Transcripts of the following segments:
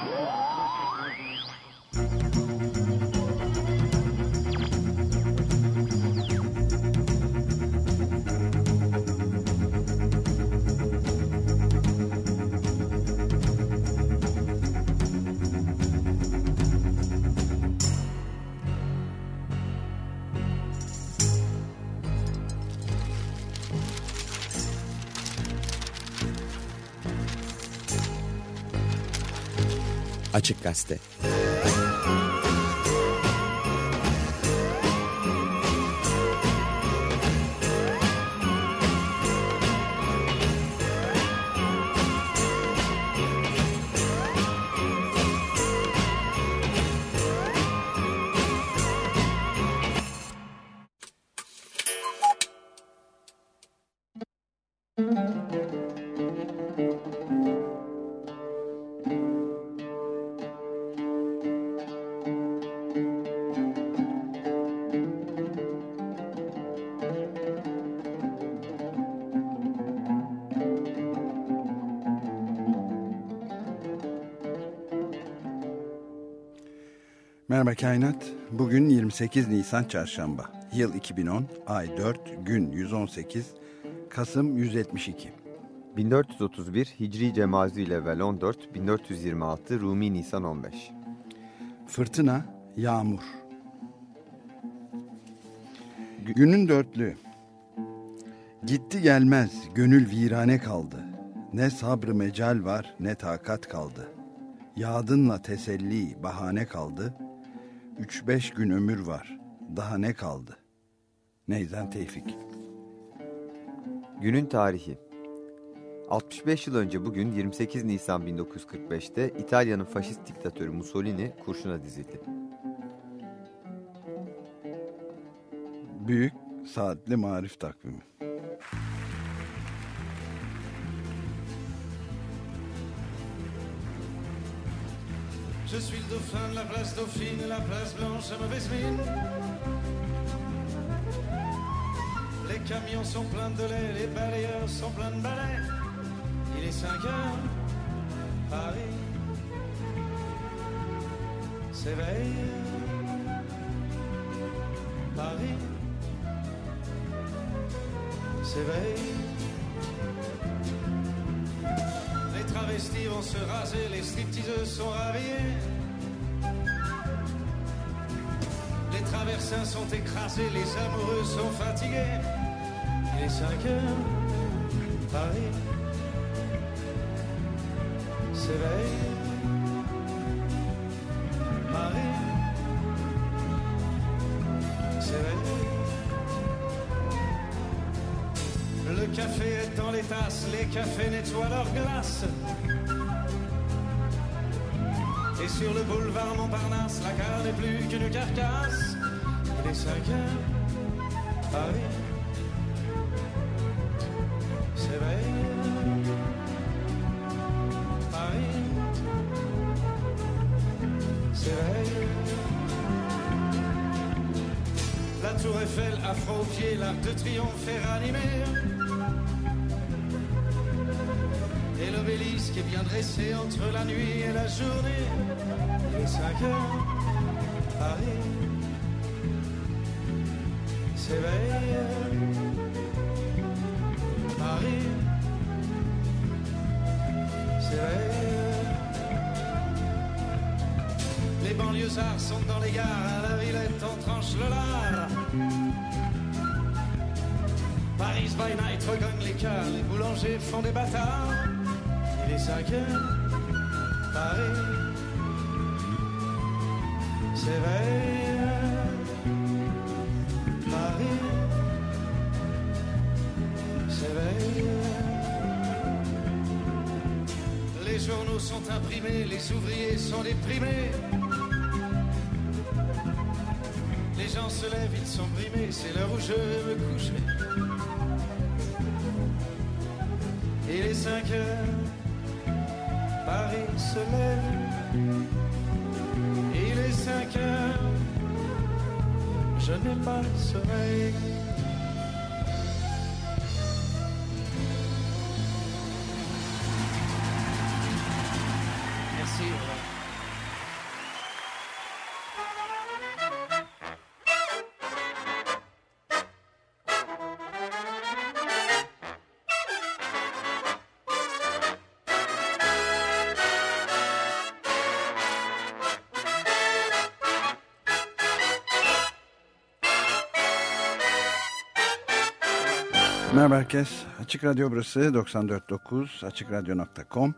Oh! Açık Gazete Merhaba Kainat. Bugün 28 Nisan Çarşamba. Yıl 2010, ay 4, gün 118, Kasım 172. 1431 Hicri Cemazi ile vel 14, 1426 Rumi Nisan 15. Fırtına, yağmur. Günün dörtlü. Gitti gelmez, gönül virane kaldı. Ne sabrı mecal var, ne takat kaldı. Yağdınla teselli, bahane kaldı. Üç beş gün ömür var. Daha ne kaldı? Neyzen Tevfik. Günün tarihi 65 yıl önce bugün 28 Nisan 1945'te İtalya'nın faşist diktatörü Mussolini kurşuna dizildi. Büyük Saatli Marif Takvimi Je suis le dauphin de la place Dauphine la place Blanche à mauvaise mine. Les camions sont pleins de lait, les balayeurs sont pleins de balais. Il est 5 heures, Paris s'éveille. Paris s'éveille. Travestis vont se raser, les stripteaseuses sont rhabillées. Les traversins sont écrasés, les amoureux sont fatigués. Il est 5 heures, Paris s'éveille. Cafés nettoient leurs glaces. Et sur le boulevard Montparnasse, la gare n'est plus qu'une carcasse. Il est 5 heures, Paris s'éveille. Paris s'éveille. La tour Eiffel, afro au pied, l'arc de triomphe est ranimé. Et l'obélisque est bien dressé entre la nuit et la journée. Il est 5 heures, Paris s'éveille. Paris s'éveille. Les banlieusards sont dans les gares, à la Villette on tranche le lard. Paris by night regagne les cœurs, les boulangers font des bâtards. Il est 5 heures, Paris s'éveille. Paris s'éveille. Les journaux sont imprimés, les ouvriers sont déprimés. Les gens se lèvent, ils sont brimés, c'est l'heure où je me coucher. Il est 5 heures, se lève. Il est 5 heures, je n'ai pas le sommeil. Merhaba herkes. Açık Radyo burası 94.9 AçıkRadyo.com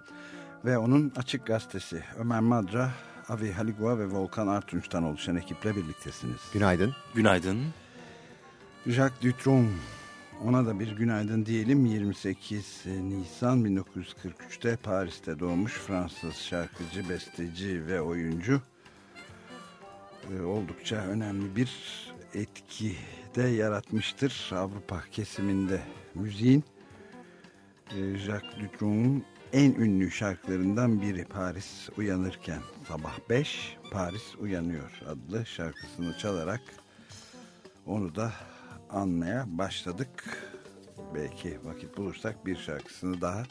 ve onun Açık Gazetesi Ömer Madra, Avi Haligua ve Volkan Artunç'tan oluşan ekiple birliktesiniz. Günaydın. Günaydın. Jacques Dutronc, ona da bir günaydın diyelim. 28 Nisan 1943'te Paris'te doğmuş Fransız şarkıcı, besteci ve oyuncu. Ee, Oldukça önemli bir etki de yaratmıştır Avrupa kesiminde müziğin. Ee, Jacques Dutronc'un en ünlü şarkılarından biri Paris Uyanırken Sabah 5 Paris Uyanıyor adlı şarkısını çalarak onu da anmaya başladık. Belki vakit bulursak bir şarkısını daha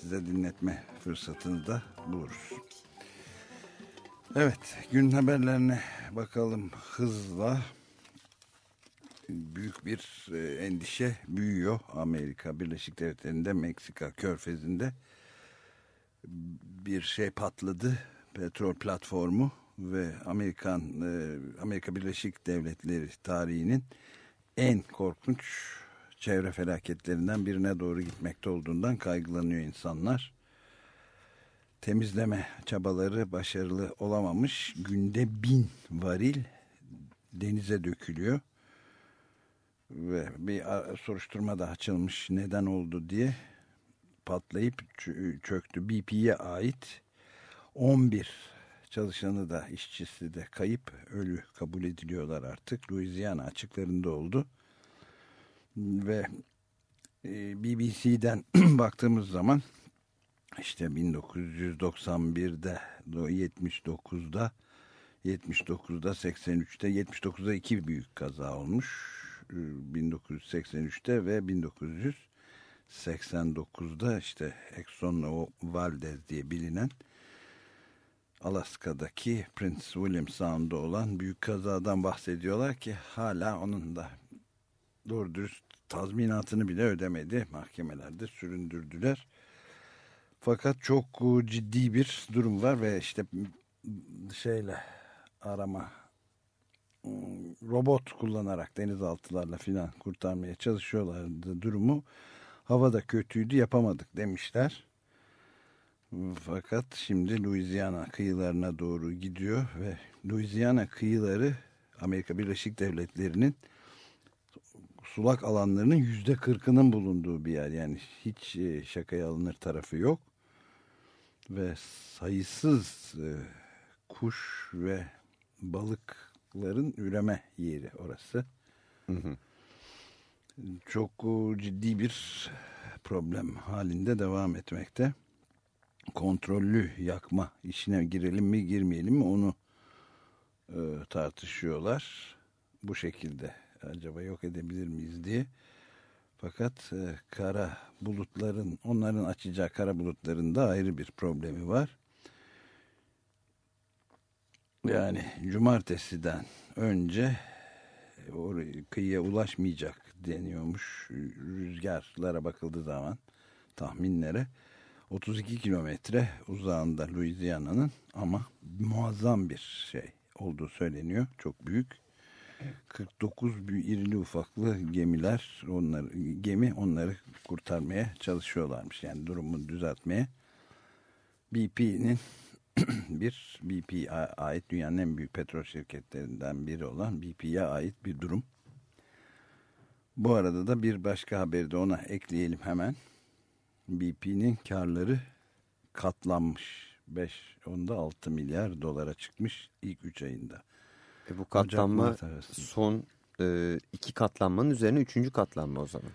size dinletme fırsatını da buluruz. Evet, gün haberlerine bakalım hızla. Büyük bir e, endişe büyüyor Amerika Birleşik Devletleri'nde, Meksika körfezinde. Bir şey patladı, petrol platformu ve Amerikan e, Amerika Birleşik Devletleri tarihinin en korkunç çevre felaketlerinden birine doğru gitmekte olduğundan kaygılanıyor insanlar temizleme çabaları başarılı olamamış. Günde bin varil denize dökülüyor. Ve bir soruşturma da açılmış neden oldu diye patlayıp çöktü. BP'ye ait 11 çalışanı da işçisi de kayıp ölü kabul ediliyorlar artık. Louisiana açıklarında oldu. Ve e, BBC'den baktığımız zaman işte 1991'de 79'da 79'da 83'te 79'da iki büyük kaza olmuş 1983'te ve 1989'da işte Exxon Valdez diye bilinen Alaska'daki Prince William Sound'da olan büyük kazadan bahsediyorlar ki hala onun da doğru dürüst tazminatını bile ödemedi. Mahkemelerde süründürdüler. Fakat çok ciddi bir durum var ve işte şeyle arama robot kullanarak denizaltılarla filan kurtarmaya çalışıyorlardı durumu. Hava da kötüydü yapamadık demişler. Fakat şimdi Louisiana kıyılarına doğru gidiyor ve Louisiana kıyıları Amerika Birleşik Devletleri'nin sulak alanlarının yüzde kırkının bulunduğu bir yer. Yani hiç şakaya alınır tarafı yok. Ve sayısız kuş ve balıkların üreme yeri orası. Hı hı. Çok ciddi bir problem halinde devam etmekte. Kontrollü yakma işine girelim mi girmeyelim mi onu e, tartışıyorlar. Bu şekilde acaba yok edebilir miyiz diye. Fakat e, kara bulutların, onların açacağı kara bulutlarında ayrı bir problemi var. Yani cumartesiden önce oraya, kıyıya ulaşmayacak deniyormuş rüzgarlara bakıldığı zaman tahminlere 32 kilometre uzağında Louisiana'nın ama muazzam bir şey olduğu söyleniyor. Çok büyük. 49 irili ufaklı gemiler onları gemi onları kurtarmaya çalışıyorlarmış. Yani durumu düzeltmeye. BP'nin bir BP'ye ait dünyanın en büyük petrol şirketlerinden biri olan BP'ye ait bir durum. Bu arada da bir başka haberi de ona ekleyelim hemen. BP'nin karları katlanmış. 5 onda 6 milyar dolara çıkmış ilk 3 ayında. E bu katlanma son e, iki katlanmanın üzerine üçüncü katlanma o zaman.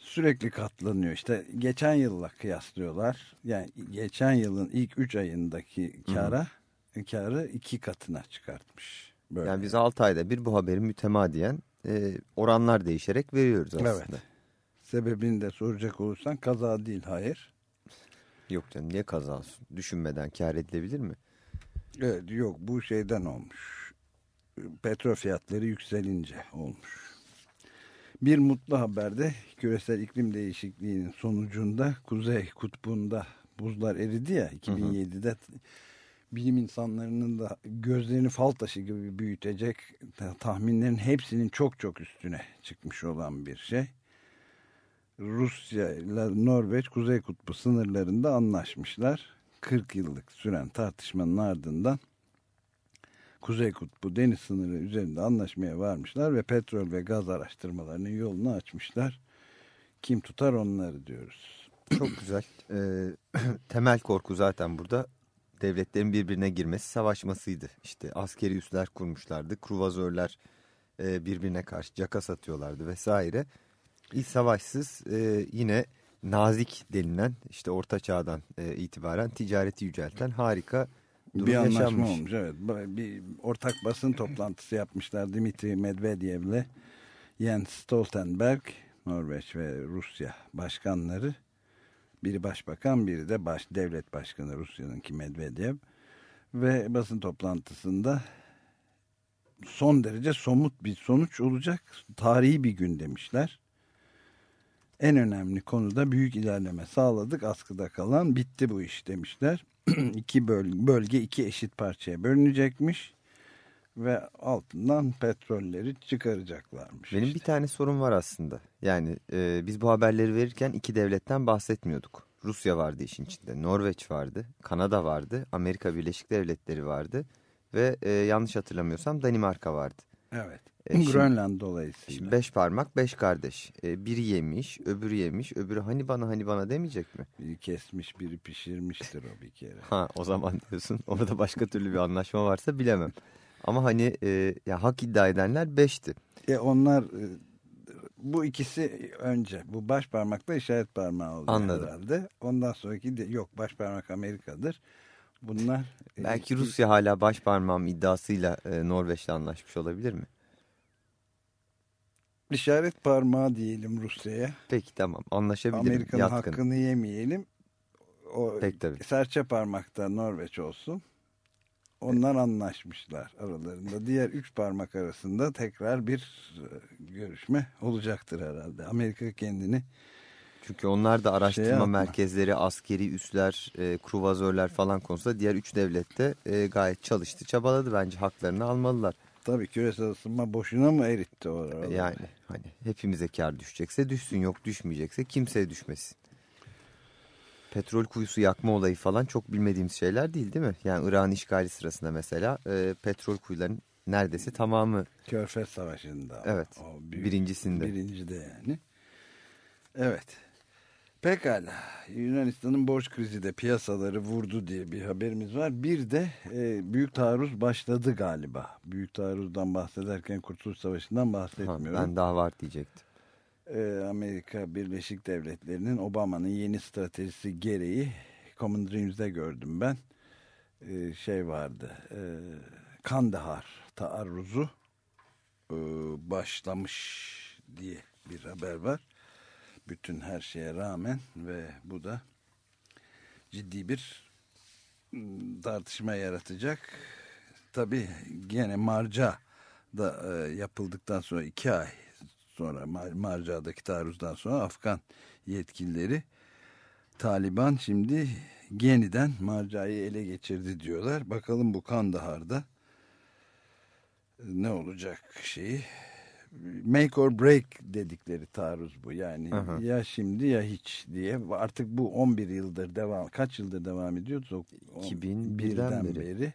Sürekli katlanıyor. İşte geçen yılla kıyaslıyorlar. Yani geçen yılın ilk üç ayındaki kara Hı -hı. karı iki katına çıkartmış. Böyle. Yani biz 6 ayda bir bu haberi mütemadiyen e, oranlar değişerek veriyoruz aslında. Evet. Sebebini de soracak olursan kaza değil hayır. Yok canım niye kaza olsun? Düşünmeden kar edilebilir mi? Evet yok bu şeyden olmuş. Petrol fiyatları yükselince olmuş. Bir mutlu haberde küresel iklim değişikliğinin sonucunda Kuzey Kutbu'nda buzlar eridi ya 2007'de bilim insanlarının da gözlerini fal taşı gibi büyütecek tahminlerin hepsinin çok çok üstüne çıkmış olan bir şey. Rusya ile Norveç Kuzey Kutbu sınırlarında anlaşmışlar. 40 yıllık süren tartışmanın ardından Kuzey Kutbu deniz sınırı üzerinde anlaşmaya varmışlar ve petrol ve gaz araştırmalarının yolunu açmışlar. Kim tutar onları diyoruz. Çok güzel. Ee, temel korku zaten burada devletlerin birbirine girmesi, savaşmasıydı. İşte askeri üsler kurmuşlardı, kruvazörler e, birbirine karşı caka satıyorlardı vesaire. İç savaşsız e, yine nazik denilen işte orta çağdan e, itibaren ticareti yücelten harika durum bir anlaşma yaşanmış. olmuş evet. Bir ortak basın toplantısı yapmışlar Dimitri Medvedev'le Jens Stoltenberg Norveç ve Rusya başkanları biri başbakan biri de baş devlet başkanı Rusya'nınki Medvedev ve basın toplantısında son derece somut bir sonuç olacak tarihi bir gün demişler. En önemli konuda büyük ilerleme sağladık askıda kalan bitti bu iş demişler. iki bölge, bölge iki eşit parçaya bölünecekmiş ve altından petrolleri çıkaracaklarmış. Benim işte. bir tane sorum var aslında. Yani e, biz bu haberleri verirken iki devletten bahsetmiyorduk. Rusya vardı işin içinde, Norveç vardı, Kanada vardı, Amerika Birleşik Devletleri vardı ve e, yanlış hatırlamıyorsam Danimarka vardı. Evet. E, Grönland dolayısıyla. Şimdi beş parmak beş kardeş. E, biri yemiş, öbürü yemiş, öbürü hani bana hani bana demeyecek mi? Biri kesmiş biri pişirmiştir o bir kere. Ha o zaman diyorsun. Orada başka türlü bir anlaşma varsa bilemem. Ama hani e, ya hak iddia edenler beşti. E onlar e, bu ikisi önce bu baş parmakla işaret parmağı oluyor Anladım. herhalde. Ondan sonraki de yok baş parmak Amerika'dır. Bunlar e, Belki Rusya hala baş parmağım iddiasıyla e, Norveç'le anlaşmış olabilir mi? işaret parmağı diyelim Rusya'ya. Peki tamam anlaşabilirim. Amerika'nın hakkını yemeyelim. O Peki tabii. serçe parmakta Norveç olsun. Onlar anlaşmışlar aralarında. Diğer üç parmak arasında tekrar bir e, görüşme olacaktır herhalde. Amerika kendini Çünkü onlar da araştırma yapma. merkezleri, askeri üsler, e, kruvazörler falan konusunda diğer üç devlette e, gayet çalıştı, çabaladı. Bence haklarını almalılar. tabii küresel ısınma boşuna mı eritti oraları? Yani hani hepimize kar düşecekse düşsün yok düşmeyecekse kimseye düşmesin. Petrol kuyusu yakma olayı falan çok bilmediğimiz şeyler değil değil mi? Yani İran işgali sırasında mesela e, petrol kuyularının neredeyse tamamı Körfez Savaşı'nda. Evet, O büyük- birincisinde. Birincide yani. Evet. Pekala. Yunanistan'ın borç krizi de piyasaları vurdu diye bir haberimiz var. Bir de e, büyük taarruz başladı galiba. Büyük taarruzdan bahsederken Kurtuluş Savaşı'ndan ha, bahsetmiyorum. ben daha var diyecektim. e, Amerika Birleşik Devletleri'nin Obama'nın yeni stratejisi gereği Common Dreams'de gördüm ben. E, şey vardı. E, Kandahar taarruzu e, başlamış diye bir haber var. Bütün her şeye rağmen ve bu da ciddi bir m, tartışma yaratacak. Tabii gene Marca da e, yapıldıktan sonra iki ay sonra Mar- Marca'daki taarruzdan sonra Afgan yetkilileri Taliban şimdi yeniden Marca'yı ele geçirdi diyorlar. Bakalım bu Kandahar'da e, ne olacak şeyi make or break dedikleri taarruz bu. Yani Aha. ya şimdi ya hiç diye. Artık bu 11 yıldır devam kaç yıldır devam ediyor? 2001'den beri. beri.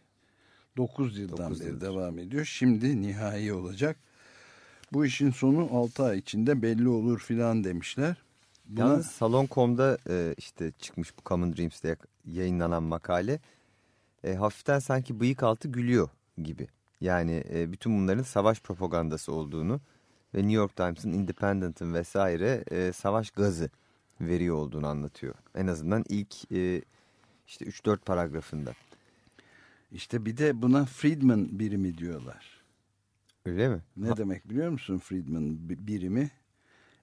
9 yıldan Dokuz beri yıldır. devam ediyor. Şimdi nihai olacak. Bu işin sonu 6 ay içinde belli olur filan demişler. Buna, Yalnız Salon.com'da e, işte çıkmış bu Common Dreams'te yayınlanan makale e, hafiften sanki bıyık altı gülüyor gibi. Yani e, bütün bunların savaş propagandası olduğunu ve New York Times'ın Independent'ın vesaire e, savaş gazı veriyor olduğunu anlatıyor. En azından ilk e, işte 3-4 paragrafında. işte bir de buna Friedman birimi diyorlar. Öyle mi? Ne Ha, demek biliyor musun Friedman bi- birimi?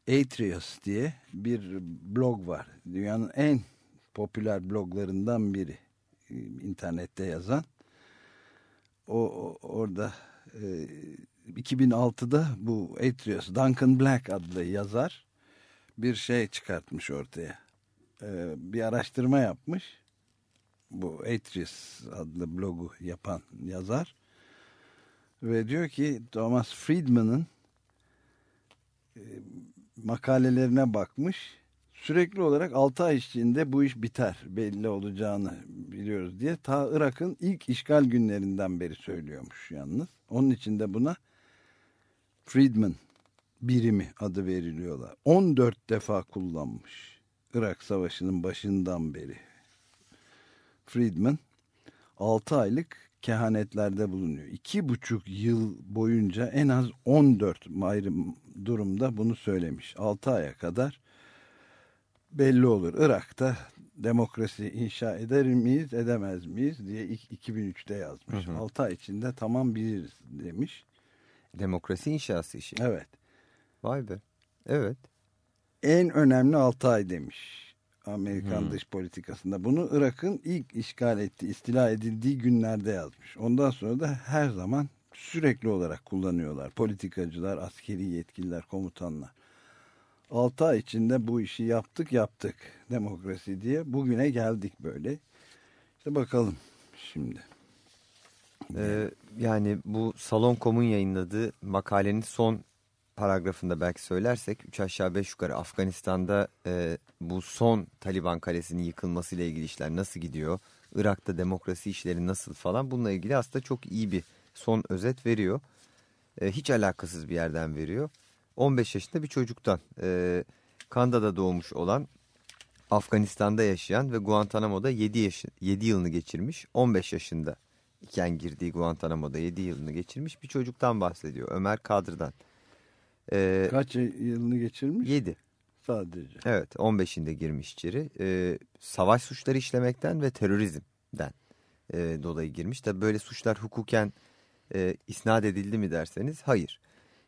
Atrius diye bir blog var. Dünyanın en popüler bloglarından biri. İnternette yazan. O, orada e, 2006'da bu Atrius Duncan Black adlı yazar bir şey çıkartmış ortaya. E, bir araştırma yapmış. Bu Atrius adlı blogu yapan yazar. Ve diyor ki Thomas Friedman'ın e, makalelerine bakmış. Sürekli olarak 6 ay içinde bu iş biter belli olacağını biliyoruz diye ta Irak'ın ilk işgal günlerinden beri söylüyormuş yalnız. Onun için de buna Friedman birimi adı veriliyorlar. 14 defa kullanmış Irak Savaşı'nın başından beri. Friedman 6 aylık kehanetlerde bulunuyor. İki buçuk yıl boyunca en az 14 ayrı durumda bunu söylemiş. 6 aya kadar belli olur. Irak'ta demokrasi inşa eder miyiz edemez miyiz diye 2003'te yazmış. Hı hı. 6 ay içinde tamam biliriz demiş. Demokrasi inşası işi. Evet. Vay be. Evet. En önemli 6 ay demiş. Amerikan hmm. dış politikasında. Bunu Irak'ın ilk işgal ettiği, istila edildiği günlerde yazmış. Ondan sonra da her zaman sürekli olarak kullanıyorlar. Politikacılar, askeri yetkililer, komutanlar. 6 ay içinde bu işi yaptık yaptık demokrasi diye. Bugüne geldik böyle. İşte bakalım şimdi. Ee, yani bu Salon.com'un yayınladığı makalenin son paragrafında belki söylersek 3 aşağı 5 yukarı Afganistan'da e, bu son Taliban kalesinin yıkılmasıyla ilgili işler nasıl gidiyor? Irak'ta demokrasi işleri nasıl falan bununla ilgili aslında çok iyi bir son özet veriyor. E, hiç alakasız bir yerden veriyor. 15 yaşında bir çocuktan e, Kanda'da doğmuş olan Afganistan'da yaşayan ve Guantanamo'da 7, yaşı, 7 yılını geçirmiş 15 yaşında iken girdiği Guantanamo'da 7 yılını geçirmiş bir çocuktan bahsediyor. Ömer Kadır'dan. Ee, Kaç yılını geçirmiş? 7. Sadece. Evet 15'inde girmiş içeri. Ee, savaş suçları işlemekten ve terörizmden e, dolayı girmiş. Tabi böyle suçlar hukuken e, isnat edildi mi derseniz hayır.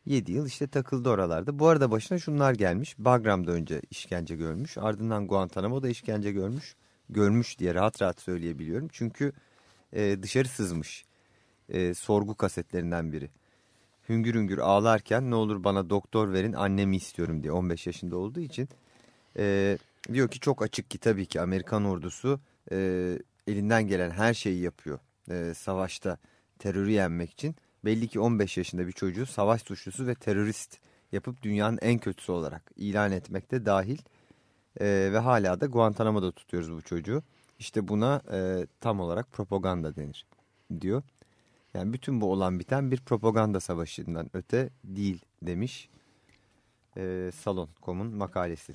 7 yıl işte takıldı oralarda. Bu arada başına şunlar gelmiş. Bagram'da önce işkence görmüş. Ardından Guantanamo'da işkence görmüş. Görmüş diye rahat rahat söyleyebiliyorum. Çünkü e, dışarı sızmış. E, sorgu kasetlerinden biri hüngür hüngür ağlarken ne olur bana doktor verin annemi istiyorum diye 15 yaşında olduğu için e, diyor ki çok açık ki tabii ki Amerikan ordusu e, elinden gelen her şeyi yapıyor e, savaşta terörü yenmek için. Belli ki 15 yaşında bir çocuğu savaş suçlusu ve terörist yapıp dünyanın en kötüsü olarak ilan etmekte dahil e, ve hala da Guantanamo'da tutuyoruz bu çocuğu. İşte buna e, tam olarak propaganda denir diyor. Yani bütün bu olan biten bir propaganda savaşından öte değil demiş e, Salon.com'un makalesi.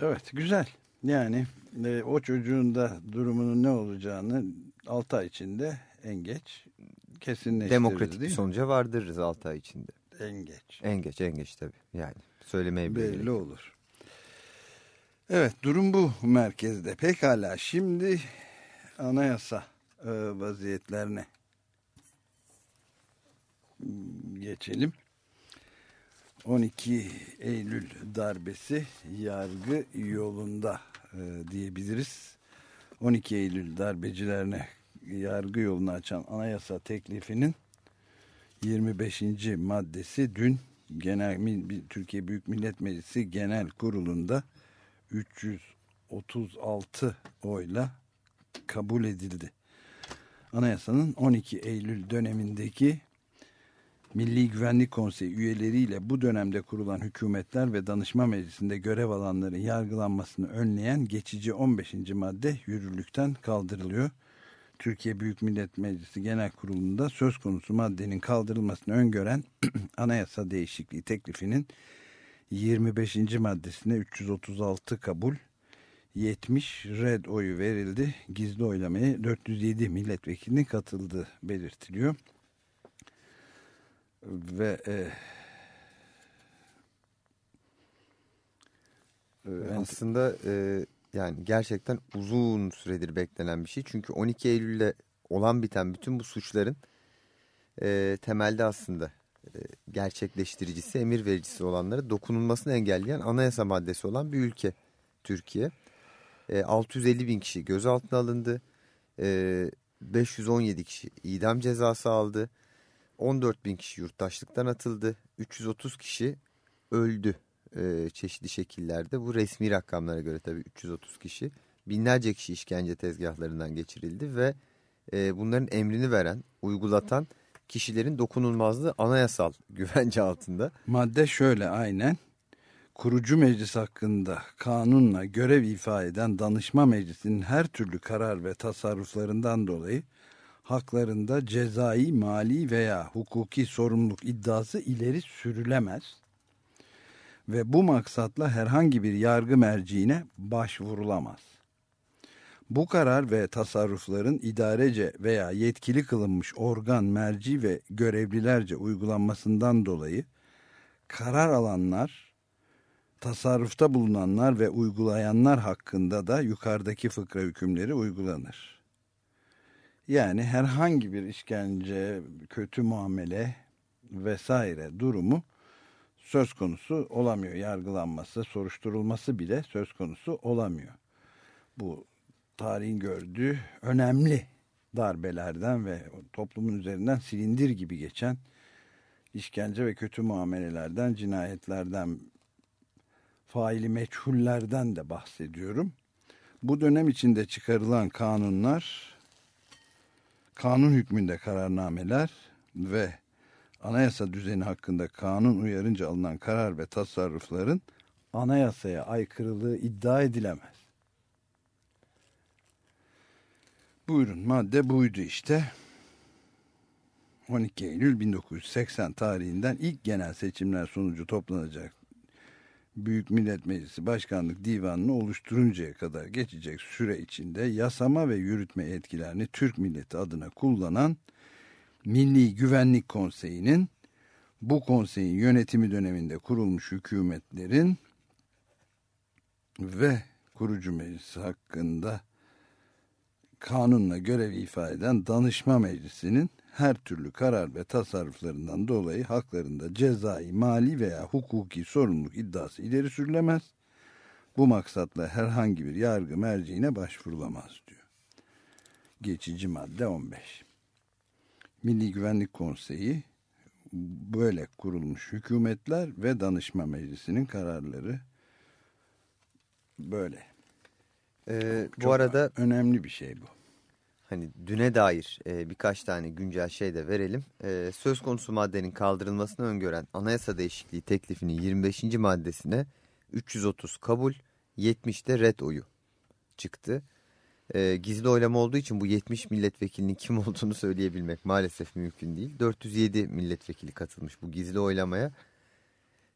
Evet güzel. Yani e, o çocuğun da durumunun ne olacağını 6 ay içinde en geç kesinleştiririz Demokratik bir sonuca vardırırız 6 ay içinde. En geç. En geç en geç tabii yani söylemeye Belli olur. Evet durum bu merkezde. Pekala şimdi anayasa e, vaziyetlerine geçelim. 12 Eylül darbesi yargı yolunda e, diyebiliriz. 12 Eylül darbecilerine yargı yolunu açan anayasa teklifinin 25. maddesi dün Genel Türkiye Büyük Millet Meclisi Genel Kurulu'nda 336 oyla kabul edildi. Anayasanın 12 Eylül dönemindeki Milli Güvenlik Konseyi üyeleriyle bu dönemde kurulan hükümetler ve danışma meclisinde görev alanların yargılanmasını önleyen geçici 15. madde yürürlükten kaldırılıyor. Türkiye Büyük Millet Meclisi Genel Kurulu'nda söz konusu maddenin kaldırılmasını öngören anayasa değişikliği teklifinin 25. maddesine 336 kabul, 70 red oyu verildi. Gizli oylamaya 407 milletvekilinin katıldığı belirtiliyor. Ve e, e, aslında e, yani gerçekten uzun süredir beklenen bir şey. Çünkü 12 Eylül'de olan biten bütün bu suçların e, temelde aslında e, gerçekleştiricisi, emir vericisi olanları dokunulmasını engelleyen anayasa maddesi olan bir ülke Türkiye. E, 650 bin kişi gözaltına alındı. E, 517 kişi idam cezası aldı. 14 bin kişi yurttaşlıktan atıldı. 330 kişi öldü e, çeşitli şekillerde. Bu resmi rakamlara göre tabii 330 kişi. Binlerce kişi işkence tezgahlarından geçirildi ve e, bunların emrini veren, uygulatan kişilerin dokunulmazlığı anayasal güvence altında. Madde şöyle aynen. Kurucu meclis hakkında kanunla görev ifa eden danışma meclisinin her türlü karar ve tasarruflarından dolayı haklarında cezai, mali veya hukuki sorumluluk iddiası ileri sürülemez ve bu maksatla herhangi bir yargı merciine başvurulamaz. Bu karar ve tasarrufların idarece veya yetkili kılınmış organ, merci ve görevlilerce uygulanmasından dolayı karar alanlar, tasarrufta bulunanlar ve uygulayanlar hakkında da yukarıdaki fıkra hükümleri uygulanır. Yani herhangi bir işkence, kötü muamele vesaire durumu söz konusu olamıyor. Yargılanması, soruşturulması bile söz konusu olamıyor. Bu tarihin gördüğü önemli darbelerden ve toplumun üzerinden silindir gibi geçen işkence ve kötü muamelelerden, cinayetlerden, faili meçhullerden de bahsediyorum. Bu dönem içinde çıkarılan kanunlar, kanun hükmünde kararnameler ve anayasa düzeni hakkında kanun uyarınca alınan karar ve tasarrufların anayasaya aykırılığı iddia edilemez. Buyurun madde buydu işte. 12 Eylül 1980 tarihinden ilk genel seçimler sonucu toplanacak Büyük Millet Meclisi Başkanlık Divanı'nı oluşturuncaya kadar geçecek süre içinde yasama ve yürütme etkilerini Türk milleti adına kullanan Milli Güvenlik Konseyi'nin bu konseyin yönetimi döneminde kurulmuş hükümetlerin ve kurucu meclisi hakkında kanunla görev ifade eden danışma meclisinin her türlü karar ve tasarruflarından dolayı haklarında cezai, mali veya hukuki sorumluluk iddiası ileri sürülemez. Bu maksatla herhangi bir yargı merciine başvurulamaz diyor. Geçici madde 15. Milli Güvenlik Konseyi böyle kurulmuş hükümetler ve danışma meclisinin kararları böyle. Ee, Çok bu arada önemli bir şey bu. hani düne dair e, birkaç tane güncel şey de verelim. E, söz konusu maddenin kaldırılmasını öngören anayasa değişikliği teklifinin 25. maddesine 330 kabul, 70 de red oyu çıktı. E, gizli oylama olduğu için bu 70 milletvekilinin kim olduğunu söyleyebilmek maalesef mümkün değil. 407 milletvekili katılmış bu gizli oylamaya.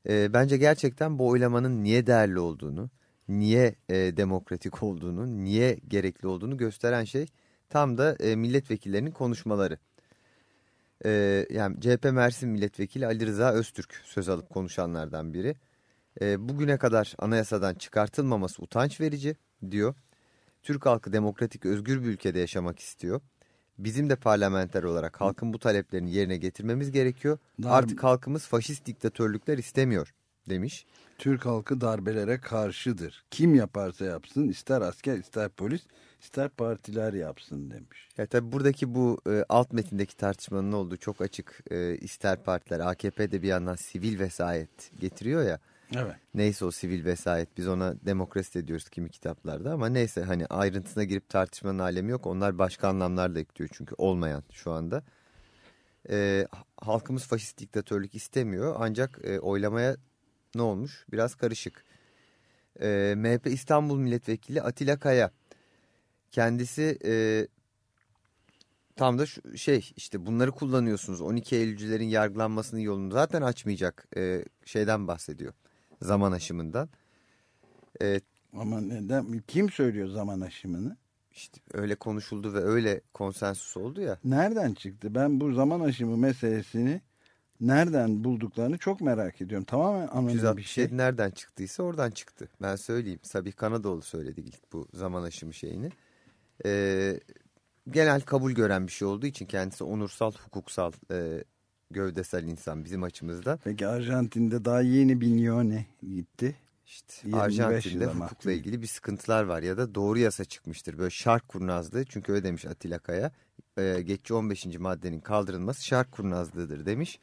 E, bence gerçekten bu oylamanın niye değerli olduğunu, niye e, demokratik olduğunu, niye gerekli olduğunu gösteren şey tam da e, milletvekillerinin konuşmaları. E, yani CHP Mersin Milletvekili Ali Rıza Öztürk söz alıp konuşanlardan biri. E, bugüne kadar anayasadan çıkartılmaması utanç verici diyor. Türk halkı demokratik özgür bir ülkede yaşamak istiyor. Bizim de parlamenter olarak halkın bu taleplerini yerine getirmemiz gerekiyor. Dar- Artık halkımız faşist diktatörlükler istemiyor demiş. Türk halkı darbelere karşıdır. Kim yaparsa yapsın ister asker ister polis ister partiler yapsın demiş. Ya tabii buradaki bu e, alt metindeki tartışmanın olduğu çok açık. E, ister partiler AKP de bir yandan sivil vesayet getiriyor ya. Evet. Neyse o sivil vesayet biz ona demokrasi de diyoruz kimi kitaplarda ama neyse hani ayrıntısına girip tartışmanın alemi yok. Onlar başka anlamlarla ekliyor çünkü olmayan şu anda. E, halkımız faşist diktatörlük istemiyor ancak e, oylamaya ne olmuş? Biraz karışık. E, MHP İstanbul Milletvekili Atilla Kaya kendisi e, tam da şu, şey işte bunları kullanıyorsunuz 12 Eylülcülerin yargılanmasının yolunu zaten açmayacak e, şeyden bahsediyor zaman aşımından. E, Ama neden? Kim söylüyor zaman aşımını? işte öyle konuşuldu ve öyle konsensus oldu ya. Nereden çıktı? Ben bu zaman aşımı meselesini nereden bulduklarını çok merak ediyorum. Tamamen anonim bir 367 şey. nereden çıktıysa oradan çıktı. Ben söyleyeyim. Sabih Kanadoğlu söyledi ilk bu zaman aşımı şeyini. Ee, genel kabul gören bir şey olduğu için kendisi onursal, hukuksal, e, gövdesel insan bizim açımızdan. Peki Arjantin'de daha yeni Bignone gitti. İşte 25 Arjantin'de hukukla ilgili bir sıkıntılar var ya da doğru yasa çıkmıştır. Böyle şark kurnazlığı çünkü öyle demiş Atilla Kaya. E, geçici 15. maddenin kaldırılması şark kurnazlığıdır demiş.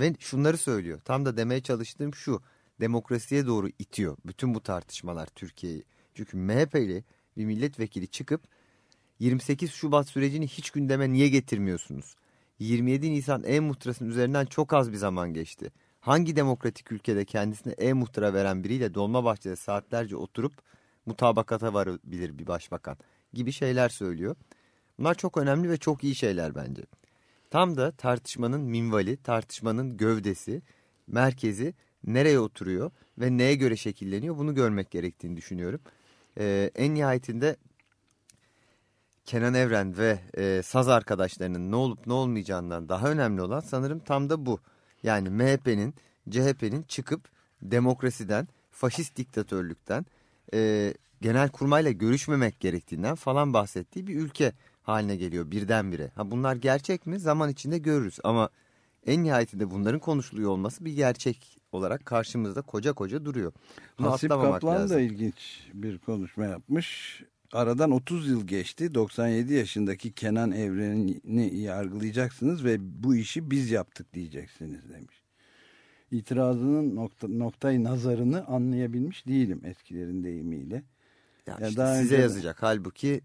Ve şunları söylüyor. Tam da demeye çalıştığım şu. Demokrasiye doğru itiyor bütün bu tartışmalar Türkiye'yi. Çünkü MHP'li bir milletvekili çıkıp 28 Şubat sürecini hiç gündeme niye getirmiyorsunuz? 27 Nisan e-muhtırasının üzerinden çok az bir zaman geçti. Hangi demokratik ülkede kendisine e-muhtıra veren biriyle Dolmabahçe'de saatlerce oturup mutabakata varabilir bir başbakan gibi şeyler söylüyor. Bunlar çok önemli ve çok iyi şeyler bence. Tam da tartışmanın minvali, tartışmanın gövdesi, merkezi nereye oturuyor ve neye göre şekilleniyor bunu görmek gerektiğini düşünüyorum. Ee, en nihayetinde Kenan Evren ve e, saz arkadaşlarının ne olup ne olmayacağından daha önemli olan sanırım tam da bu. Yani MHP'nin, CHP'nin çıkıp demokrasiden, faşist diktatörlükten, e, genel kurmayla görüşmemek gerektiğinden falan bahsettiği bir ülke haline geliyor birdenbire. Ha bunlar gerçek mi? Zaman içinde görürüz ama en nihayetinde bunların konuşuluyor olması bir gerçek olarak karşımızda koca koca duruyor. Bunu Hasip Kaplan lazım. da ilginç bir konuşma yapmış. Aradan 30 yıl geçti. 97 yaşındaki Kenan Evren'i yargılayacaksınız ve bu işi biz yaptık diyeceksiniz demiş. İtirazının nokta, noktayı nazarını anlayabilmiş değilim eskilerin deyimiyle. Ya Ya işte daha size önce- yazacak halbuki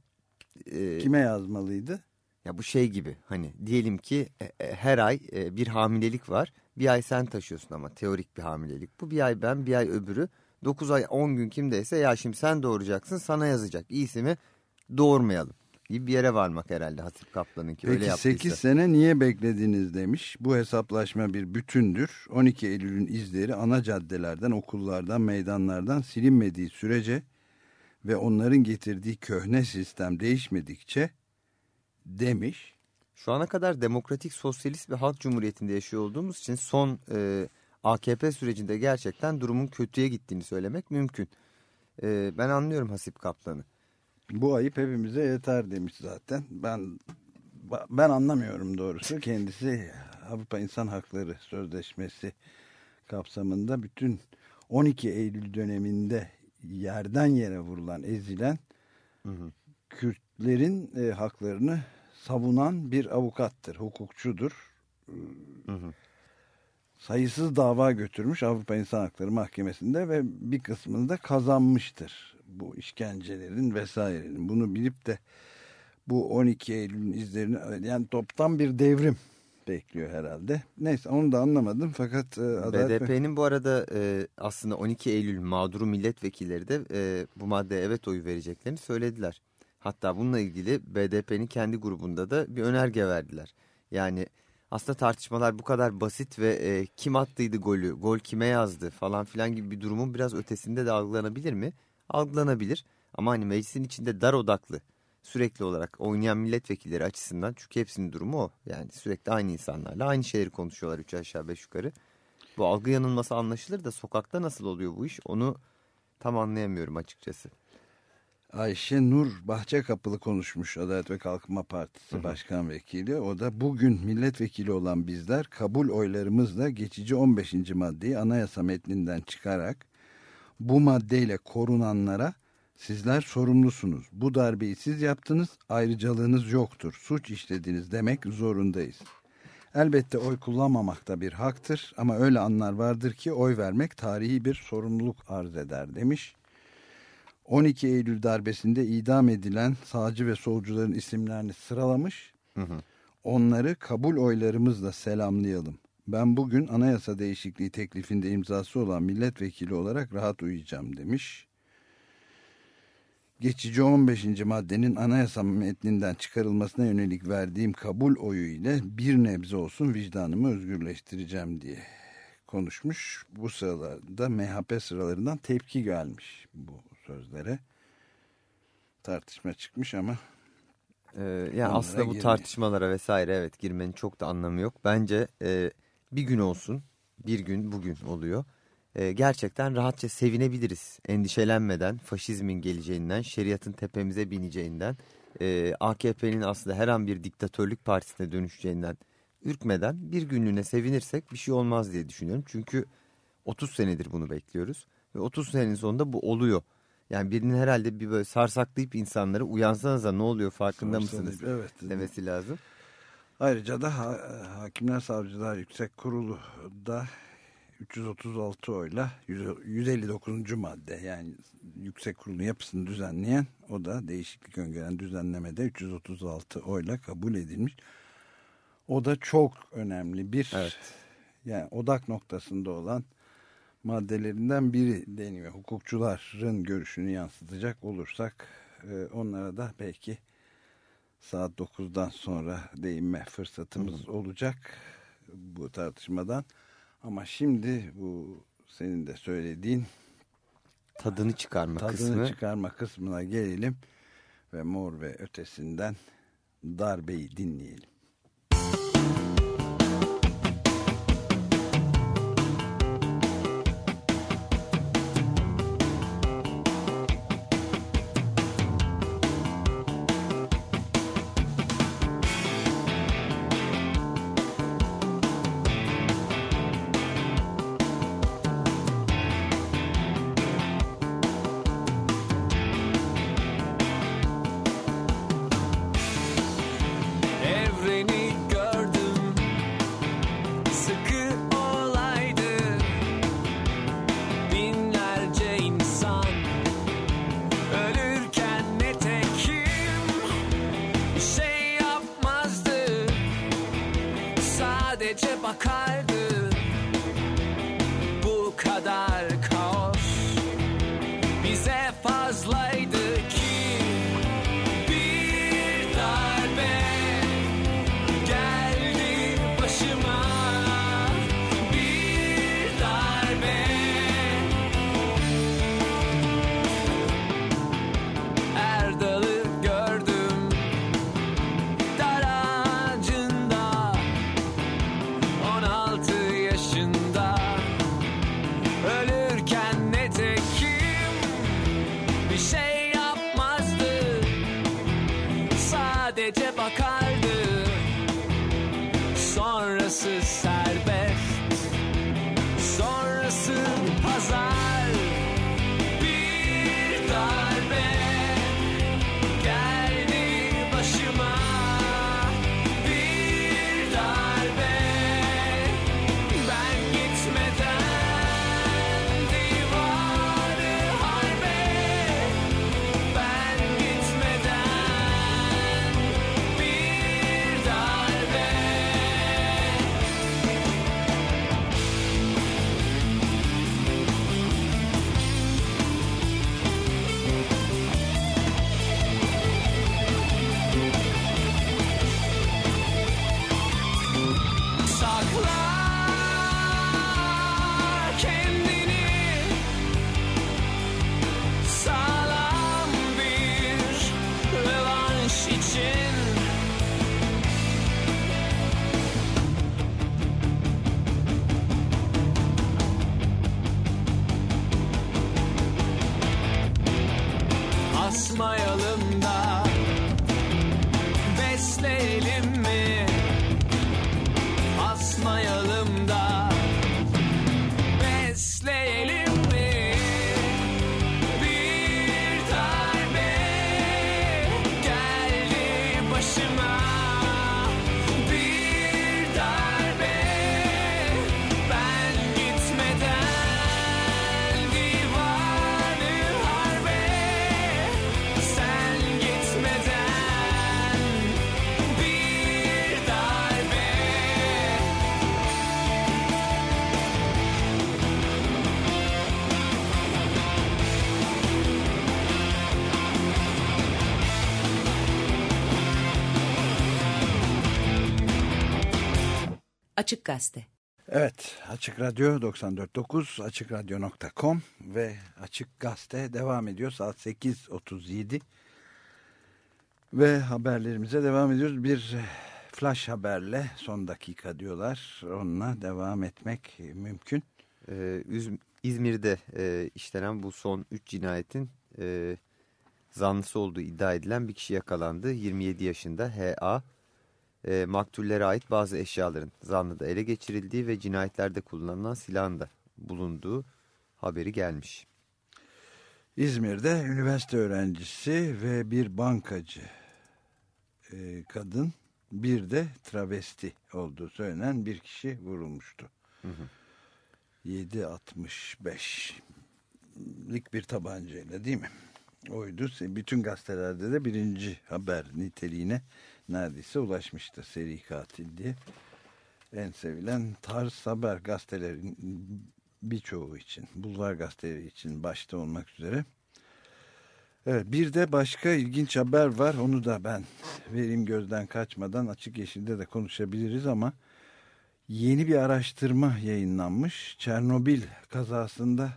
e, Kime yazmalıydı? Ya bu şey gibi hani diyelim ki e, e, her ay e, bir hamilelik var. Bir ay sen taşıyorsun ama teorik bir hamilelik. Bu bir ay ben bir ay öbürü. 9 ay 10 gün kimdeyse ya şimdi sen doğuracaksın sana yazacak. İyisi mi doğurmayalım gibi bir yere varmak herhalde Hatip Kaplan'ınki öyle Peki yaptıysa. 8 sene niye beklediniz demiş. Bu hesaplaşma bir bütündür. 12 Eylül'ün izleri ana caddelerden, okullardan, meydanlardan silinmediği sürece ve onların getirdiği köhne sistem değişmedikçe demiş. Şu ana kadar demokratik sosyalist ve halk cumhuriyetinde yaşıyor olduğumuz için son e, AKP sürecinde gerçekten durumun kötüye gittiğini söylemek mümkün. E, ben anlıyorum Hasip Kaplan'ı. Bu ayıp hepimize yeter demiş zaten. Ben ben anlamıyorum doğrusu. Kendisi Avrupa İnsan Hakları Sözleşmesi kapsamında bütün 12 Eylül döneminde yerden yere vurulan, ezilen Hı hı. Kürtlerin e, haklarını savunan bir avukattır, hukukçudur. Hı hı. Sayısız dava götürmüş Avrupa İnsan Hakları Mahkemesi'nde ve bir kısmını da kazanmıştır. Bu işkencelerin vesairenin. Bunu bilip de bu 12 Eylül'ün izlerini yani toptan bir devrim bekliyor herhalde. Neyse onu da anlamadım fakat e, Adalet BDP'nin bu arada e, aslında 12 Eylül mağduru milletvekilleri de e, bu maddeye evet oyu vereceklerini söylediler. Hatta bununla ilgili BDP'nin kendi grubunda da bir önerge verdiler. Yani aslında tartışmalar bu kadar basit ve e, kim attıydı golü, gol kime yazdı falan filan gibi bir durumun biraz ötesinde de algılanabilir mi? Algılanabilir ama hani meclisin içinde dar odaklı sürekli olarak oynayan milletvekilleri açısından çünkü hepsinin durumu o. Yani sürekli aynı insanlarla aynı şeyleri konuşuyorlar üç aşağı beş yukarı. Bu algı yanılması anlaşılır da sokakta nasıl oluyor bu iş onu tam anlayamıyorum açıkçası. Ayşe Nur Bahçekapılı konuşmuş Adalet ve Kalkınma Partisi Başkan Vekili. O da bugün milletvekili olan bizler kabul oylarımızla geçici 15. maddeyi anayasa metninden çıkarak bu maddeyle korunanlara sizler sorumlusunuz. Bu darbeyi siz yaptınız, ayrıcalığınız yoktur, suç işlediniz demek zorundayız. Elbette oy kullanmamak da bir haktır ama öyle anlar vardır ki oy vermek tarihi bir sorumluluk arz eder demiş. 12 Eylül darbesinde idam edilen sağcı ve solcuların isimlerini sıralamış. Hı hı. Onları kabul oylarımızla selamlayalım. Ben bugün anayasa değişikliği teklifinde imzası olan milletvekili olarak rahat uyuyacağım demiş. Geçici 15. maddenin anayasa metninden çıkarılmasına yönelik verdiğim kabul oyu ile bir nebze olsun vicdanımı özgürleştireceğim diye konuşmuş. Bu sıralarda MHP sıralarından tepki gelmiş bu sözlere. Tartışma çıkmış ama Ee, yani aslında bu girmeyin. tartışmalara vesaire evet girmenin çok da anlamı yok. Bence e, bir gün olsun bir gün bugün oluyor. E, gerçekten rahatça sevinebiliriz. Endişelenmeden faşizmin geleceğinden, şeriatın tepemize bineceğinden, e, AKP'nin aslında her an bir diktatörlük partisine dönüşeceğinden ürkmeden bir günlüğüne sevinirsek bir şey olmaz diye düşünüyorum. Çünkü 30 senedir bunu bekliyoruz ve 30 senenin sonunda bu oluyor. Yani birinin herhalde bir böyle sarsaklayıp insanları uyansanıza ne oluyor farkında mısınız Evet. demesi lazım. Ayrıca da ha, Hakimler Savcılar Yüksek Kurulu da 336 oyla 159. madde yani Yüksek Kurulun yapısını düzenleyen o da değişiklik öngören düzenlemede 336 oyla kabul edilmiş. O da çok önemli bir Evet. yani odak noktasında olan maddelerinden biri deniyor. Hukukçuların görüşünü yansıtacak olursak e, onlara da belki saat 9'dan sonra değinme fırsatımız olacak bu tartışmadan. Ama şimdi bu senin de söylediğin Tadını çıkarma tadını kısmı. çıkarma kısmına gelelim ve mor ve ötesinden darbeyi dinleyelim. Açık Gazete. Evet Açık Radyo 94.9 AçıkRadyo.com ve Açık Gazete devam ediyor saat 8.37 ve haberlerimize devam ediyoruz. Bir eh, flash haberle son dakika diyorlar onunla devam etmek mümkün. Ee, İzmir'de e, işlenen bu son 3 cinayetin e, zanlısı olduğu iddia edilen bir kişi yakalandı. 27 yaşında H.A. E, maktullere ait bazı eşyaların zanlıda ele geçirildiği ve cinayetlerde kullanılan silahın da bulunduğu haberi gelmiş. İzmir'de üniversite öğrencisi ve bir bankacı e, kadın bir de travesti olduğu söylenen bir kişi vurulmuştu. 7.65'lik bir tabancayla değil mi? Oydu. Bütün gazetelerde de birinci haber niteliğine neredeyse ulaşmıştı seri katil diye. En sevilen tarz haber gazetelerin birçoğu için, bulvar gazeteleri için başta olmak üzere. Evet, bir de başka ilginç haber var. Onu da ben vereyim gözden kaçmadan açık yeşilde de konuşabiliriz ama yeni bir araştırma yayınlanmış. Çernobil kazasında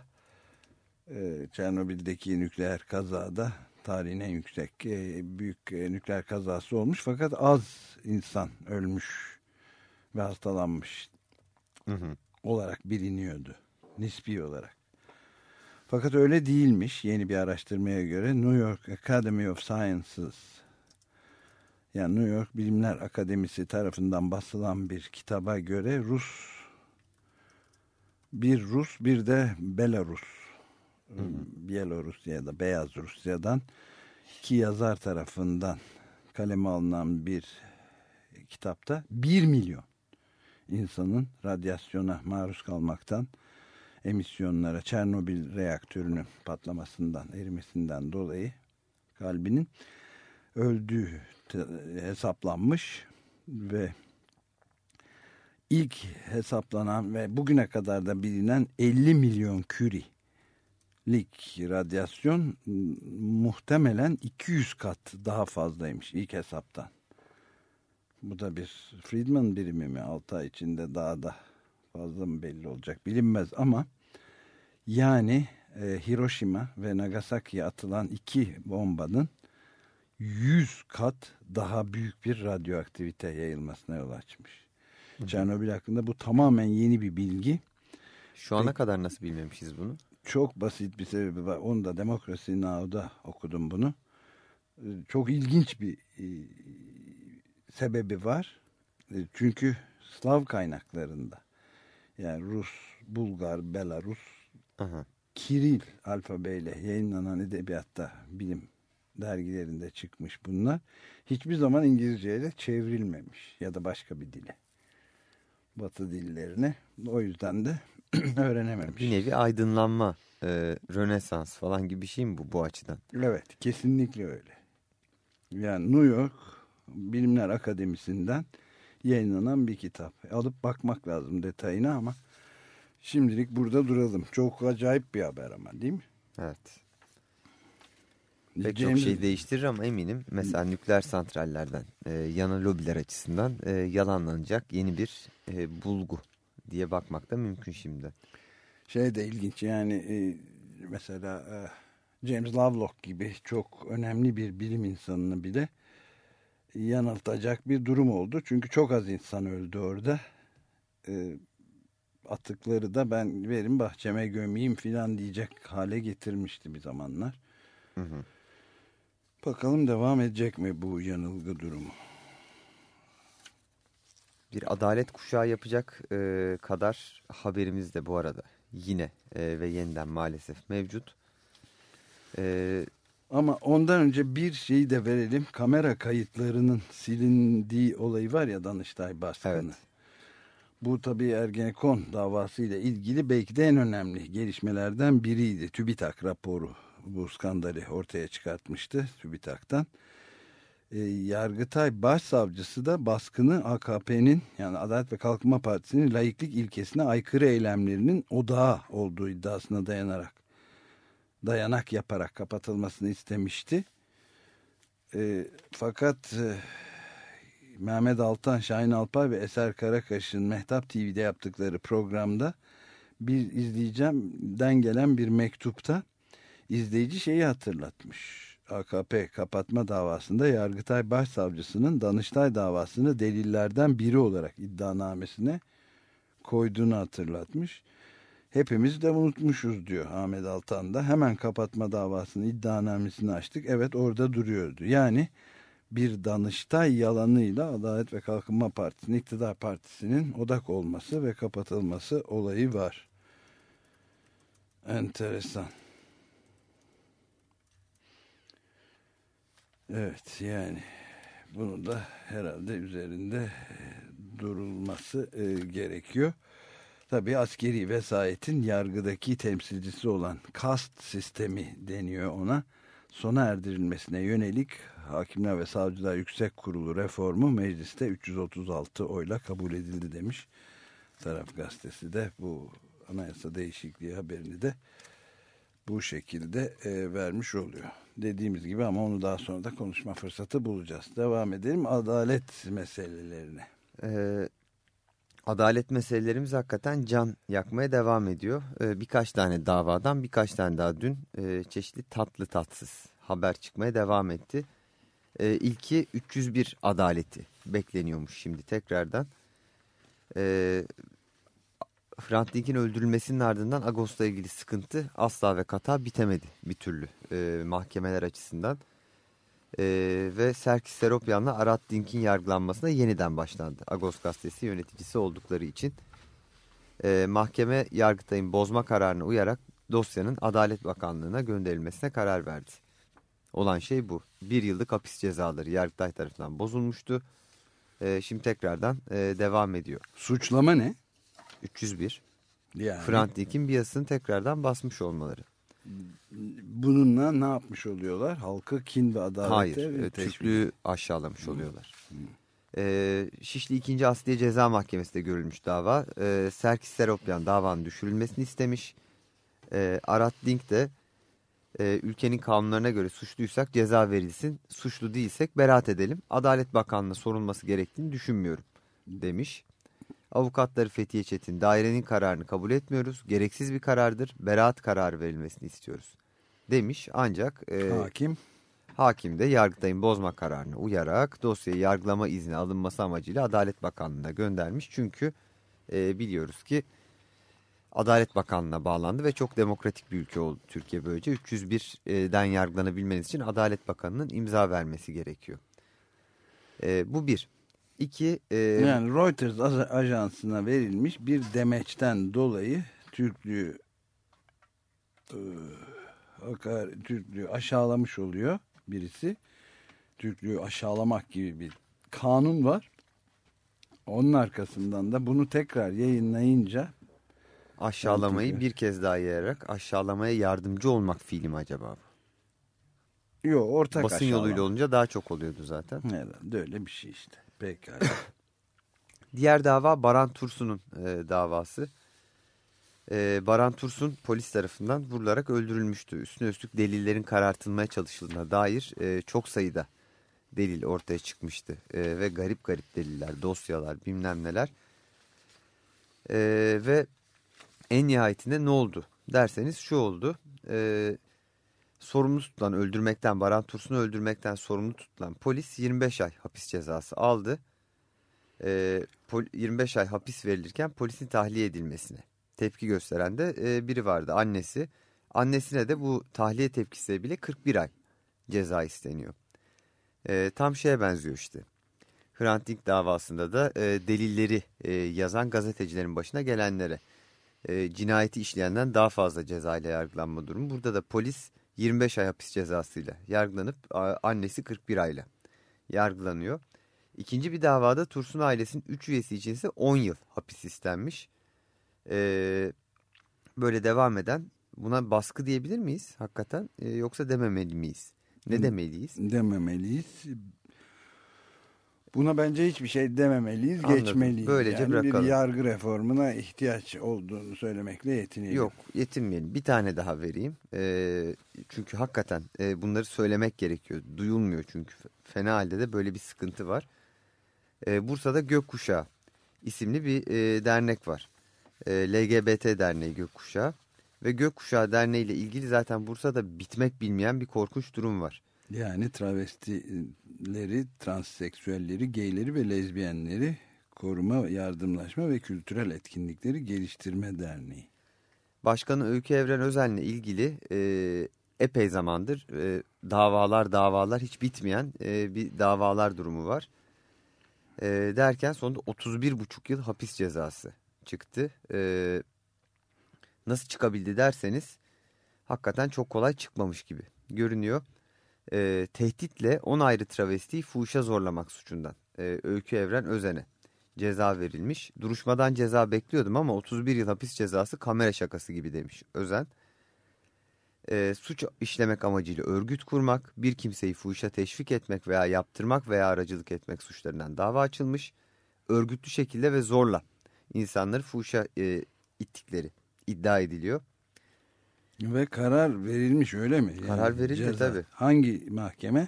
e, Çernobil'deki nükleer kazada tarihin en yüksek e, büyük e, nükleer kazası olmuş fakat az insan ölmüş ve hastalanmış Hı hı. olarak biliniyordu nispi olarak. Fakat öyle değilmiş yeni bir araştırmaya göre New York Academy of Sciences yani New York Bilimler Akademisi tarafından basılan bir kitaba göre Rus bir Rus bir de Belarus Bielorus ya da Beyaz Rusya'dan iki yazar tarafından kaleme alınan bir kitapta 1 milyon insanın radyasyona maruz kalmaktan emisyonlara Çernobil reaktörünün patlamasından erimesinden dolayı kalbinin öldüğü hesaplanmış ve ilk hesaplanan ve bugüne kadar da bilinen 50 milyon küri lik radyasyon muhtemelen 200 kat daha fazlaymış ilk hesaptan. Bu da bir Friedman birimi mi 6 ay içinde daha da fazla mı belli olacak bilinmez ama yani e, Hiroşima ve Nagasaki'ye atılan iki bombanın 100 kat daha büyük bir radyoaktivite yayılmasına yol açmış. Çernobil hakkında bu tamamen yeni bir bilgi. Şu ana kadar nasıl bilmemişiz bunu? Çok basit bir sebebi var. Onu da Demokrasi Now'da okudum bunu. Ee, Çok ilginç bir e, sebebi var. E, Çünkü Slav kaynaklarında yani Rus, Bulgar, Belarus, Aha. Kiril alfabeyle yayınlanan edebiyatta bilim dergilerinde çıkmış bunlar. Hiçbir zaman İngilizce'ye de çevrilmemiş ya da başka bir dile. Batı dillerine. O yüzden de öğrenememiş. Bir nevi aydınlanma, e, rönesans falan gibi bir şey mi bu bu açıdan? Evet, kesinlikle öyle. Yani New York Bilimler Akademisi'nden yayınlanan bir kitap. Alıp bakmak lazım detayına ama şimdilik burada duralım. Çok acayip bir haber ama değil mi? Evet. Pek James- çok şey değiştirir ama eminim mesela nükleer santrallerden e, yana lobiler açısından e, yalanlanacak yeni bir e, bulgu diye bakmak da mümkün şimdi. Şey de ilginç yani e, mesela e, James Lovelock gibi çok önemli bir bilim insanını bile yanıltacak bir durum oldu. Çünkü çok az insan öldü orada. E, atıkları da ben verin bahçeme gömeyim filan diyecek hale getirmişti bir zamanlar. Hı hı. Bakalım devam edecek mi bu yanılgı durumu? Bir adalet kuşağı yapacak e, kadar haberimiz de bu arada yine e, ve yeniden maalesef mevcut. E, Ama ondan önce bir şeyi de verelim. Kamera kayıtlarının silindiği olayı var ya Danıştay baskını. Evet. Bu tabii Ergenekon davasıyla ilgili belki de en önemli gelişmelerden biriydi. TÜBİTAK raporu bu skandalı ortaya çıkartmıştı TÜBİTAK'tan. Ee, Yargıtay Başsavcısı da baskını AKP'nin yani Adalet ve Kalkınma Partisi'nin laiklik ilkesine aykırı eylemlerinin odağı olduğu iddiasına dayanarak dayanak yaparak kapatılmasını istemişti. Ee, fakat e, Mehmet Altan, Şahin Alpay ve Eser Karakaş'ın Mehtap TV'de yaptıkları programda bir izleyicimden gelen bir mektupta izleyici şeyi hatırlatmış. AKP kapatma davasında Yargıtay Başsavcısının Danıştay davasını delillerden biri olarak iddianamesine koyduğunu hatırlatmış. Hepimiz de unutmuşuz diyor Ahmet Altan da. Hemen kapatma davasının iddianamesini açtık. Evet orada duruyordu. Yani bir Danıştay yalanıyla Adalet ve Kalkınma Partisi'nin, iktidar partisinin odak olması ve kapatılması olayı var. Enteresan. Evet yani bunu da herhalde üzerinde e, durulması e, gerekiyor. Tabii askeri vesayetin yargıdaki temsilcisi olan kast sistemi deniyor ona. Sona erdirilmesine yönelik Hakimler ve Savcılar Yüksek Kurulu reformu mecliste 336 oyla kabul edildi demiş. Taraf gazetesi de bu anayasa değişikliği haberini de bu şekilde e, vermiş oluyor. Dediğimiz gibi ama onu daha sonra da konuşma fırsatı bulacağız. Devam edelim adalet meselelerine. Ee, adalet meselelerimiz hakikaten can yakmaya devam ediyor. Ee, birkaç tane davadan birkaç tane daha dün e, çeşitli tatlı tatsız haber çıkmaya devam etti. Ee, ilki 301 adaleti bekleniyormuş şimdi tekrardan. Ee, Hrant Dink'in öldürülmesinin ardından Ağustos'la ilgili sıkıntı asla ve kata bitemedi bir türlü e, mahkemeler açısından. E, ve Serkis Seropyan'la Arat Dink'in yargılanmasına yeniden başlandı. Agos gazetesi yöneticisi oldukları için. E, mahkeme Yargıtay'ın bozma kararına uyarak dosyanın Adalet Bakanlığı'na gönderilmesine karar verdi. Olan şey bu. Bir yıllık hapis cezaları Yargıtay tarafından bozulmuştu. E, şimdi tekrardan e, devam ediyor. Suçlama ne? 301. Yani Hrant Dink'in biyasını tekrardan basmış olmaları. bununla ne yapmış oluyorlar? Halkı kin ve adalete Hayır, ve Türklüğü aşağılamış oluyorlar. Ee, Şişli 2. Asliye Ceza Mahkemesi'nde görülmüş dava. Ee, Serkis Seropyan davanın düşürülmesini istemiş. Ee, Arat Dink de e, ülkenin kanunlarına göre suçluysak ceza verilsin, suçlu değilsek beraat edelim. Adalet Bakanlığı'na sorulması gerektiğini düşünmüyorum demiş. Avukatları Fethiye Çetin dairenin kararını kabul etmiyoruz. Gereksiz bir karardır. Beraat kararı verilmesini istiyoruz demiş. Ancak e, Hakim Hakim de Yargıtay'ın bozma kararına uyarak dosyayı yargılama izni alınması amacıyla Adalet Bakanlığı'na göndermiş. Çünkü e, biliyoruz ki Adalet Bakanlığı'na bağlandı ve çok demokratik bir ülke oldu Türkiye böylece. 301'den yargılanabilmeniz için Adalet Bakanı'nın imza vermesi gerekiyor. E, bu bir. İki, e, yani Reuters ajansına verilmiş bir demeçten dolayı Türklüğü e, hakar, Türklüğü aşağılamış oluyor birisi. Türklüğü aşağılamak gibi bir kanun var. Onun arkasından da bunu tekrar yayınlayınca aşağılamayı bir kez daha yayarak aşağılamaya yardımcı olmak fiili mi acaba? bu? yok ortak Basın aşağılama. yoluyla olunca daha çok oluyordu zaten. Herhalde öyle bir şey işte. Pekala. Diğer dava Baran Tursun'un e, davası. E, Baran Tursun polis tarafından vurularak öldürülmüştü. Üstüne üstlük delillerin karartılmaya çalışıldığına dair e, çok sayıda delil ortaya çıkmıştı. E, ve garip garip deliller, dosyalar, bilmem neler. E, ve en nihayetinde ne oldu derseniz şu oldu. E, sorumlu tutulan öldürmekten, Baran Tursun'u öldürmekten sorumlu tutulan polis 25 ay hapis cezası aldı e, pol- 25 ay hapis verilirken polisin tahliye edilmesine tepki gösteren de e, biri vardı annesi. Annesine de bu tahliye tepkisi bile 41 ay ceza isteniyor. E, tam şeye benziyor işte. Hrant Dink davasında da e, delilleri e, yazan gazetecilerin başına gelenlere e, cinayeti işleyenden daha fazla ceza ile yargılanma durumu. Burada da polis 25 ay hapis cezasıyla yargılanıp annesi 41 ayla yargılanıyor. İkinci bir davada Tursun ailesinin 3 üyesi için ise 10 yıl hapis istenmiş. Ee, böyle devam eden buna baskı diyebilir miyiz hakikaten Ee, yoksa dememeli miyiz? Ne demeliyiz? dememeliyiz. Buna bence hiçbir şey dememeliyiz, Anladım. geçmeliyiz. Böylece yani bırakalım. bir yargı reformuna ihtiyaç olduğunu söylemekle yetinelim. Yok yetinmeyelim. Bir tane daha vereyim. Ee, çünkü hakikaten e, bunları söylemek gerekiyor. Duyulmuyor çünkü. Fena halde de böyle bir sıkıntı var. Ee, Bursa'da Gökkuşağı isimli bir e, dernek var. E, LGBT Derneği Gökkuşağı. Ve Gökkuşağı Derneği ile ilgili zaten Bursa'da bitmek bilmeyen bir korkunç durum var. Yani travestileri, transseksüelleri, geyleri ve lezbiyenleri koruma, yardımlaşma ve kültürel etkinlikleri geliştirme derneği. Başkanı Öykü Evren Özen'le ilgili e, epey zamandır e, davalar davalar hiç bitmeyen e, bir davalar durumu var. E, derken sonunda 31,5 yıl hapis cezası çıktı. E, nasıl çıkabildi derseniz hakikaten çok kolay çıkmamış gibi görünüyor. E, tehditle 10 ayrı travestiyi fuhuşa zorlamak suçundan e, Öykü Evren Özen'e ceza verilmiş. Duruşmadan ceza bekliyordum ama 31 yıl hapis cezası kamera şakası gibi demiş Özen. E, suç işlemek amacıyla örgüt kurmak, bir kimseyi fuhuşa teşvik etmek veya yaptırmak veya aracılık etmek suçlarından dava açılmış. Örgütlü şekilde ve zorla insanları fuhuşa e, ittikleri iddia ediliyor. Ve karar verilmiş öyle mi? Karar verildi tabii. Hangi mahkeme?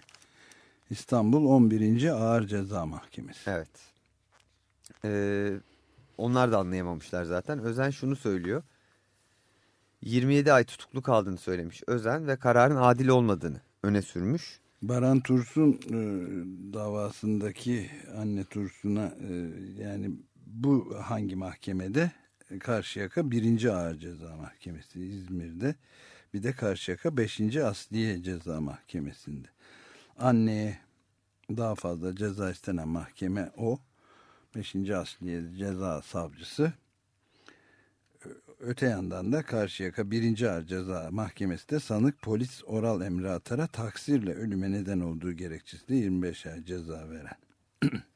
İstanbul 11. Ağır Ceza Mahkemesi. Evet. Ee, onlar da anlayamamışlar zaten. Özen şunu söylüyor. 27 ay tutuklu kaldığını söylemiş Özen ve kararın adil olmadığını öne sürmüş. Baran Tursun e, davasındaki anne Tursun'a e, yani bu hangi mahkemede? Karşıyaka 1. Ağır Ceza Mahkemesi İzmir'de. Bir de Karşıyaka 5. Asliye Ceza Mahkemesi'nde. Anneye daha fazla ceza istenen mahkeme o. 5. Asliye Ceza Savcısı. Öte yandan da Karşıyaka 1. Ağır Ceza Mahkemesi de sanık polis oral emri atara taksirle ölüme neden olduğu gerekçesiyle 25 ay ceza veren.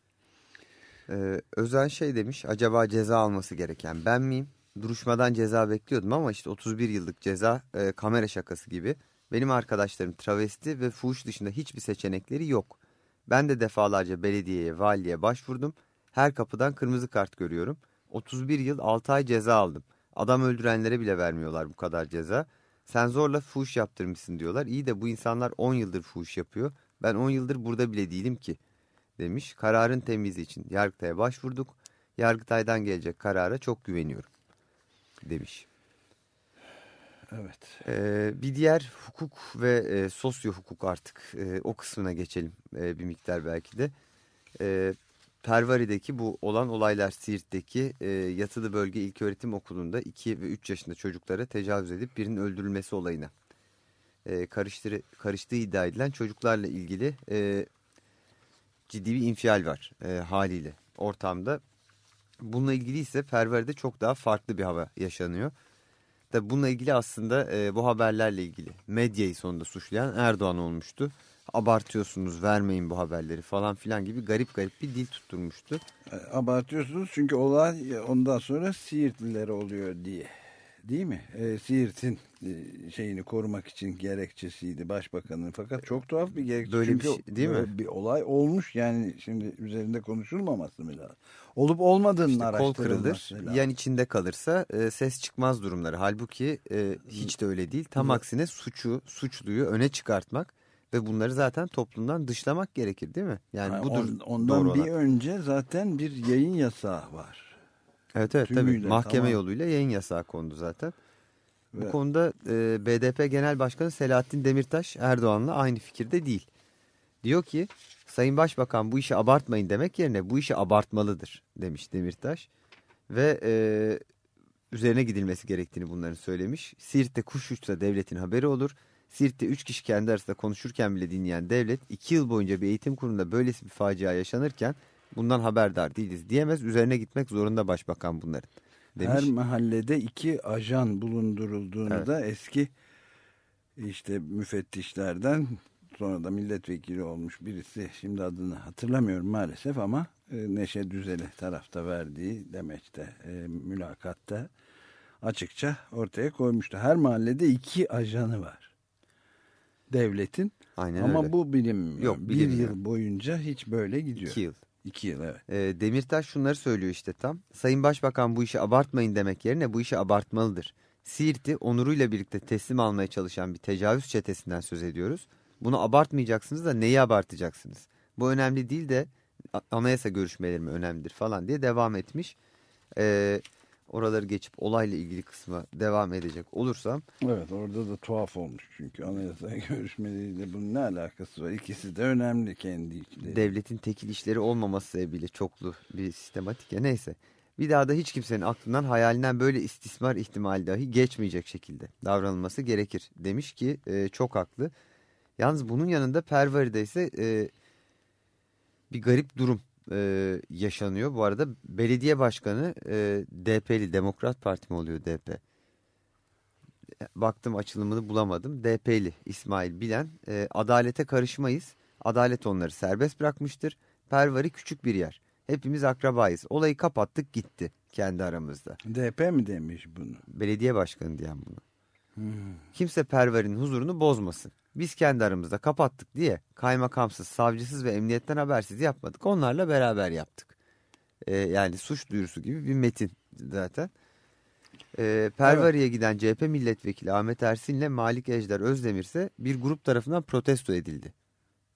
Ee, Özen şey demiş acaba ceza alması gereken ben miyim? Duruşmadan ceza bekliyordum ama işte 31 yıllık ceza e, kamera şakası gibi. Benim arkadaşlarım travesti ve fuhuş dışında hiçbir seçenekleri yok. Ben de defalarca belediyeye, valiliğe başvurdum. Her kapıdan kırmızı kart görüyorum. 31 yıl 6 ay ceza aldım. Adam öldürenlere bile vermiyorlar bu kadar ceza. Sen zorla fuhuş yaptırmışsın diyorlar. İyi de bu insanlar 10 yıldır fuhuş yapıyor. Ben 10 yıldır burada bile değilim ki demiş. Kararın temizi için Yargıtay'a başvurduk. Yargıtay'dan gelecek karara çok güveniyorum demiş. Evet. Ee, bir diğer hukuk ve e, sosyo hukuk artık e, o kısmına geçelim e, bir miktar belki de. E, Pervari'deki bu olan olaylar Siirt'teki e, yatılı bölge ilköğretim okulunda 2 ve 3 yaşında çocuklara tecavüz edip birinin öldürülmesi olayına e, karıştırı, karıştığı iddia edilen çocuklarla ilgili e, ciddi bir infial var e, haliyle ortamda. Bununla ilgili ise Pervari'de çok daha farklı bir hava yaşanıyor. Tabi bununla ilgili aslında e, bu haberlerle ilgili medyayı sonunda suçlayan Erdoğan olmuştu. Abartıyorsunuz vermeyin bu haberleri falan filan gibi garip garip bir dil tutturmuştu. E, Abartıyorsunuz çünkü olay e, ondan sonra Siirtlilere oluyor diye. Değil mi? E, Siirt'in e, şeyini korumak için gerekçesiydi başbakanın. Fakat çok tuhaf bir gerekçe. Böyle bir Çünkü şey, değil mi? böyle Bir olay olmuş yani şimdi üzerinde konuşulmaması mı lazım? Olup olmadığının İşte kol kırılır, lazım. yan içinde kalırsa e, ses çıkmaz durumları. Halbuki e, hiç de öyle değil. Tam aksine suçu, suçluyu öne çıkartmak ve bunları zaten toplumdan dışlamak gerekir değil mi? Yani Ha, budur on- ondan bir olan. önce zaten bir yayın yasağı var. Evet evet tabii mahkeme tamam. yoluyla yayın yasağı kondu zaten. Bu Ve- konuda e, BDP Genel Başkanı Selahattin Demirtaş Erdoğan'la aynı fikirde değil. Diyor ki Sayın Başbakan bu işi abartmayın demek yerine bu işi abartmalıdır demiş Demirtaş. Ve e, üzerine gidilmesi gerektiğini bunların söylemiş. Siirt'te kuş uçsa devletin haberi olur. Siirt'te 3 kişi kendi arasında konuşurken bile dinleyen devlet 2 yıl boyunca bir eğitim kurumunda böylesi bir facia yaşanırken bundan haberdar değiliz diyemez. Üzerine gitmek zorunda başbakan bunların demiş. Her mahallede iki ajan bulundurulduğunu Evet. da eski işte müfettişlerden sonra da milletvekili olmuş birisi şimdi adını hatırlamıyorum maalesef ama e, Neşe Düzeli tarafta verdiği demeçte e, mülakatta açıkça ortaya koymuştu. Her mahallede iki ajanı var. Devletin Aynen ama öyle. bu bilinmiyor. Yok, bir bilinmiyor. yıl boyunca hiç böyle gidiyor. İki yıl. İki yıl evet. E, Demirtaş şunları söylüyor işte tam. Sayın Başbakan bu işi abartmayın demek yerine bu işi abartmalıdır. Siirt'i onuruyla birlikte teslim almaya çalışan bir tecavüz çetesinden söz ediyoruz. Bunu abartmayacaksınız da neyi abartacaksınız? Bu önemli değil de anayasa görüşmeleri mi önemlidir falan diye devam etmiş. E, oraları geçip olayla ilgili kısma devam edecek olursam Evet orada da tuhaf olmuş çünkü anayasa görüşmeleriyle bunun ne alakası var? İkisi de önemli kendi içleri. devletin tekil işleri olmaması sebebiyle çoklu bir sistematik ya neyse. Bir daha da hiç kimsenin aklından hayalinden böyle istismar ihtimali dahi geçmeyecek şekilde davranılması gerekir demiş ki e, çok haklı. Yalnız bunun yanında Pervari'de ise e, bir garip durum e, yaşanıyor. Bu arada belediye başkanı e, DP'li Demokrat Parti mi oluyor DP? baktım açılımını bulamadım. DP'li İsmail Bilen. E, adalete karışmayız. Adalet onları serbest bırakmıştır. Pervari küçük bir yer. Hepimiz akrabayız. Olayı kapattık gitti kendi aramızda. DP mi demiş bunu? Belediye başkanı diyen bunu. Kimse Pervari'nin huzurunu bozmasın. Biz kendi aramızda kapattık diye kaymakamsız, savcısız ve emniyetten habersiz yapmadık. Onlarla beraber yaptık. Ee, yani suç duyurusu gibi bir metin zaten. Ee, Pervari'ye giden CHP milletvekili Ahmet Ersin'le Malik Ejder Özdemir ise bir grup tarafından protesto edildi.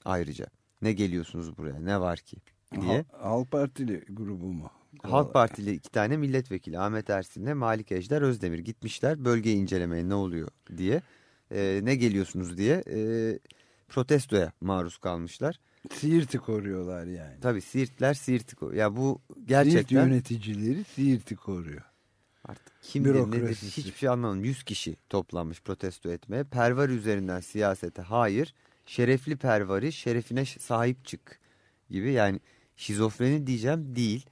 Ayrıca ne geliyorsunuz buraya ne var ki diye. Hal- Halk Partili grubu mu? Halk Partili iki tane milletvekili Ahmet Ersin'le Malik Ejder Özdemir gitmişler bölgeyi incelemeye ne oluyor diye. Ee, ne geliyorsunuz diye e, protestoya maruz kalmışlar. Siirt'i koruyorlar yani. Tabii Siirtler Siirt'i ko- Ya bu Siirt gerçekten yöneticileri Siirt'i koruyor. artık kimdir nedir hiçbir şey anlamadım. 100 kişi toplanmış protesto etmeye. Pervari üzerinden siyasete hayır. Şerefli pervari şerefine sahip çık gibi. Yani şizofreni diyeceğim değil.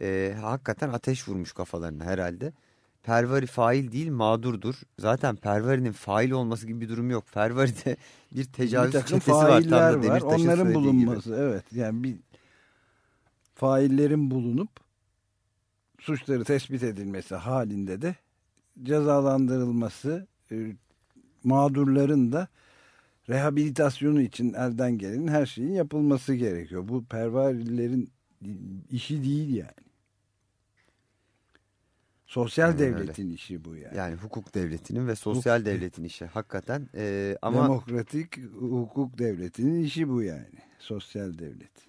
Ee, hakikaten ateş vurmuş kafalarına herhalde. Pervari fail değil mağdurdur. Zaten Pervari'nin fail olması gibi bir durum yok. Pervari'de bir tecavüz bir çetesi var. Tam da var. Onların bulunması gibi. evet. Yani bir faillerin bulunup suçları tespit edilmesi halinde de cezalandırılması e, mağdurların da rehabilitasyonu için elden gelenin her şeyin yapılması gerekiyor. Bu pervarilerin işi değil yani. Sosyal öyle. devletin işi bu yani. Yani hukuk devletinin ve sosyal Hukuk- devletin işi hakikaten. Ee, ama Demokratik hukuk devletinin işi bu yani. Sosyal devlet.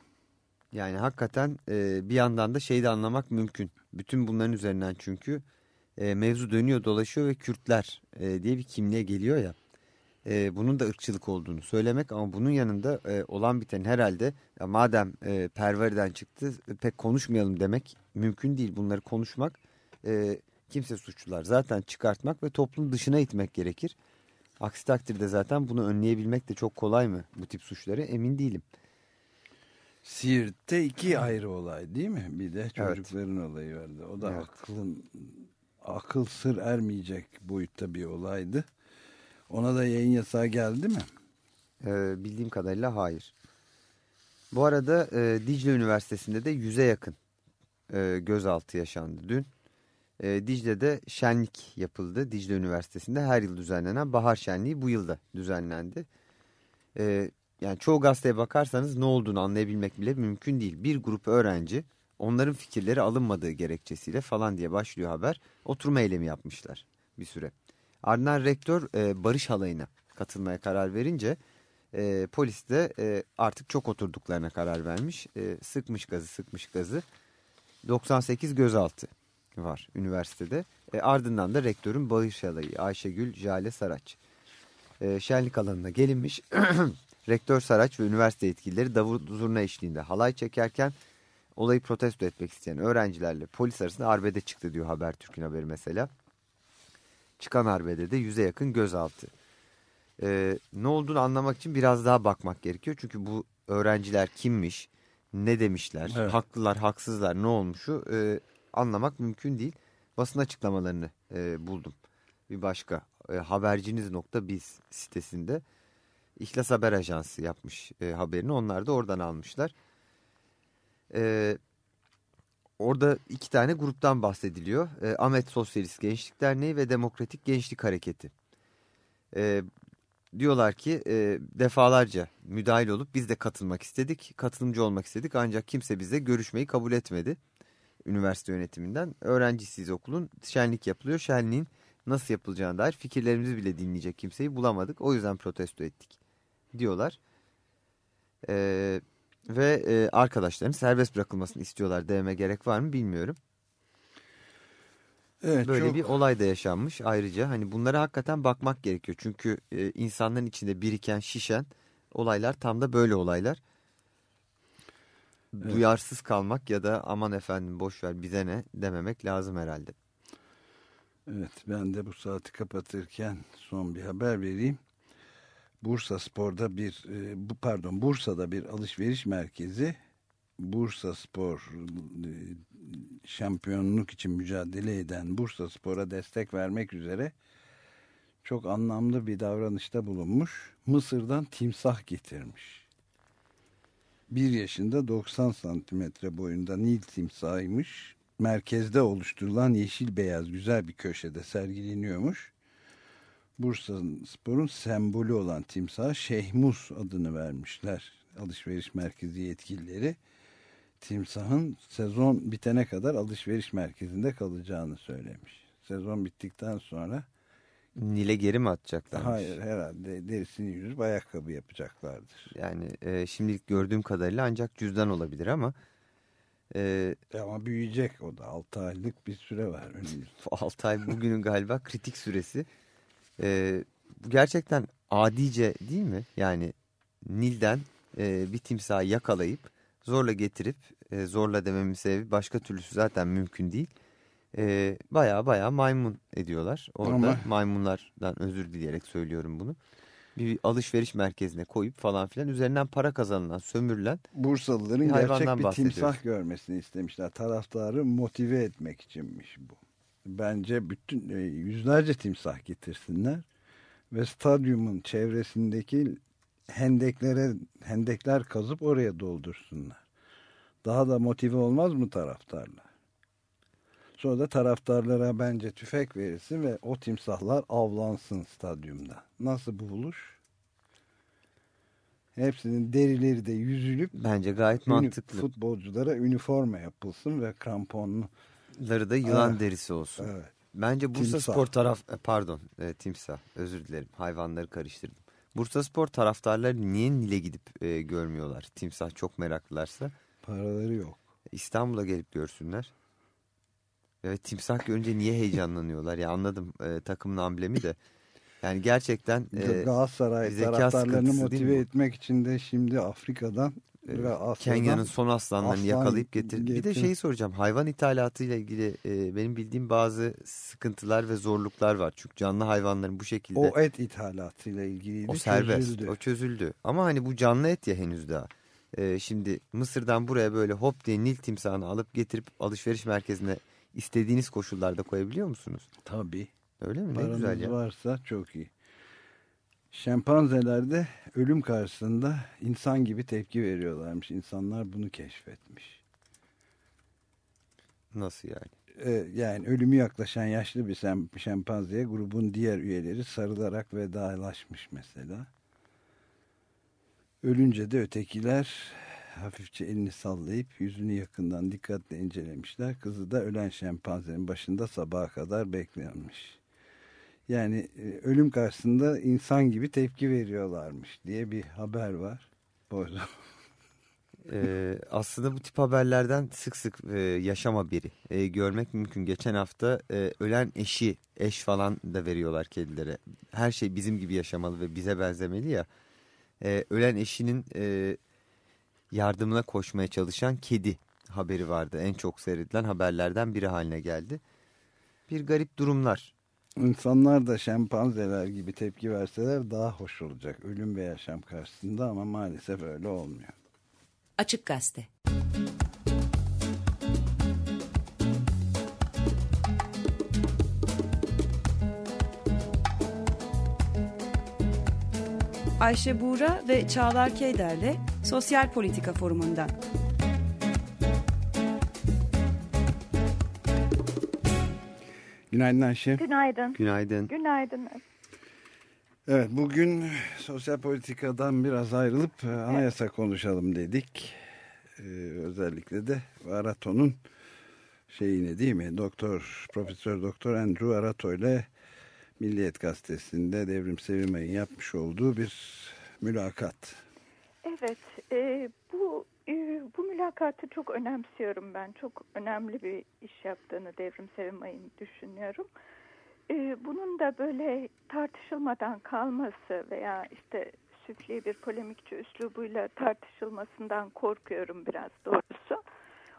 Yani hakikaten e, bir yandan da şeyi de anlamak mümkün. Bütün bunların üzerinden çünkü e, mevzu dönüyor dolaşıyor ve Kürtler e, diye bir kimliğe geliyor ya. E, bunun da ırkçılık olduğunu söylemek ama bunun yanında e, olan biten herhalde ya madem e, perveriden çıktı e, pek konuşmayalım demek mümkün değil. Bunları konuşmak e, kimse suçlular zaten çıkartmak ve toplum dışına itmek gerekir. Aksi takdirde zaten bunu önleyebilmek de çok kolay mı bu tip suçları emin değilim. Siirt'te iki ayrı olay değil mi? Bir de çocukların olayı vardı. O da Evet. aklın akıl sır ermeyecek boyutta bir olaydı. Ona da yayın yasağı geldi mi? Ee, bildiğim kadarıyla hayır. Bu arada e, Dicle Üniversitesi'nde de yüze yakın e, gözaltı yaşandı dün. E, Dicle'de şenlik yapıldı. Dicle Üniversitesi'nde her yıl düzenlenen bahar şenliği bu yılda düzenlendi. E, yani çoğu gazeteye bakarsanız ne olduğunu anlayabilmek bile mümkün değil. Bir grup öğrenci onların fikirleri alınmadığı gerekçesiyle falan diye başlıyor haber. Oturma eylemi yapmışlar bir süre. Ardından rektör e, barış halayına katılmaya karar verince e, polis de e, artık çok oturduklarına karar vermiş. E, sıkmış gazı sıkmış gazı. 98 gözaltı var üniversitede. E, ardından da rektörün barış halayı Ayşegül Jale Saraç. E, şenlik alanına gelinmiş. Rektör Saraç ve üniversite yetkilileri davul zurna eşliğinde halay çekerken olayı protesto etmek isteyen öğrencilerle polis arasında arbede çıktı diyor Habertürk'ün haberi mesela. Çıkan arbedede yüze yakın gözaltı. Ee, ne olduğunu anlamak için biraz daha bakmak gerekiyor. Çünkü bu öğrenciler kimmiş, ne demişler, Evet. haklılar, haksızlar, ne olmuşu e, anlamak mümkün değil. Basın açıklamalarını e, buldum. Bir başka e, haberciniz.biz sitesinde İhlas Haber Ajansı yapmış e, haberini. Onlar da oradan almışlar. E, orada iki tane gruptan bahsediliyor. E, Ahmet Sosyalist Gençlik Derneği ve Demokratik Gençlik Hareketi. E, diyorlar ki e, defalarca müdahil olup biz de katılmak istedik. Katılımcı olmak istedik ancak kimse bize görüşmeyi kabul etmedi. Üniversite yönetiminden. Öğrencisiyiz okulun. Şenlik yapılıyor. Şenliğin nasıl yapılacağına dair fikirlerimizi bile dinleyecek kimseyi bulamadık. O yüzden protesto ettik diyorlar. Ee, ve e, arkadaşların serbest bırakılmasını istiyorlar dememe gerek var mı bilmiyorum. Evet, Böyle çok- bir olay da yaşanmış ayrıca. Hani bunlara hakikaten bakmak gerekiyor. Çünkü e, insanların içinde biriken, şişen olaylar tam da böyle olaylar. Duyarsız kalmak ya da aman efendim boş ver bize ne dememek lazım herhalde. Evet ben de bu saati kapatırken son bir haber vereyim. Bursa Spor'da bir e, bu pardon Bursa'da bir alışveriş merkezi Bursa Spor e, şampiyonluk için mücadele eden Bursa Spor'a destek vermek üzere çok anlamlı bir davranışta bulunmuş. Mısır'dan timsah getirmiş. Bir yaşında 90 santimetre boyunda Nil timsahıymış. Merkezde oluşturulan yeşil beyaz güzel bir köşede sergileniyormuş. Bursa Spor'un sembolü olan timsah Şehmus adını vermişler. Alışveriş merkezi yetkilileri timsahın sezon bitene kadar alışveriş merkezinde kalacağını söylemiş. Sezon bittikten sonra Nil'e geri mi atacaklarmış? hayır herhalde derisini yüzüp ayakkabı yapacaklardır. Yani e, şimdilik gördüğüm kadarıyla ancak cüzdan olabilir ama e, Ama büyüyecek o da 6 aylık bir süre var önümüzde. 6 ay bugünün galiba kritik süresi. E, bu gerçekten adice değil mi? Yani Nil'den e, bir timsahı yakalayıp zorla getirip e, zorla dememin sebebi başka türlüsü zaten mümkün değil. E, baya baya maymun ediyorlar. Orada Ama- maymunlardan özür dileyerek söylüyorum bunu. Bir alışveriş merkezine koyup falan filan üzerinden para kazanılan, sömürülen Bursalıların Bir gerçek bir timsah görmesini istemişler. Taraftarı motive etmek içinmiş bu. Bence bütün e, yüzlerce timsah getirsinler ve stadyumun çevresindeki hendeklere hendekler kazıp oraya doldursunlar. Daha da motive olmaz mı taraftarlar? Sonra da taraftarlara bence tüfek verilsin ve o timsahlar avlansın stadyumda. Nasıl bu buluş? Hepsinin derileri de yüzülüp bence gayet mantıklı. Futbolculara üniforma yapılsın ve kramponlu. Ları da yılan Evet. derisi olsun. Evet. Bence Bursa Timsah. Spor taraf e, pardon e, timsah özür dilerim hayvanları karıştırdım. Bursa Spor taraftarları niye Nil'e gidip e, görmüyorlar? Timsah çok meraklılarsa Paraları yok. İstanbul'a gelip görsünler. Evet timsah görünce niye heyecanlanıyorlar? Ya anladım e, takımın amblemi de. Yani gerçekten e, Galatasaray taraftarlarını motive etmek için de şimdi Afrika'dan e, ve Asya'dan Kenya'nın son aslanlarını aslan yakalayıp getir. Bir de getir- şeyi soracağım. Hayvan ithalatıyla ilgili e, benim bildiğim bazı sıkıntılar ve zorluklar var. Çünkü canlı hayvanların bu şekilde o et ithalatıyla ilgiliydi. O serbest. çözüldü. O çözüldü. Ama hani bu canlı et ya henüz daha. Ee, şimdi Mısır'dan buraya böyle hop diye Nil timsahını alıp getirip alışveriş merkezine istediğiniz koşullarda koyabiliyor musunuz? Tabii. Öyle mi? Ne Paranız güzel ya. varsa çok iyi. Şempanzeler de ölüm karşısında insan gibi tepki veriyorlarmış. İnsanlar bunu keşfetmiş. Nasıl yani? Ee, yani ölümü yaklaşan yaşlı bir şempanzeye grubun diğer üyeleri sarılarak vedalaşmış mesela. Ölünce de ötekiler hafifçe elini sallayıp yüzünü yakından dikkatle incelemişler. Kızı da ölen şempanzenin başında sabaha kadar beklemiş. Yani e, ölüm karşısında insan gibi tepki veriyorlarmış diye bir haber var. Buyurun. Ee, aslında bu tip haberlerden sık sık e, yaşam haberi e, görmek mümkün. Geçen hafta e, ölen eşi, eş falan da veriyorlar kedilere. Her şey bizim gibi yaşamalı ve bize benzemeli ya. E, ölen eşinin e, yardımına koşmaya çalışan kedi haberi vardı. En çok seyredilen haberlerden biri haline geldi. Bir garip durumlar. İnsanlar da şempanzeler gibi tepki verseler daha hoş olacak. Ölüm ve yaşam karşısında ama maalesef öyle olmuyor. Açık Gazete. Ayşe Buğra ve Çağlar Keyder'le Sosyal Politika Forumu'ndan. Günaydın Ayşe. Günaydın. Günaydın. Günaydın. Evet bugün sosyal politikadan biraz ayrılıp e, anayasa konuşalım dedik. Ee, özellikle de Arato'nun şeyine değil mi? Doktor, Profesör Doktor Andrew Arato ile Milliyet Gazetesi'nde Devrim Sevimay'ın yapmış olduğu bir mülakat. Evet, e, bu e, bu mülakatı çok önemsiyorum ben. Çok önemli bir iş yaptığını Devrim Sevimay'ın düşünüyorum. E, bunun da böyle tartışılmadan kalması veya işte süfli bir polemikçi üslubuyla tartışılmasından korkuyorum biraz doğrusu.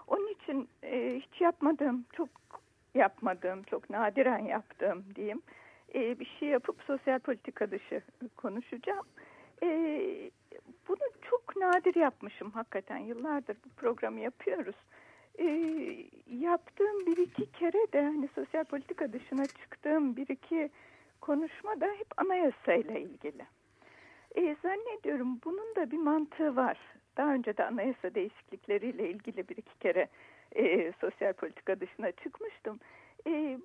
Onun için e, hiç yapmadığım, çok yapmadığım, çok nadiren yaptığım diyeyim e, bir şey yapıp sosyal politika dışı konuşacağım. E, bunu çok nadir yapmışım hakikaten. Yıllardır bu programı yapıyoruz. E, yaptığım bir iki kere de hani sosyal politika dışına çıktığım bir iki konuşma da hep anayasayla ilgili. E, zannediyorum bunun da bir mantığı var. Daha önce de anayasa değişiklikleriyle ilgili bir iki kere e, sosyal politika dışına çıkmıştım. E,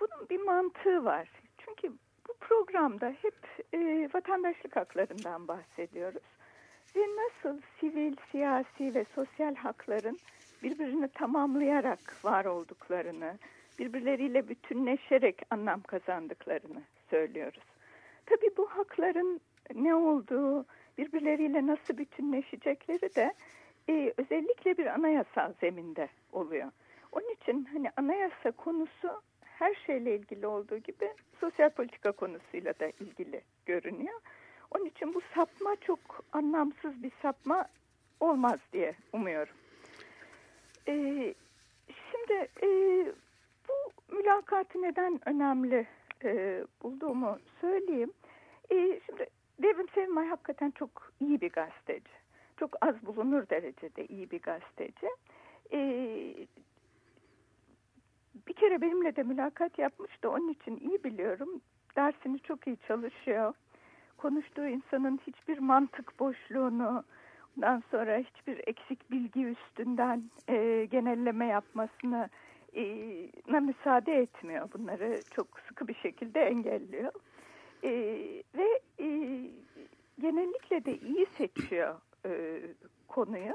bunun bir mantığı var. Çünkü bu programda hep e, vatandaşlık haklarından bahsediyoruz. Ve nasıl sivil, siyasi ve sosyal hakların birbirini tamamlayarak var olduklarını, birbirleriyle bütünleşerek anlam kazandıklarını söylüyoruz. Tabii bu hakların ne olduğu, birbirleriyle nasıl bütünleşecekleri de e, özellikle bir anayasal zeminde oluyor. Onun için hani anayasa konusu her şeyle ilgili olduğu gibi sosyal politika konusuyla da ilgili görünüyor. Onun için bu sapma çok anlamsız bir sapma olmaz diye umuyorum. Ee, şimdi e, bu mülakatı neden önemli e, bulduğumu söyleyeyim. E, şimdi Devrim Sevimay hakikaten çok iyi bir gazeteci. Çok az bulunur derecede iyi bir gazeteci. E, bir kere benimle de mülakat yapmıştı. Onun için iyi biliyorum. Dersini çok iyi çalışıyor. Konuştuğu insanın hiçbir mantık boşluğunu, ondan sonra hiçbir eksik bilgi üstünden e, genelleme yapmasını e, müsaade etmiyor. Bunları çok sıkı bir şekilde engelliyor. E, ve e, genellikle de iyi seçiyor e, konuyu.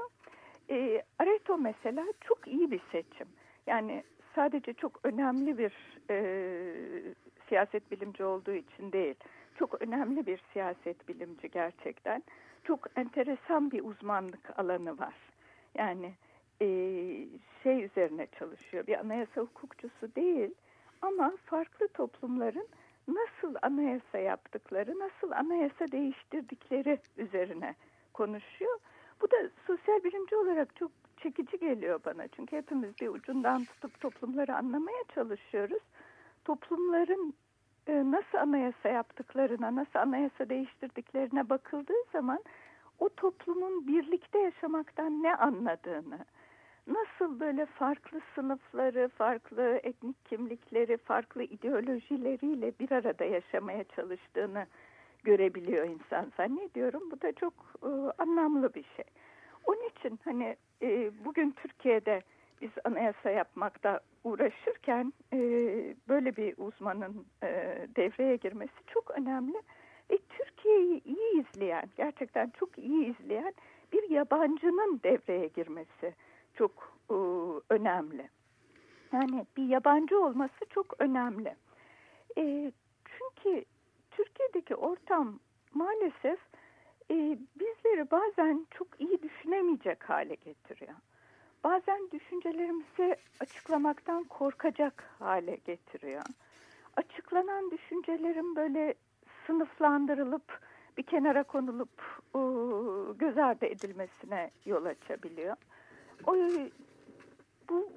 E, Areto mesela çok iyi bir seçim. Yani sadece çok önemli bir e, siyaset bilimci olduğu için değil. Çok önemli bir siyaset bilimci gerçekten. Çok enteresan bir uzmanlık alanı var. Yani e, şey üzerine çalışıyor. Bir anayasa hukukçusu değil ama farklı toplumların nasıl anayasa yaptıkları, nasıl anayasa değiştirdikleri üzerine konuşuyor. Bu da sosyal bilimci olarak çok çekici geliyor bana. Çünkü hepimiz bir ucundan tutup toplumları anlamaya çalışıyoruz. Toplumların nasıl anayasa yaptıklarına, nasıl anayasa değiştirdiklerine bakıldığı zaman o toplumun birlikte yaşamaktan ne anladığını, nasıl böyle farklı sınıfları, farklı etnik kimlikleri, farklı ideolojileriyle bir arada yaşamaya çalıştığını görebiliyor insan zannediyorum. Bu da çok e, anlamlı bir şey. Onun için hani e, bugün Türkiye'de biz anayasa yapmakta uğraşırken e, böyle bir uzmanın e, devreye girmesi çok önemli. Ve Türkiye'yi iyi izleyen, gerçekten çok iyi izleyen bir yabancının devreye girmesi çok e, önemli. Yani bir yabancı olması çok önemli. E, çünkü Türkiye'deki ortam maalesef e, bizleri bazen çok iyi düşünemeyecek hale getiriyor. Bazen düşüncelerimizi açıklamaktan korkacak hale getiriyor. Açıklanan düşüncelerin böyle sınıflandırılıp bir kenara konulup e, göz ardı edilmesine yol açabiliyor. O, bu,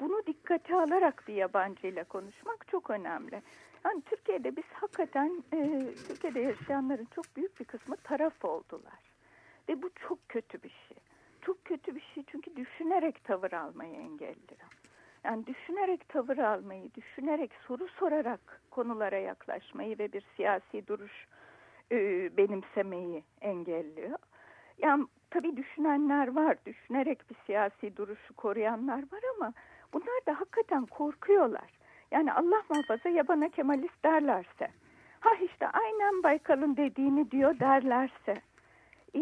bunu dikkate alarak bir yabancıyla konuşmak çok önemli. Yani Türkiye'de biz hakikaten e, Türkiye'de yaşayanların çok büyük bir kısmı taraf oldular. Ve bu çok kötü bir şey. Çok kötü bir şey çünkü düşünerek tavır almayı engelliyor. Yani düşünerek tavır almayı, düşünerek soru sorarak konulara yaklaşmayı ve bir siyasi duruş e, benimsemeyi engelliyor. Yani tabii düşünenler var, düşünerek bir siyasi duruşu koruyanlar var ama bunlar da hakikaten korkuyorlar. Yani Allah muhafaza ya bana Kemalist derlerse, ha işte aynen Baykal'ın dediğini diyor derlerse, e,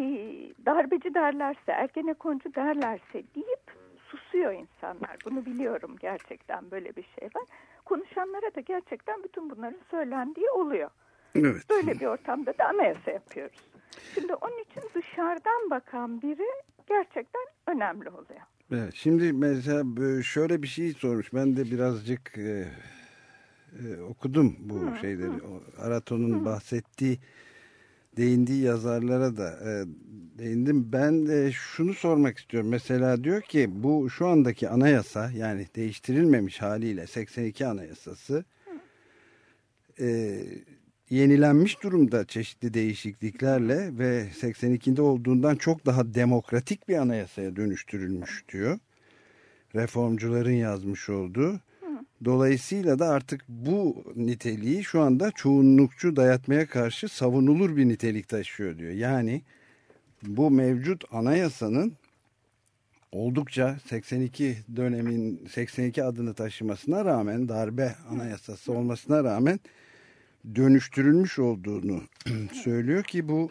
darbeci derlerse, ergenekoncu derlerse deyip susuyor insanlar. Bunu biliyorum gerçekten böyle bir şey var. Konuşanlara da gerçekten bütün bunların söylendiği oluyor. Evet. Böyle bir ortamda da anayasa yapıyoruz. Şimdi onun için dışarıdan bakan biri gerçekten önemli oluyor. Evet, şimdi mesela şöyle bir şey sormuş. Ben de birazcık e, e, okudum bu şeyleri. O, Araton'un bahsettiği, değindiği yazarlara da e, değindim. Ben de şunu sormak istiyorum. Mesela diyor ki bu şu andaki anayasa yani değiştirilmemiş haliyle 82 anayasası e, yenilenmiş durumda çeşitli değişikliklerle ve 82'de olduğundan çok daha demokratik bir anayasaya dönüştürülmüş diyor. Reformcuların yazmış olduğu Dolayısıyla da artık bu niteliği şu anda çoğunlukçu dayatmaya karşı savunulur bir nitelik taşıyor diyor. Yani bu mevcut anayasanın oldukça 82 dönemin 82 adını taşımasına rağmen darbe anayasası olmasına rağmen dönüştürülmüş olduğunu söylüyor ki bu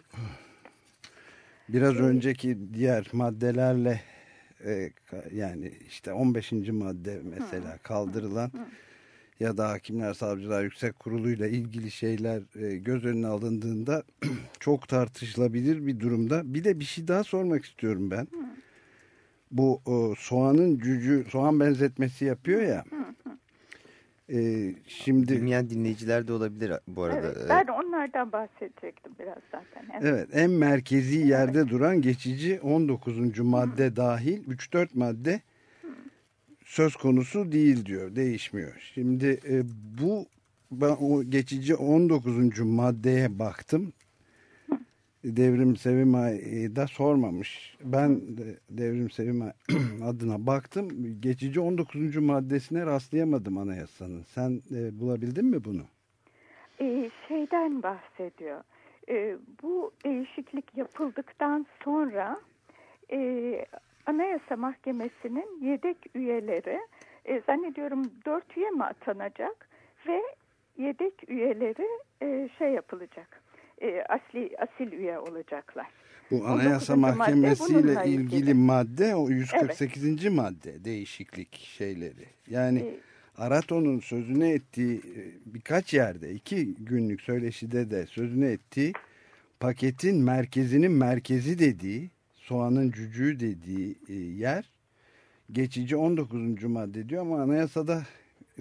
biraz önceki diğer maddelerle e, yani işte 15. madde mesela kaldırılan ya da Hakimler Savcılar Yüksek Kurulu'yla ilgili şeyler e, göz önüne alındığında çok tartışılabilir bir durumda. Bir de bir şey daha sormak istiyorum ben. Bu o, soğanın cücü, soğan benzetmesi yapıyor ya. E, şimdi Bilmeyen dinleyiciler de olabilir bu arada. Evet, Ee, ben onlardan bahsedecektim biraz zaten. Evet. Evet en merkezi yerde duran geçici 19. madde dahil 3-4 madde söz konusu değil diyor değişmiyor. Şimdi e, bu ben o geçici 19. maddeye baktım. Devrim Sevimay da sormamış. Ben de Devrim Sevimay adına baktım. Geçici 19. maddesine rastlayamadım anayasanın. Sen e, bulabildin mi bunu? Ee, şeyden bahsediyor. Ee, bu değişiklik yapıldıktan sonra e, Anayasa Mahkemesi'nin yedek üyeleri e, zannediyorum dört üye mi atanacak ve yedek üyeleri e, şey yapılacak. E, asli asil üye olacaklar. Bu Anayasa 19. madde Mahkemesi bununla ile ilgili ilgili. madde o 148. madde değişiklik şeyleri. Yani Ee, Arato'nun sözüne ettiği e, birkaç yerde iki günlük söyleşide de sözüne ettiği paketin merkezinin merkezi dediği soğanın cücüğü dediği e, yer geçici 19. madde diyor ama anayasada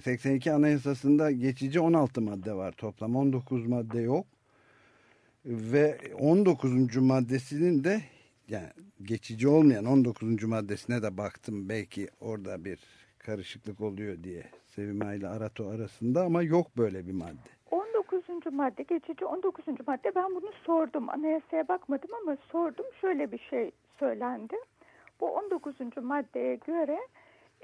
82 anayasasında geçici 16 madde var toplam 19 madde yok ve 19. maddesinin de yani geçici olmayan 19. maddesine de baktım belki orada bir karışıklık oluyor diye Sevima ile Arato arasında ama yok böyle bir madde. 19. madde, geçici 19. madde ben bunu sordum. Anayasaya bakmadım ama sordum. Şöyle bir şey söylendi. Bu 19. maddeye göre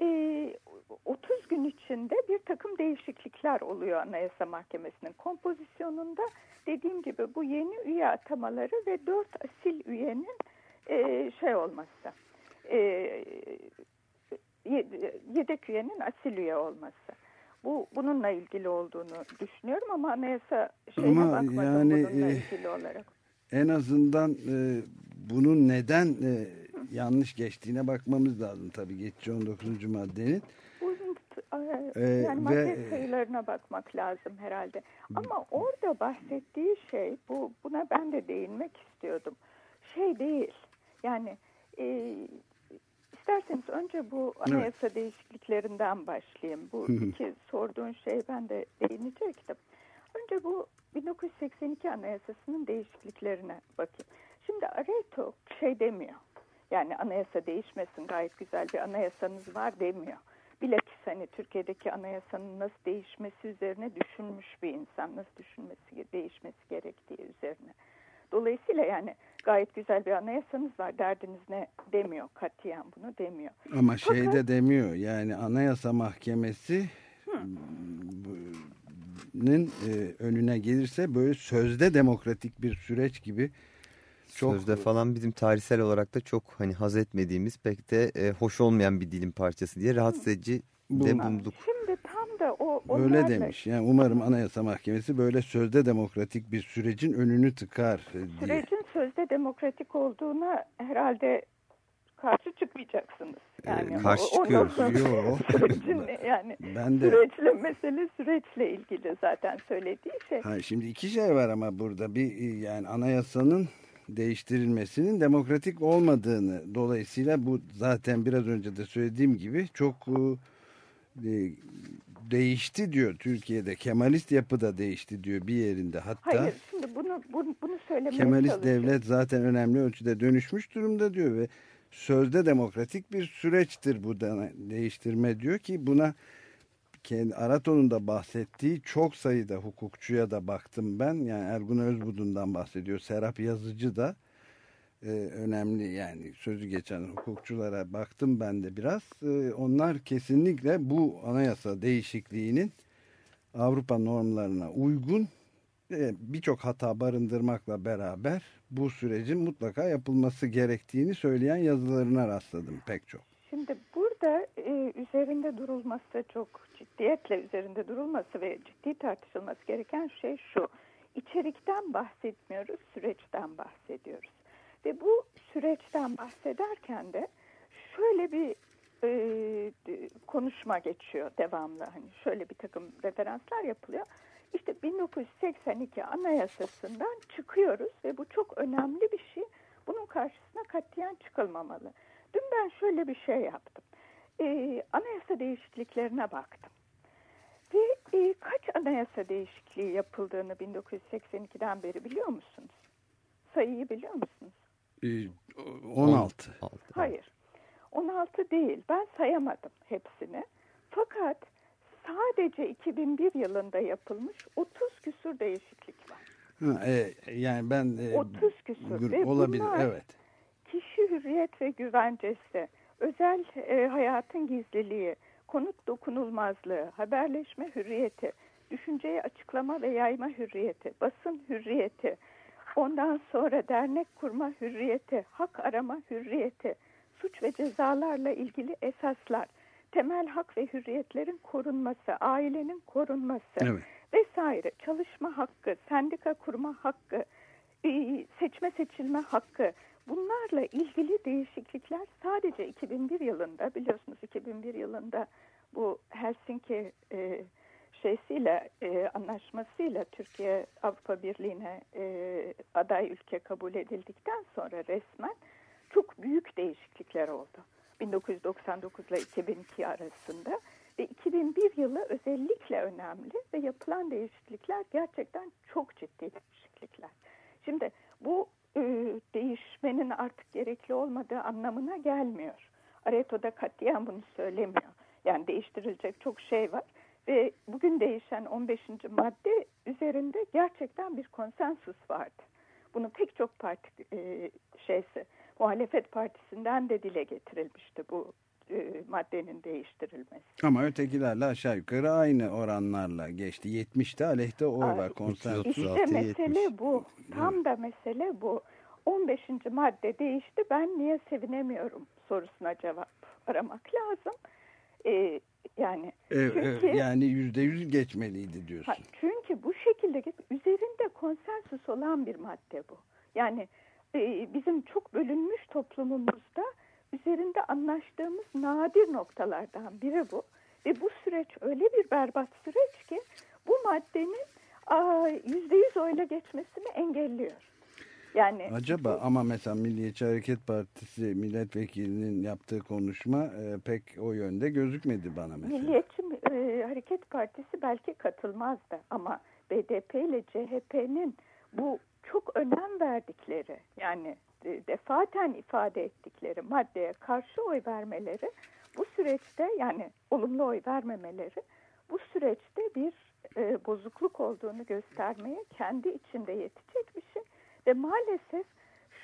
e, 30 gün içinde bir takım değişiklikler oluyor Anayasa Mahkemesi'nin kompozisyonunda. Dediğim gibi bu yeni üye atamaları ve 4 asil üyenin e, şey olması. E, ye- yedek üyenin asil üye olması. Bu bununla ilgili olduğunu düşünüyorum ama anayasa şeyine Ama bakmadım yani, bununla e, ilgili olarak. En azından e, bunun neden e, yanlış geçtiğine bakmamız lazım tabii geçici 19. maddenin. T- e, Ee, yani ve- madde sayılarına bakmak lazım herhalde. Ama orada bahsettiği şey bu buna ben de değinmek istiyordum. Şey değil. Yani e, isterseniz önce bu anayasa değişikliklerinden başlayayım. Bu iki sorduğun şey ben de değinecektim. Önce bu 1982 Anayasası'nın değişikliklerine bakayım. Şimdi Areto şey demiyor. Yani anayasa değişmesin gayet güzel bir anayasanız var demiyor. Bilakis hani Türkiye'deki anayasanın nasıl değişmesi üzerine düşünmüş bir insan. Nasıl düşünmesi, değişmesi gerektiği üzerine. Dolayısıyla yani gayet güzel bir anayasanız var derdiniz ne demiyor katiyen bunu demiyor. Ama şey de demiyor yani Anayasa Mahkemesi nin e, önüne gelirse böyle sözde demokratik bir süreç gibi çok Sözde falan bizim tarihsel olarak da çok hani haz etmediğimiz pek de e, hoş olmayan bir dilin parçası diye rahatsız edici de bulduk. Şimdi tam da o öyle onlarla- demiş. Yani umarım Anayasa Mahkemesi böyle sözde demokratik bir sürecin önünü tıkar e, diye. Sürecin sözde demokratik olduğuna herhalde karşı çıkmayacaksınız. Yani Ee, karşı o- çıkıyoruz. sonra Yo. Sürecin yani Ben de süreçle mesele süreçle ilgili zaten söylediği şey. Ha, şimdi iki şey var ama burada bir e, yani anayasanın değiştirilmesinin demokratik olmadığını dolayısıyla bu zaten biraz önce de söylediğim gibi çok e, e, değişti diyor. Türkiye'de Kemalist yapı da değişti diyor bir yerinde hatta. Hayır şimdi bunu bunu, bunu söylemeye Kemalist devlet zaten önemli ölçüde dönüşmüş durumda diyor ve sözde demokratik bir süreçtir bu değiştirme diyor ki buna kendi Arato'nun da bahsettiği çok sayıda hukukçuya da baktım ben. Yani Ergun Özbudun'dan bahsediyor. Serap Yazıcı da e, önemli yani sözü geçen hukukçulara baktım ben de biraz. E, onlar kesinlikle bu anayasa değişikliğinin Avrupa normlarına uygun e, birçok hata barındırmakla beraber bu sürecin mutlaka yapılması gerektiğini söyleyen yazılarına rastladım pek çok. Şimdi burada e, üzerinde durulması çok ciddiyetle üzerinde durulması ve ciddi tartışılması gereken şey şu. İçerikten bahsetmiyoruz, süreçten bahsediyoruz. Ve bu süreçten bahsederken de şöyle bir e, konuşma geçiyor devamlı. Hani şöyle bir takım referanslar yapılıyor. İşte 1982 Anayasası'ndan çıkıyoruz ve bu çok önemli bir şey. Bunun karşısına katiyen çıkılmamalı. Dün ben şöyle bir şey yaptım. Ee, anayasa değişikliklerine baktım. Ve e, kaç anayasa değişikliği yapıldığını 1982'den beri biliyor musunuz? Sayıyı biliyor musunuz? E, 16. Altı. Hayır. 16 değil. Ben sayamadım hepsini. Fakat sadece 2001 yılında yapılmış 30 küsur değişiklik var. Ha, e, yani ben e, 30 küsur. gür- Ve olabilir bunlar- evet. Kişi hürriyet ve güvencesi, özel e, hayatın gizliliği, konut dokunulmazlığı, haberleşme hürriyeti, düşünceyi açıklama ve yayma hürriyeti, basın hürriyeti, ondan sonra dernek kurma hürriyeti, hak arama hürriyeti, suç ve cezalarla ilgili esaslar, temel hak ve hürriyetlerin korunması, ailenin korunması Evet. vesaire, çalışma hakkı, sendika kurma hakkı, e, seçme seçilme hakkı bunlarla ilgili değişiklikler sadece 2001 yılında biliyorsunuz 2001 yılında bu Helsinki e, şeysiyle e, anlaşmasıyla Türkiye Avrupa Birliği'ne e, aday ülke kabul edildikten sonra resmen çok büyük değişiklikler oldu. 1999 ile 2002 arasında ve 2001 yılı özellikle önemli ve yapılan değişiklikler gerçekten çok ciddi değişiklikler. Şimdi bu değişmenin artık gerekli olmadığı anlamına gelmiyor. Areto'da katiyen bunu söylemiyor. Yani değiştirilecek çok şey var ve bugün değişen 15. madde üzerinde gerçekten bir konsensus vardı. Bunu pek çok parti e, şeysi, muhalefet partisinden de dile getirilmişti bu e, maddenin değiştirilmesi. Ama ötekilerle aşağı yukarı aynı oranlarla geçti. 70'te aleyhte oy var konsensus. 336, İşte 70. mesele bu. Tam da mesele bu. 15. madde değişti. Ben niye sevinemiyorum sorusuna cevap aramak lazım. Ee, yani E, e, çünkü, yani %100 geçmeliydi diyorsun. ha, çünkü bu şekilde üzerinde konsensus olan bir madde bu. Yani e, bizim çok bölünmüş toplumumuzda üzerinde anlaştığımız nadir noktalardan biri bu. Ve bu süreç öyle bir berbat süreç ki bu maddenin yüzde yüz oyla geçmesini engelliyor. Yani Acaba ama mesela Milliyetçi Hareket Partisi milletvekilinin yaptığı konuşma e, pek o yönde gözükmedi bana mesela. Milliyetçi e, Hareket Partisi belki katılmazdı ama BDP ile CHP'nin bu çok önem verdikleri yani defaten ifade ettikleri maddeye karşı oy vermeleri bu süreçte yani olumlu oy vermemeleri bu süreçte bir e, bozukluk olduğunu göstermeye kendi içinde yetecek bir şey ve maalesef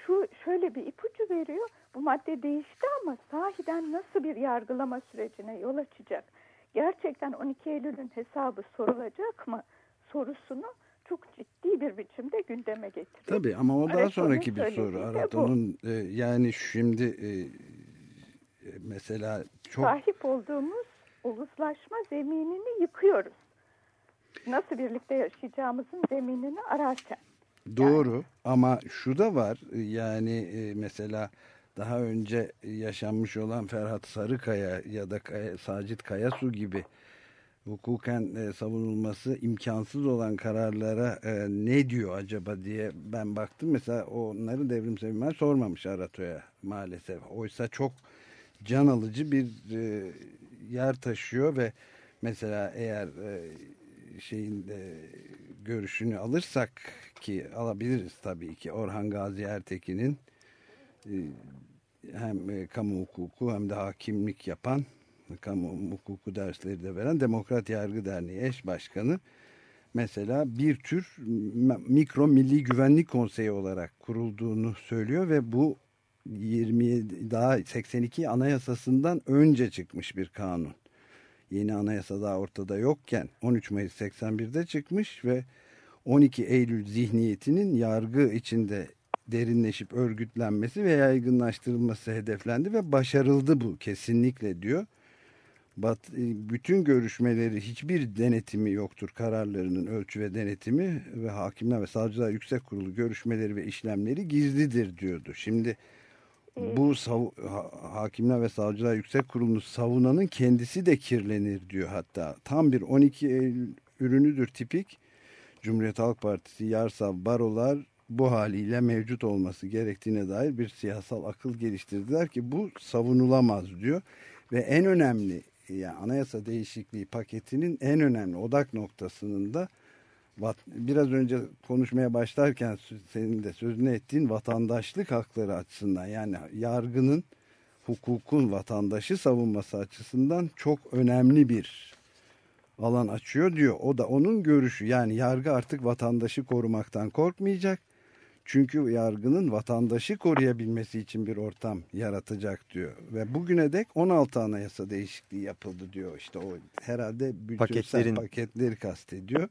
şu şöyle bir ipucu veriyor. Bu madde değişti ama sahiden nasıl bir yargılama sürecine yol açacak? Gerçekten 12 Eylül'ün hesabı sorulacak mı sorusunu çok ciddi bir biçimde gündeme getiriyor. Tabii ama o daha sonraki bir soru. de bu. Arato'nun e, yani şimdi e, e, mesela çok Sahip olduğumuz uluslaşma zeminini yıkıyoruz. Nasıl birlikte yaşayacağımızın zeminini ararken. Doğru ama şu da var yani e, mesela daha önce yaşanmış olan Ferhat Sarıkaya ya da Kaya, Sacit Kayasu gibi hukuken e, savunulması imkansız olan kararlara e, ne diyor acaba diye ben baktım. Mesela onları Devrim Sevimler sormamış Arato'ya maalesef. Oysa çok can alıcı bir e, yer taşıyor ve mesela eğer e, şeyin e, görüşünü alırsak ki alabiliriz tabii ki Orhan Gazi Ertekin'in e, hem e, kamu hukuku hem de hakimlik yapan kamu hukuku dersleri de veren Demokrat Yargı Derneği eş başkanı mesela bir tür mikro milli güvenlik konseyi olarak kurulduğunu söylüyor ve bu 27 daha 82 anayasasından önce çıkmış bir kanun. Yeni anayasa daha ortada yokken 13 Mayıs 81'de çıkmış ve 12 Eylül zihniyetinin yargı içinde derinleşip örgütlenmesi ve yaygınlaştırılması hedeflendi ve başarıldı bu kesinlikle diyor. Bat, bütün görüşmeleri hiçbir denetimi yoktur kararlarının ölçü ve denetimi ve hakimler ve savcılar yüksek kurulu görüşmeleri ve işlemleri gizlidir diyordu. Şimdi bu sav, ha, hakimler ve savcılar yüksek kurulunu savunanın kendisi de kirlenir diyor hatta. Tam bir 12 Eylül ürünüdür tipik. Cumhuriyet Halk Partisi, Yarsav, Barolar bu haliyle mevcut olması gerektiğine dair bir siyasal akıl geliştirdiler ki bu savunulamaz diyor. Ve en önemli yani anayasa değişikliği paketinin en önemli odak noktasının da biraz önce konuşmaya başlarken senin de sözünü ettiğin vatandaşlık hakları açısından yani yargının hukukun vatandaşı savunması açısından çok önemli bir alan açıyor diyor. O da onun görüşü yani yargı artık vatandaşı korumaktan korkmayacak. Çünkü yargının vatandaşı koruyabilmesi için bir ortam yaratacak diyor. Ve bugüne dek 16 anayasa değişikliği yapıldı diyor. İşte o herhalde Paketlerin... paketleri kastediyor.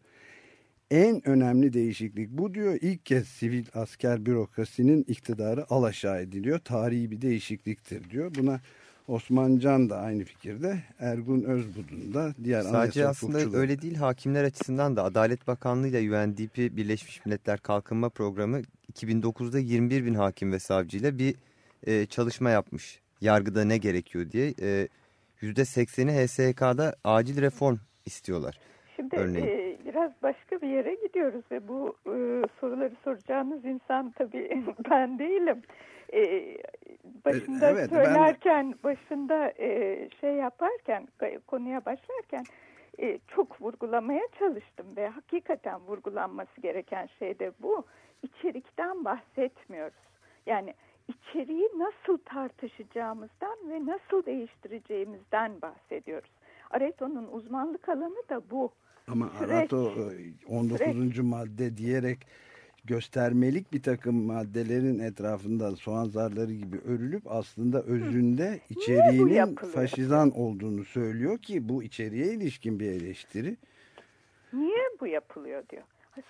En önemli değişiklik bu diyor. İlk kez sivil asker bürokrasinin iktidarı alaşağı ediliyor. Tarihi bir değişikliktir diyor. Buna Osman Can da aynı fikirde. Ergun Özbudun da diğer Sadece aslında hukukçuları. öyle değil hakimler açısından da Adalet Bakanlığı ile UNDP Birleşmiş Milletler Kalkınma Programı 2009'da 21 bin hakim ve savcıyla bir e, çalışma yapmış. Yargıda ne gerekiyor diye. E, %80'i HSK'da acil reform istiyorlar. Şimdi Örneğin. e, biraz başka bir yere gidiyoruz ve bu e, soruları soracağınız insan tabii ben değilim. E, başında Evet, ben söylerken, başında e, şey yaparken, konuya başlarken e, çok vurgulamaya çalıştım ve hakikaten vurgulanması gereken şey de bu. İçerikten bahsetmiyoruz. Yani içeriği nasıl tartışacağımızdan ve nasıl değiştireceğimizden bahsediyoruz. Areto'nun uzmanlık alanı da bu. Ama Süreç. Arato e, 19. madde diyerek göstermelik bir takım maddelerin etrafında soğan zarları gibi örülüp aslında özünde içeriğinin yapılıyor? faşizan olduğunu söylüyor ki bu içeriğe ilişkin bir eleştiri. Niye bu yapılıyor diyor.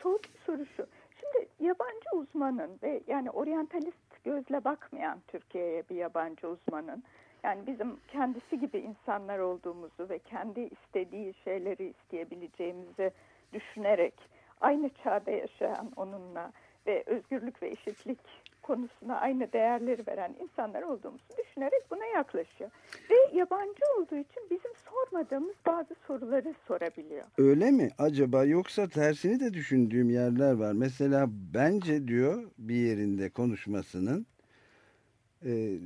Soğuk bir soru şu. Şimdi yabancı uzmanın ve yani oryantalist gözle bakmayan Türkiye'ye bir yabancı uzmanın yani bizim kendisi gibi insanlar olduğumuzu ve kendi istediği şeyleri isteyebileceğimizi düşünerek aynı çağda yaşayan onunla ve özgürlük ve eşitlik konusuna aynı değerleri veren insanlar olduğumuzu düşünerek buna yaklaşıyor. Ve yabancı olduğu için bizim sormadığımız bazı soruları sorabiliyor. Öyle mi acaba yoksa tersini de düşündüğüm yerler var. Mesela bence diyor bir yerinde konuşmasının e,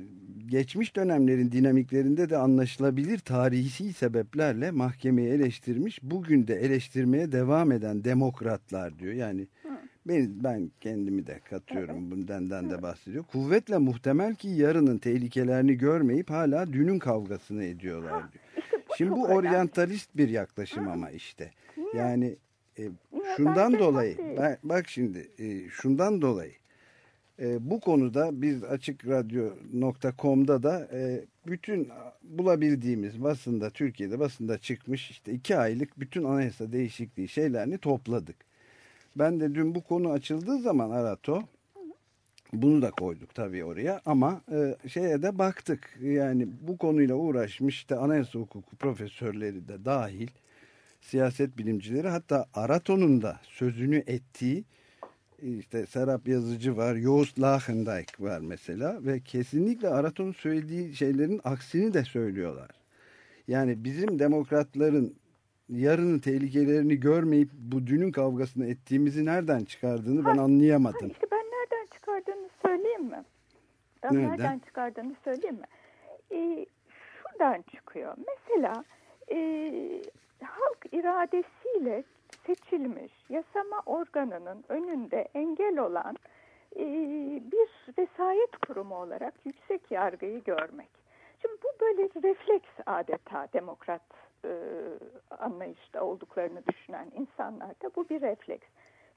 geçmiş dönemlerin dinamiklerinde de anlaşılabilir tarihi sebeplerle mahkemeyi eleştirmiş. Bugün de eleştirmeye devam eden demokratlar diyor. Yani ben, ben kendimi de katıyorum bundenden de bahsediyor. Kuvvetle muhtemel ki yarının tehlikelerini görmeyip hala dünün kavgasını ediyorlar diyor. İşte bu Şimdi bu oryantalist bir yaklaşım ama işte. Yani e, şundan dolayı ben, bak şimdi e, şundan dolayı e, bu konuda biz açıkradyo.com'da da e, bütün bulabildiğimiz basında Türkiye'de basında çıkmış işte iki aylık bütün anayasa değişikliği şeylerini topladık. Ben de dün bu konu açıldığı zaman Arato bunu da koyduk tabii oraya ama e, şeye de baktık. Yani bu konuyla uğraşmış işte anayasa hukuku profesörleri de dahil siyaset bilimcileri hatta Arato'nun da sözünü ettiği işte Serap Yazıcı var, Joost Lachendijk var mesela ve kesinlikle Araton'un söylediği şeylerin aksini de söylüyorlar. Yani bizim demokratların yarının tehlikelerini görmeyip bu dünün kavgasını ettiğimizi nereden çıkardığını ben Ha, anlayamadım. işte ben nereden çıkardığını söyleyeyim mi? Ben Nereden? nereden, çıkardığını söyleyeyim mi? Ee, şuradan çıkıyor. Mesela e, halk iradesiyle seçilmiş yasama organının önünde engel olan e, bir vesayet kurumu olarak yüksek yargıyı görmek. Şimdi bu böyle refleks adeta demokrat e, anlayışta olduklarını düşünen insanlarda bu bir refleks.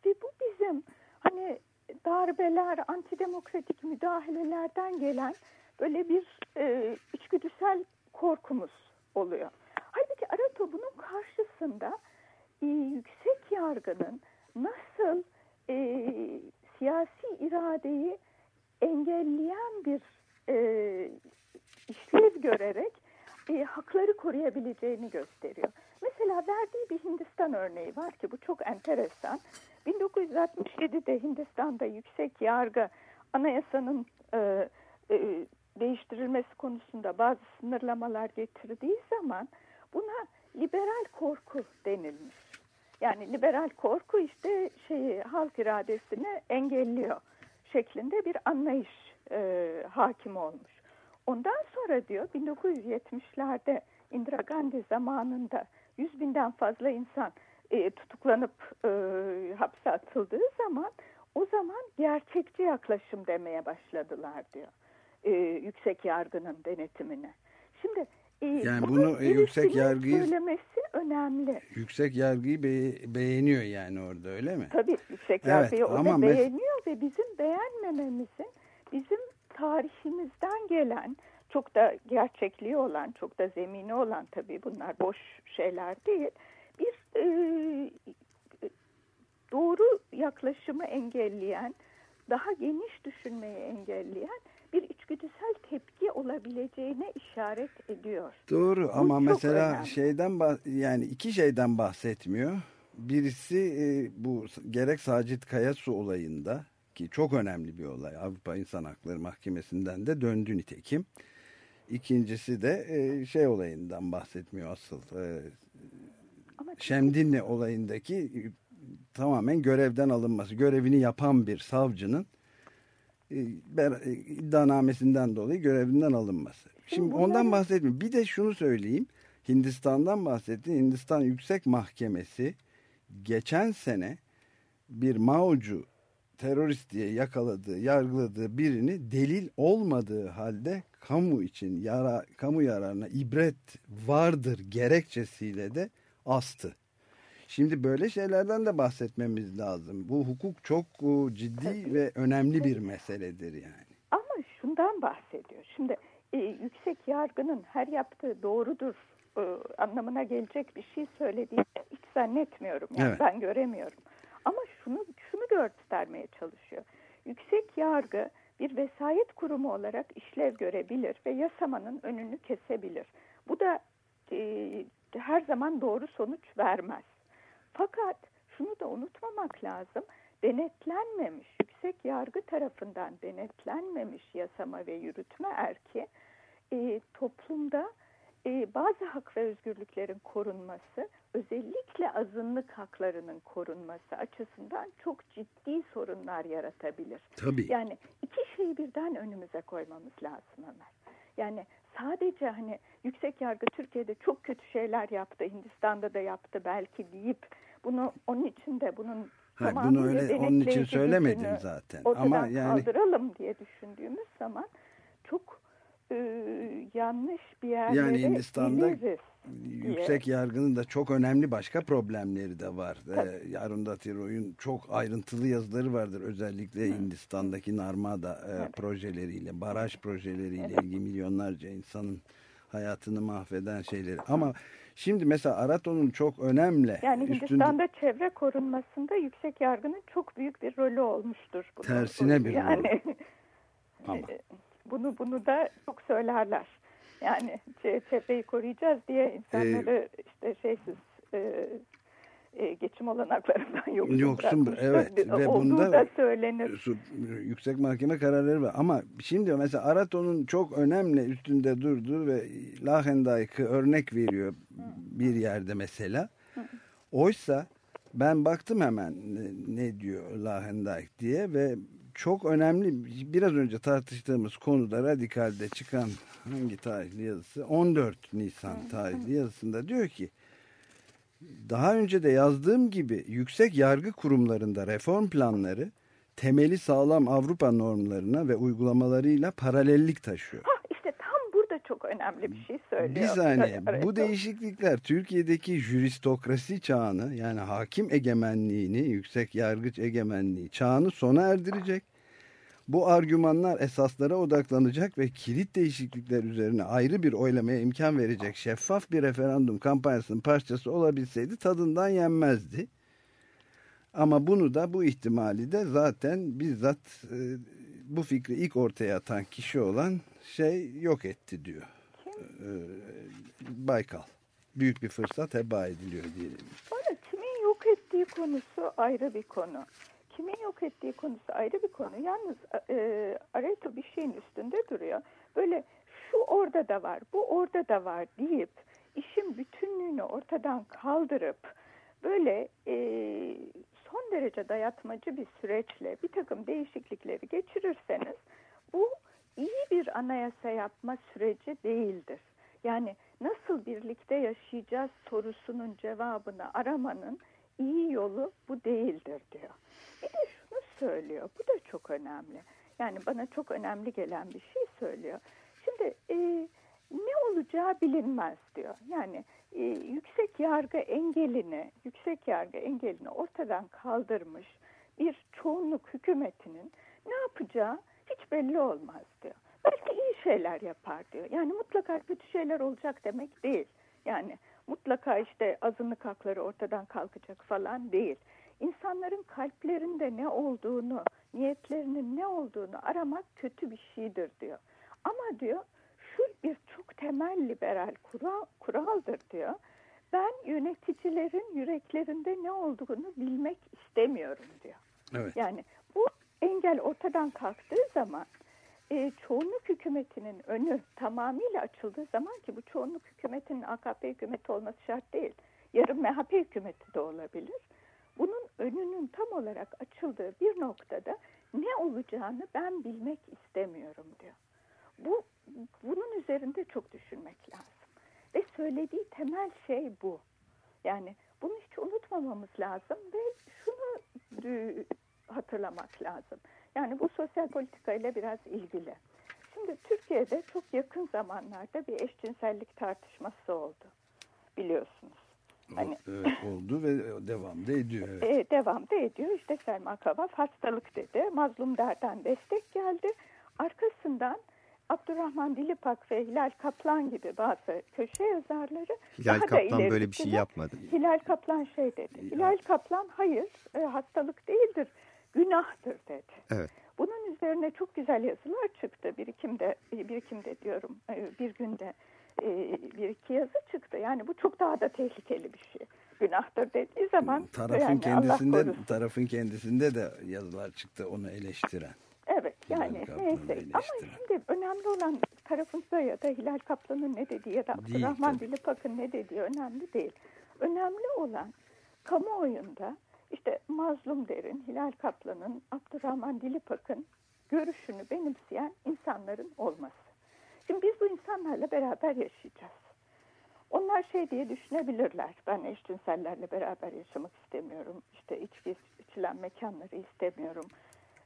Ve bu bizim hani darbeler, antidemokratik müdahalelerden gelen böyle bir e, içgüdüsel korkumuz oluyor. Halbuki Arato bunun karşısında e, yüksek yargının nasıl e, siyasi iradeyi engelleyen bir e, işlev görerek e, hakları koruyabileceğini gösteriyor. Mesela verdiği bir Hindistan örneği var ki bu çok enteresan. 1967'de Hindistan'da yüksek yargı anayasanın e, e, değiştirilmesi konusunda bazı sınırlamalar getirdiği zaman buna liberal korku denilmiş. Yani liberal korku işte şeyi halk iradesini engelliyor şeklinde bir anlayış e, hakim olmuş. Ondan sonra diyor 1970'lerde Indira Gandhi zamanında 100 binden fazla insan e, tutuklanıp e, hapse atıldığı zaman o zaman gerçekçi yaklaşım demeye başladılar diyor. E, yüksek yargının denetimine. Şimdi e, Yani bunu e, yüksek yargıyı- söylemesi önemli. Yüksek yargıyı be- beğeniyor yani orada öyle mi? Tabii yüksek Evet, yargıyı o ama da mes- beğeniyor ve bizim beğenmememizin bizim tarihimizden gelen çok da gerçekliği olan, çok da zemini olan tabii bunlar boş şeyler değil. Bir e, doğru yaklaşımı engelleyen, daha geniş düşünmeyi engelleyen bir içgüdüsel tepki olabileceğine işaret ediyor. Doğru Bu ama mesela önemli. şeyden yani iki şeyden bahsetmiyor. Birisi e, bu gerek Sacit Kayasu olayında ki çok önemli bir olay. Avrupa İnsan Hakları Mahkemesi'nden de döndü nitekim. İkincisi de e, şey olayından bahsetmiyor asıl. E, Şemdinli olayındaki e, tamamen görevden alınması. Görevini yapan bir savcının iddianamesinden dolayı görevinden alınması. Şimdi ondan bahsetmiyorum. Bir de şunu söyleyeyim. Hindistan'dan bahsetti. Hindistan Yüksek Mahkemesi geçen sene bir Mao'cu terörist diye yakaladığı, yargıladığı birini delil olmadığı halde kamu için yara, kamu yararına ibret vardır gerekçesiyle de astı. Şimdi böyle şeylerden de bahsetmemiz lazım. Bu hukuk çok e, ciddi Tabii. ve önemli bir meseledir yani. Ama şundan bahsediyor. Şimdi e, yüksek yargının her yaptığı doğrudur e, anlamına gelecek bir şey söylediğini hiç zannetmiyorum. Yani Evet. ben göremiyorum. Ama şunu şunu göstermeye çalışıyor. Yüksek yargı bir vesayet kurumu olarak işlev görebilir ve yasamanın önünü kesebilir. Bu da e, her zaman doğru sonuç vermez. Fakat şunu da unutmamak lazım. Denetlenmemiş, yüksek yargı tarafından denetlenmemiş yasama ve yürütme erki e, toplumda e, bazı hak ve özgürlüklerin korunması, özellikle azınlık haklarının korunması açısından çok ciddi sorunlar yaratabilir. Tabii. Yani iki şeyi birden önümüze koymamız lazım Ömer. Yani sadece hani yüksek yargı Türkiye'de çok kötü şeyler yaptı, Hindistan'da da yaptı belki deyip bunu onun için de bunun Ha, bunu öyle onun için söylemedim zaten. Ama yani kaldıralım diye düşündüğümüz zaman çok e, yanlış bir yerlere Yani Hindistan'da geliriz yüksek yargının da çok önemli başka problemleri de var. Ee, Arundhati Roy'un çok ayrıntılı yazıları vardır. Özellikle Hindistan'daki Narmada e, Evet. projeleriyle, baraj projeleriyle Evet. ilgili milyonlarca insanın hayatını mahveden şeyleri. Ama şimdi mesela Arato'nun çok önemli Yani üstünde Hindistan'da çevre korunmasında yüksek yargının çok büyük bir rolü olmuştur. Bunu, Tersine bir yani, Ama. Bunu bunu da çok söylerler. Yani çe- çevreyi koruyacağız diye insanları işte şeysiz e, e, geçim olanaklarından yoksun, Yoksun, evet. Bir- Ve bunda- da söylenir. Yüksek mahkeme kararları var. Ama şimdi mesela Arato'nun çok önemli üstünde durduğu ve Lahendike'ı örnek veriyor bir yerde mesela. Oysa ben baktım hemen ne, diyor Lahendike diye ve çok önemli. Biraz önce tartıştığımız konuda radikalde çıkan hangi tarihli yazısı? 14 Nisan tarihli yazısında diyor ki daha önce de yazdığım gibi yüksek yargı kurumlarında reform planları temeli sağlam Avrupa normlarına ve uygulamalarıyla paralellik taşıyor. Ha işte tam burada çok önemli bir şey söylüyor. Bir saniye. Evet, Bu değişiklikler Türkiye'deki juristokrasi çağını yani hakim egemenliğini, yüksek yargıç egemenliği çağını sona erdirecek. Bu argümanlar esaslara odaklanacak ve kilit değişiklikler üzerine ayrı bir oylamaya imkan verecek şeffaf bir referandum kampanyasının parçası olabilseydi tadından yenmezdi. Ama bunu da bu ihtimali de zaten bizzat e, bu fikri ilk ortaya atan kişi olan şey yok etti diyor. E, Baykal. Büyük bir fırsat heba ediliyor diyelim. Bana kimin yok ettiği konusu ayrı bir konu. Kimin yok ettiği konusu ayrı bir konu. Yalnız e, Areto bir şeyin üstünde duruyor. Böyle şu orada da var, bu orada da var deyip işin bütünlüğünü ortadan kaldırıp böyle e, son derece dayatmacı bir süreçle bir takım değişiklikleri geçirirseniz bu iyi bir anayasa yapma süreci değildir. Yani nasıl birlikte yaşayacağız sorusunun cevabını aramanın iyi yolu bu değildir diyor. Bir de şunu söylüyor. Bu da çok önemli. Yani bana çok önemli gelen bir şey söylüyor. Şimdi e, ne olacağı bilinmez diyor. Yani e, yüksek yargı engelini, yüksek yargı engelini ortadan kaldırmış bir çoğunluk hükümetinin ne yapacağı hiç belli olmaz diyor. Belki iyi şeyler yapar diyor. Yani mutlaka kötü şeyler olacak demek değil. Yani mutlaka işte azınlık hakları ortadan kalkacak falan değil. İnsanların kalplerinde ne olduğunu, niyetlerinin ne olduğunu aramak kötü bir şeydir diyor. Ama diyor şu bir çok temel liberal kural, kuraldır diyor. Ben yöneticilerin yüreklerinde ne olduğunu bilmek istemiyorum diyor. Evet. Yani engel ortadan kalktığı zaman e, çoğunluk hükümetinin önü tamamıyla açıldığı zaman ki bu çoğunluk hükümetinin AKP hükümeti olması şart değil. Yarın MHP hükümeti de olabilir. Bunun önünün tam olarak açıldığı bir noktada ne olacağını ben bilmek istemiyorum diyor. Bu bunun üzerinde çok düşünmek lazım. Ve söylediği temel şey bu. Yani bunu hiç unutmamamız lazım ve şunu hatırlamak lazım. Yani bu sosyal politika ile biraz ilgili. Şimdi Türkiye'de çok yakın zamanlarda bir eşcinsellik tartışması oldu. Biliyorsunuz. Hani Evet, oldu ve devam da ediyor. Evet. e, devam da ediyor. İşte Selma Kavaf hastalık dedi. Mazlum Der'den destek geldi. Arkasından Abdurrahman Dilipak ve Hilal Kaplan gibi bazı köşe yazarları Hilal daha da Kaplan ileri böyle bir şey yapmadı. Hilal Kaplan şey dedi. Hilal Kaplan hayır e, hastalık değildir, günahtır dedi. Evet. Bunun üzerine çok güzel yazılar çıktı. Birikimde, birikimde diyorum e, bir günde e, bir iki yazı çıktı. Yani bu çok daha da tehlikeli bir şey. Günahtır dediği zaman Tarafın yani kendisinde tarafın kendisinde de yazılar çıktı onu eleştiren. Evet yani neyse ama şimdi önemli olan tarafımızda ya da Hilal Kaplan'ın ne dediği ya da Abdurrahman. Dilipak'ın ne dediği önemli değil. Önemli olan kamuoyunda işte Mazlum Der'in, Hilal Kaplan'ın, Abdurrahman Dilipak'ın görüşünü benimseyen insanların olması. Şimdi biz bu insanlarla beraber yaşayacağız. Onlar şey diye düşünebilirler. Ben eşcinsellerle beraber yaşamak istemiyorum. İşte içki içilen mekanları istemiyorum.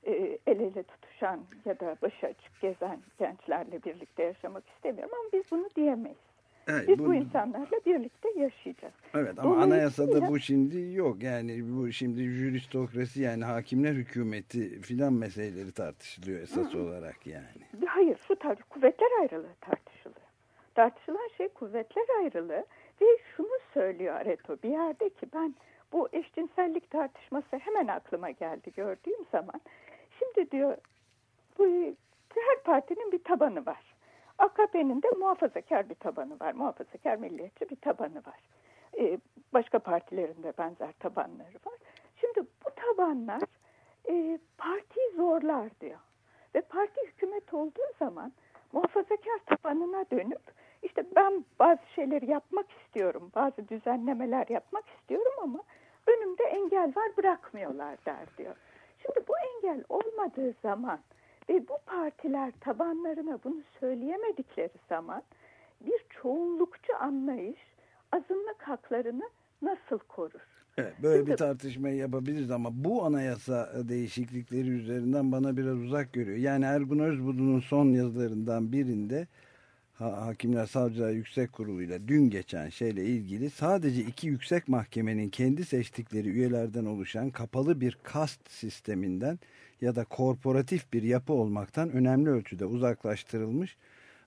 Ee, el ele tutuşan ya da başı açık gezen gençlerle birlikte yaşamak istemiyorum. Ama biz bunu diyemeyiz. Evet, Biz bu, bu- insanlarla birlikte yaşayacağız. Evet ama Dolayısıyla- anayasada bu şimdi yok. Yani bu şimdi juristokrasi yani hakimler hükümeti filan meseleleri tartışılıyor esas olarak yani. Hayır, şu tar kuvvetler ayrılığı tartışılıyor. Tartışılan şey kuvvetler ayrılığı ve şunu söylüyor Areto bir yerde ki ben bu eşcinsellik tartışması hemen aklıma geldi gördüğüm zaman. Şimdi diyor bu her partinin bir tabanı var. AKP'nin de muhafazakar bir tabanı var. Muhafazakar milliyetçi bir tabanı var. Ee, başka partilerin de benzer tabanları var. Şimdi bu tabanlar e, partiyi zorlar diyor. Ve parti hükümet olduğu zaman muhafazakar tabanına dönüp işte ben bazı şeyleri yapmak istiyorum, bazı düzenlemeler yapmak istiyorum ama önümde engel var bırakmıyorlar der diyor. Şimdi bu engel olmadığı zaman ve bu partiler tabanlarına bunu söyleyemedikleri zaman bir çoğunlukçu anlayış azınlık haklarını nasıl korur? Evet, böyle Şimdi- bir tartışmayı yapabiliriz ama bu anayasa değişiklikleri üzerinden bana biraz uzak görüyor. Yani Ergun Özbudu'nun son yazılarından birinde Ha- Hakimler Savcılar Yüksek Kurulu ile dün geçen şeyle ilgili sadece iki yüksek mahkemenin kendi seçtikleri üyelerden oluşan kapalı bir kast sisteminden ya da korporatif bir yapı olmaktan önemli ölçüde uzaklaştırılmış,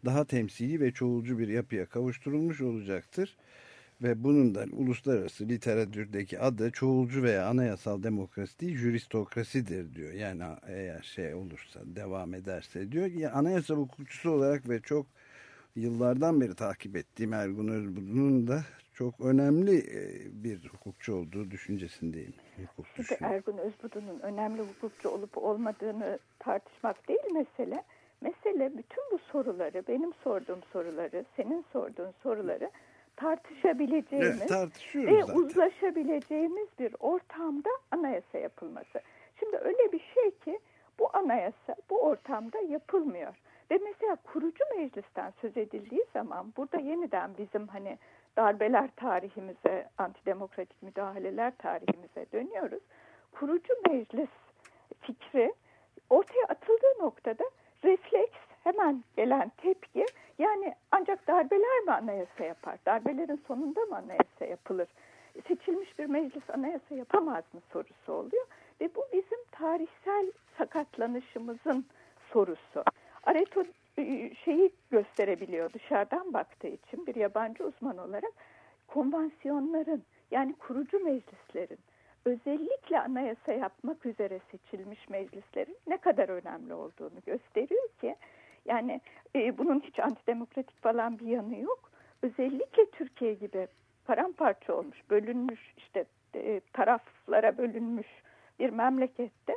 daha temsili ve çoğulcu bir yapıya kavuşturulmuş olacaktır. Ve bunun da uluslararası literatürdeki adı çoğulcu veya anayasal demokrasi değil juristokrasidir diyor. Yani eğer şey olursa devam ederse diyor. Ya anayasa hukukçusu olarak ve çok yıllardan beri takip ettiğim Ergun Özbudun'un da çok önemli e, bir hukukçu olduğu düşüncesindeyim. Hukuk Şimdi. Ergun Özbudu'nun önemli hukukçu olup olmadığını tartışmak değil mesele. Mesele bütün bu soruları, benim sorduğum soruları, senin sorduğun soruları tartışabileceğimiz Evet, ve zaten. uzlaşabileceğimiz bir ortamda anayasa yapılması. Şimdi öyle bir şey ki bu anayasa bu ortamda yapılmıyor. Ve mesela kurucu meclisten söz edildiği zaman burada yeniden bizim hani darbeler tarihimize, antidemokratik müdahaleler tarihimize dönüyoruz. Kurucu meclis fikri ortaya atıldığı noktada refleks hemen gelen tepki yani ancak darbeler mi anayasa yapar? Darbelerin sonunda mı anayasa yapılır? Seçilmiş bir meclis anayasa yapamaz mı sorusu oluyor. Ve bu bizim tarihsel sakatlanışımızın sorusu. Areto şeyi gösterebiliyor dışarıdan baktığı için bir yabancı uzman olarak konvansiyonların yani kurucu meclislerin özellikle anayasa yapmak üzere seçilmiş meclislerin ne kadar önemli olduğunu gösteriyor ki yani e, bunun hiç antidemokratik falan bir yanı yok. Özellikle Türkiye gibi paramparça olmuş, bölünmüş işte e, taraflara bölünmüş bir memlekette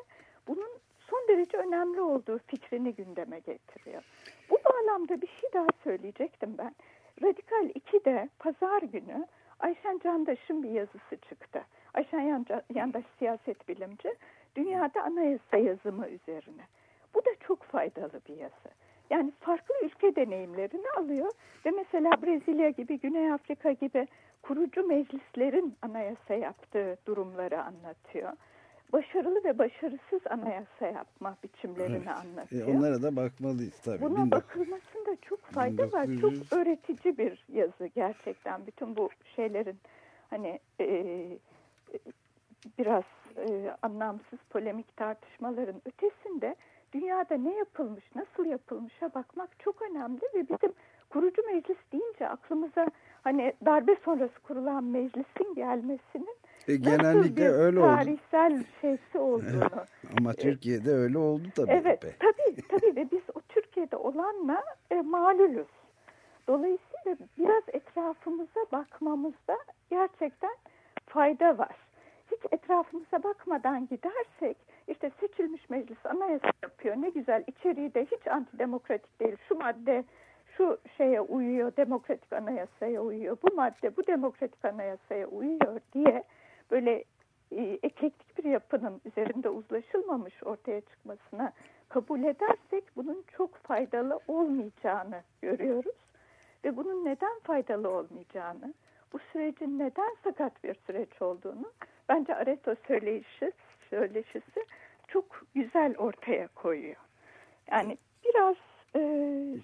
bunun son derece önemli olduğu fikrini gündeme getiriyor. Bu bağlamda bir şey daha söyleyecektim ben. Radikal 2'de pazar günü Ayşen Candaş'ın bir yazısı çıktı. Ayşen Yanda- Yandaş siyaset bilimci dünyada anayasa yazımı üzerine. Bu da çok faydalı bir yazı. Yani farklı ülke deneyimlerini alıyor ve mesela Brezilya gibi, Güney Afrika gibi kurucu meclislerin anayasa yaptığı durumları anlatıyor. Başarılı ve başarısız anayasa yapma biçimlerini Evet. E, anlatıyor. onlara da bakmalıyız tabii. Buna 19 bakılmasında çok fayda var. 1900 Çok öğretici bir yazı gerçekten. Bütün bu şeylerin hani e, e, biraz e, anlamsız polemik tartışmaların ötesinde dünyada ne yapılmış, nasıl yapılmışa bakmak çok önemli ve bizim kurucu meclis deyince aklımıza hani darbe sonrası kurulan meclisin gelmesinin E, nasıl genellikle bir öyle oldu. tarihsel şeysi olduğunu Ama Türkiye'de öyle oldu tabii. Evet epey. tabii tabii ve biz o Türkiye'de olanla e, malulüz. Dolayısıyla biraz etrafımıza bakmamızda gerçekten fayda var. Hiç etrafımıza bakmadan gidersek işte seçilmiş meclis anayasa yapıyor ne güzel içeriği de hiç antidemokratik değil. Şu madde şu şeye uyuyor demokratik anayasaya uyuyor bu madde bu demokratik anayasaya uyuyor diye böyle e, eklektik bir yapının üzerinde uzlaşılmamış ortaya çıkmasına kabul edersek bunun çok faydalı olmayacağını görüyoruz. Ve bunun neden faydalı olmayacağını, bu sürecin neden sakat bir süreç olduğunu bence Areto söyleyişi, söyleşisi çok güzel ortaya koyuyor. Yani biraz e,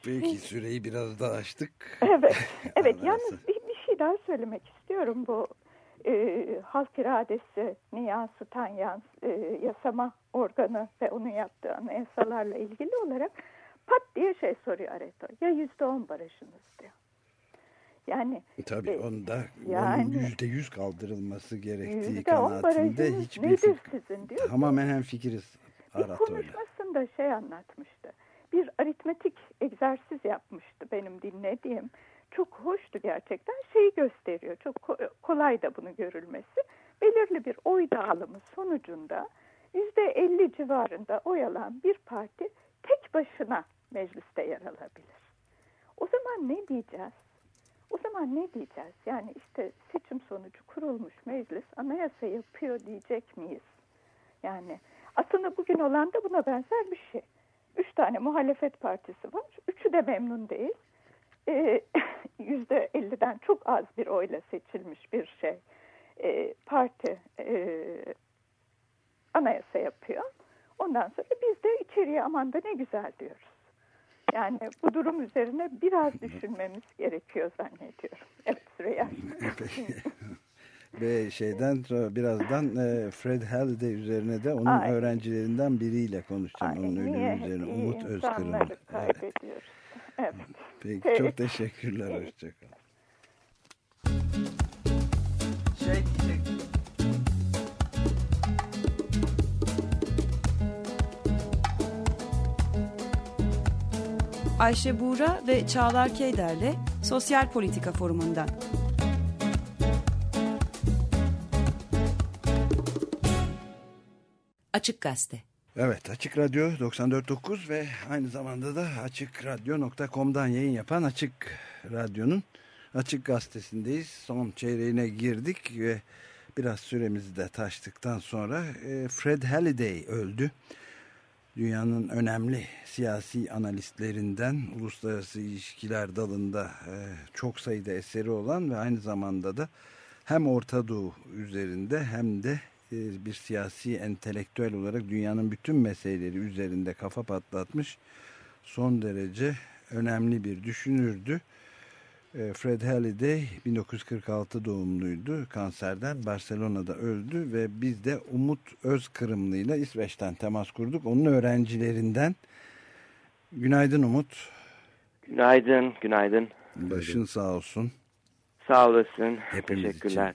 Peki şey- süreyi biraz daha açtık. Evet, evet. Yalnız bir, bir şey daha söylemek istiyorum bu e, halk iradesini yansıtan yans, e, yasama organı ve onun yaptığı anayasalarla ilgili olarak pat diye şey soruyor Areto. Ya yüzde on barajınız diyor. Yani Tabii e, onda yani- yüzde yüz kaldırılması gerektiği kanaatinde hiçbir nedir fikir. sizin diyor. Tamamen hem fikiriz Bir konuşmasında şey anlatmıştı. Bir aritmetik egzersiz yapmıştı benim dinlediğim. Çok hoştu gerçekten. Şeyi gösteriyor. Çok ko- kolay da bunu görülmesi. Belirli bir oy dağılımı sonucunda yüzde elli civarında oy alan bir parti tek başına mecliste yer alabilir. O zaman ne diyeceğiz? O zaman ne diyeceğiz? Yani işte seçim sonucu kurulmuş meclis anayasa yapıyor diyecek miyiz? Yani aslında bugün olan da buna benzer bir şey. Üç tane muhalefet partisi var. Üçü de memnun değil. Ee, Yüzde elliden çok az bir oyla seçilmiş bir şey. Ee, parti e, anayasa yapıyor. Ondan sonra biz de içeriye aman da ne güzel diyoruz. Yani bu durum üzerine biraz düşünmemiz gerekiyor zannediyorum. Evet Süreyya. Peki. Ve şeyden sonra birazdan e, Fred Halliday üzerine de onun Ay. öğrencilerinden biriyle konuşacağım. Ay, onun ölümü üzerine. Umut insanları Evet. Evet. Peki, Peki. çok teşekkürler. Hoşçakalın. Şey. Ayşe Buğra ve Çağlar Keyder'le Sosyal Politika Forumu'ndan. Açık Gazete. Evet Açık Radyo 94.9 ve aynı zamanda da açıkradyo.com'dan yayın yapan Açık Radyo'nun Açık Gazetesi'ndeyiz. Son çeyreğine girdik ve biraz süremizi de taştıktan sonra e, Fred Halliday öldü. Dünyanın önemli siyasi analistlerinden uluslararası ilişkiler dalında e, çok sayıda eseri olan ve aynı zamanda da hem Orta Doğu üzerinde hem de bir siyasi entelektüel olarak dünyanın bütün meseleleri üzerinde kafa patlatmış son derece önemli bir düşünürdü. E, Fred Halliday 1946 doğumluydu. Kanserden Barcelona'da öldü ve biz de Umut Özkırımlı ile İsveç'ten temas kurduk. Onun öğrencilerinden. Günaydın Umut. Günaydın, günaydın. Başın sağ olsun. Sağ olasın. Hepimiz Teşekkürler.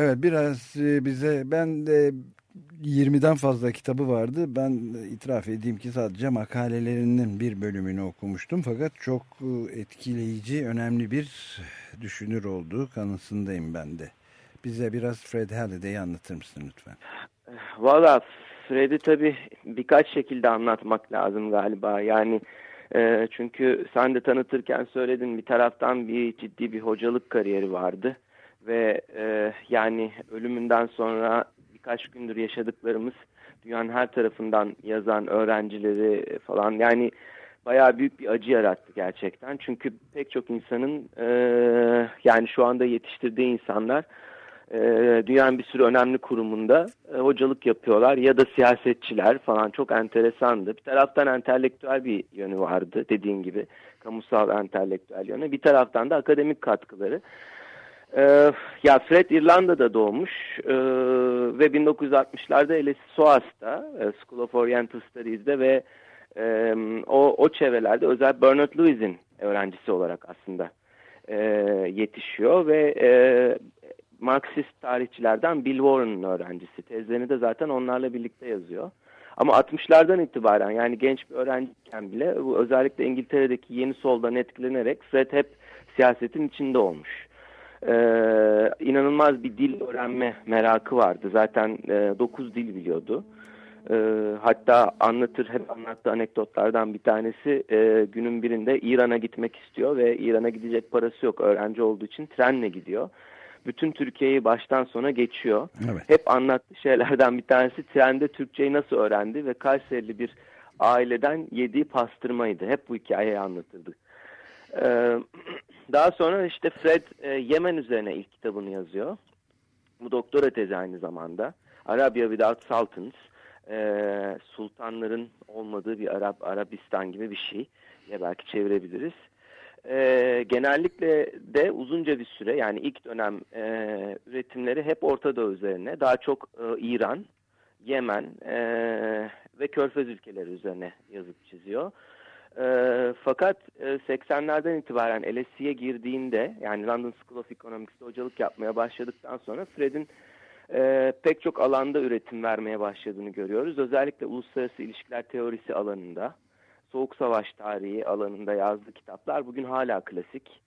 Evet biraz e, bize ben de 20'den fazla kitabı vardı. Ben itiraf edeyim ki sadece makalelerinin bir bölümünü okumuştum. Fakat çok e, etkileyici, önemli bir düşünür olduğu kanısındayım ben de. Bize biraz Fred Halliday'i anlatır mısın lütfen? Valla Fred'i tabii birkaç şekilde anlatmak lazım galiba. Yani e, çünkü sen de tanıtırken söyledin bir taraftan bir ciddi bir hocalık kariyeri vardı. Ve e, yani ölümünden sonra birkaç gündür yaşadıklarımız dünyanın her tarafından yazan öğrencileri falan yani bayağı büyük bir acı yarattı gerçekten. Çünkü pek çok insanın e, yani şu anda yetiştirdiği insanlar e, dünyanın bir sürü önemli kurumunda e, hocalık yapıyorlar ya da siyasetçiler falan çok enteresandı. Bir taraftan entelektüel bir yönü vardı dediğin gibi kamusal entelektüel yönü. Bir taraftan da akademik katkıları. E, ya Fred İrlanda'da doğmuş e, ve 1960'larda LSE SOAS'ta e, School of Oriental Studies'de ve e, o, o çevrelerde özel Bernard Lewis'in öğrencisi olarak aslında e, yetişiyor ve e, Marksist tarihçilerden Bill Warren'ın öğrencisi. Tezlerini de zaten onlarla birlikte yazıyor. Ama 60'lardan itibaren yani genç bir öğrenciyken bile bu özellikle İngiltere'deki yeni soldan etkilenerek Fred hep siyasetin içinde olmuş. Ee, inanılmaz bir dil öğrenme merakı vardı. Zaten e, 9 dil biliyordu. Ee, hatta anlatır hep anlattığı anekdotlardan bir tanesi e, günün birinde İran'a gitmek istiyor ve İran'a gidecek parası yok öğrenci olduğu için trenle gidiyor. Bütün Türkiye'yi baştan sona geçiyor. Evet. Hep anlattığı şeylerden bir tanesi trende Türkçeyi nasıl öğrendi ve Kayserili bir aileden yediği pastırmaydı. Hep bu hikayeyi anlatırdı. Ee, daha sonra işte Fred e, Yemen üzerine ilk kitabını yazıyor. Bu doktora tezi aynı zamanda. Arabia Without Sultans. Ee, sultanların olmadığı bir Arap Arabistan gibi bir şey ya belki çevirebiliriz. Ee, genellikle de uzunca bir süre yani ilk dönem e, üretimleri hep Orta üzerine daha çok e, İran, Yemen e, ve Körfez ülkeleri üzerine yazıp çiziyor. E, fakat e, 80'lerden itibaren LSE'ye girdiğinde yani London School of Economics'te hocalık yapmaya başladıktan sonra Fred'in e, pek çok alanda üretim vermeye başladığını görüyoruz. Özellikle uluslararası ilişkiler teorisi alanında, Soğuk Savaş tarihi alanında yazdığı kitaplar bugün hala klasik.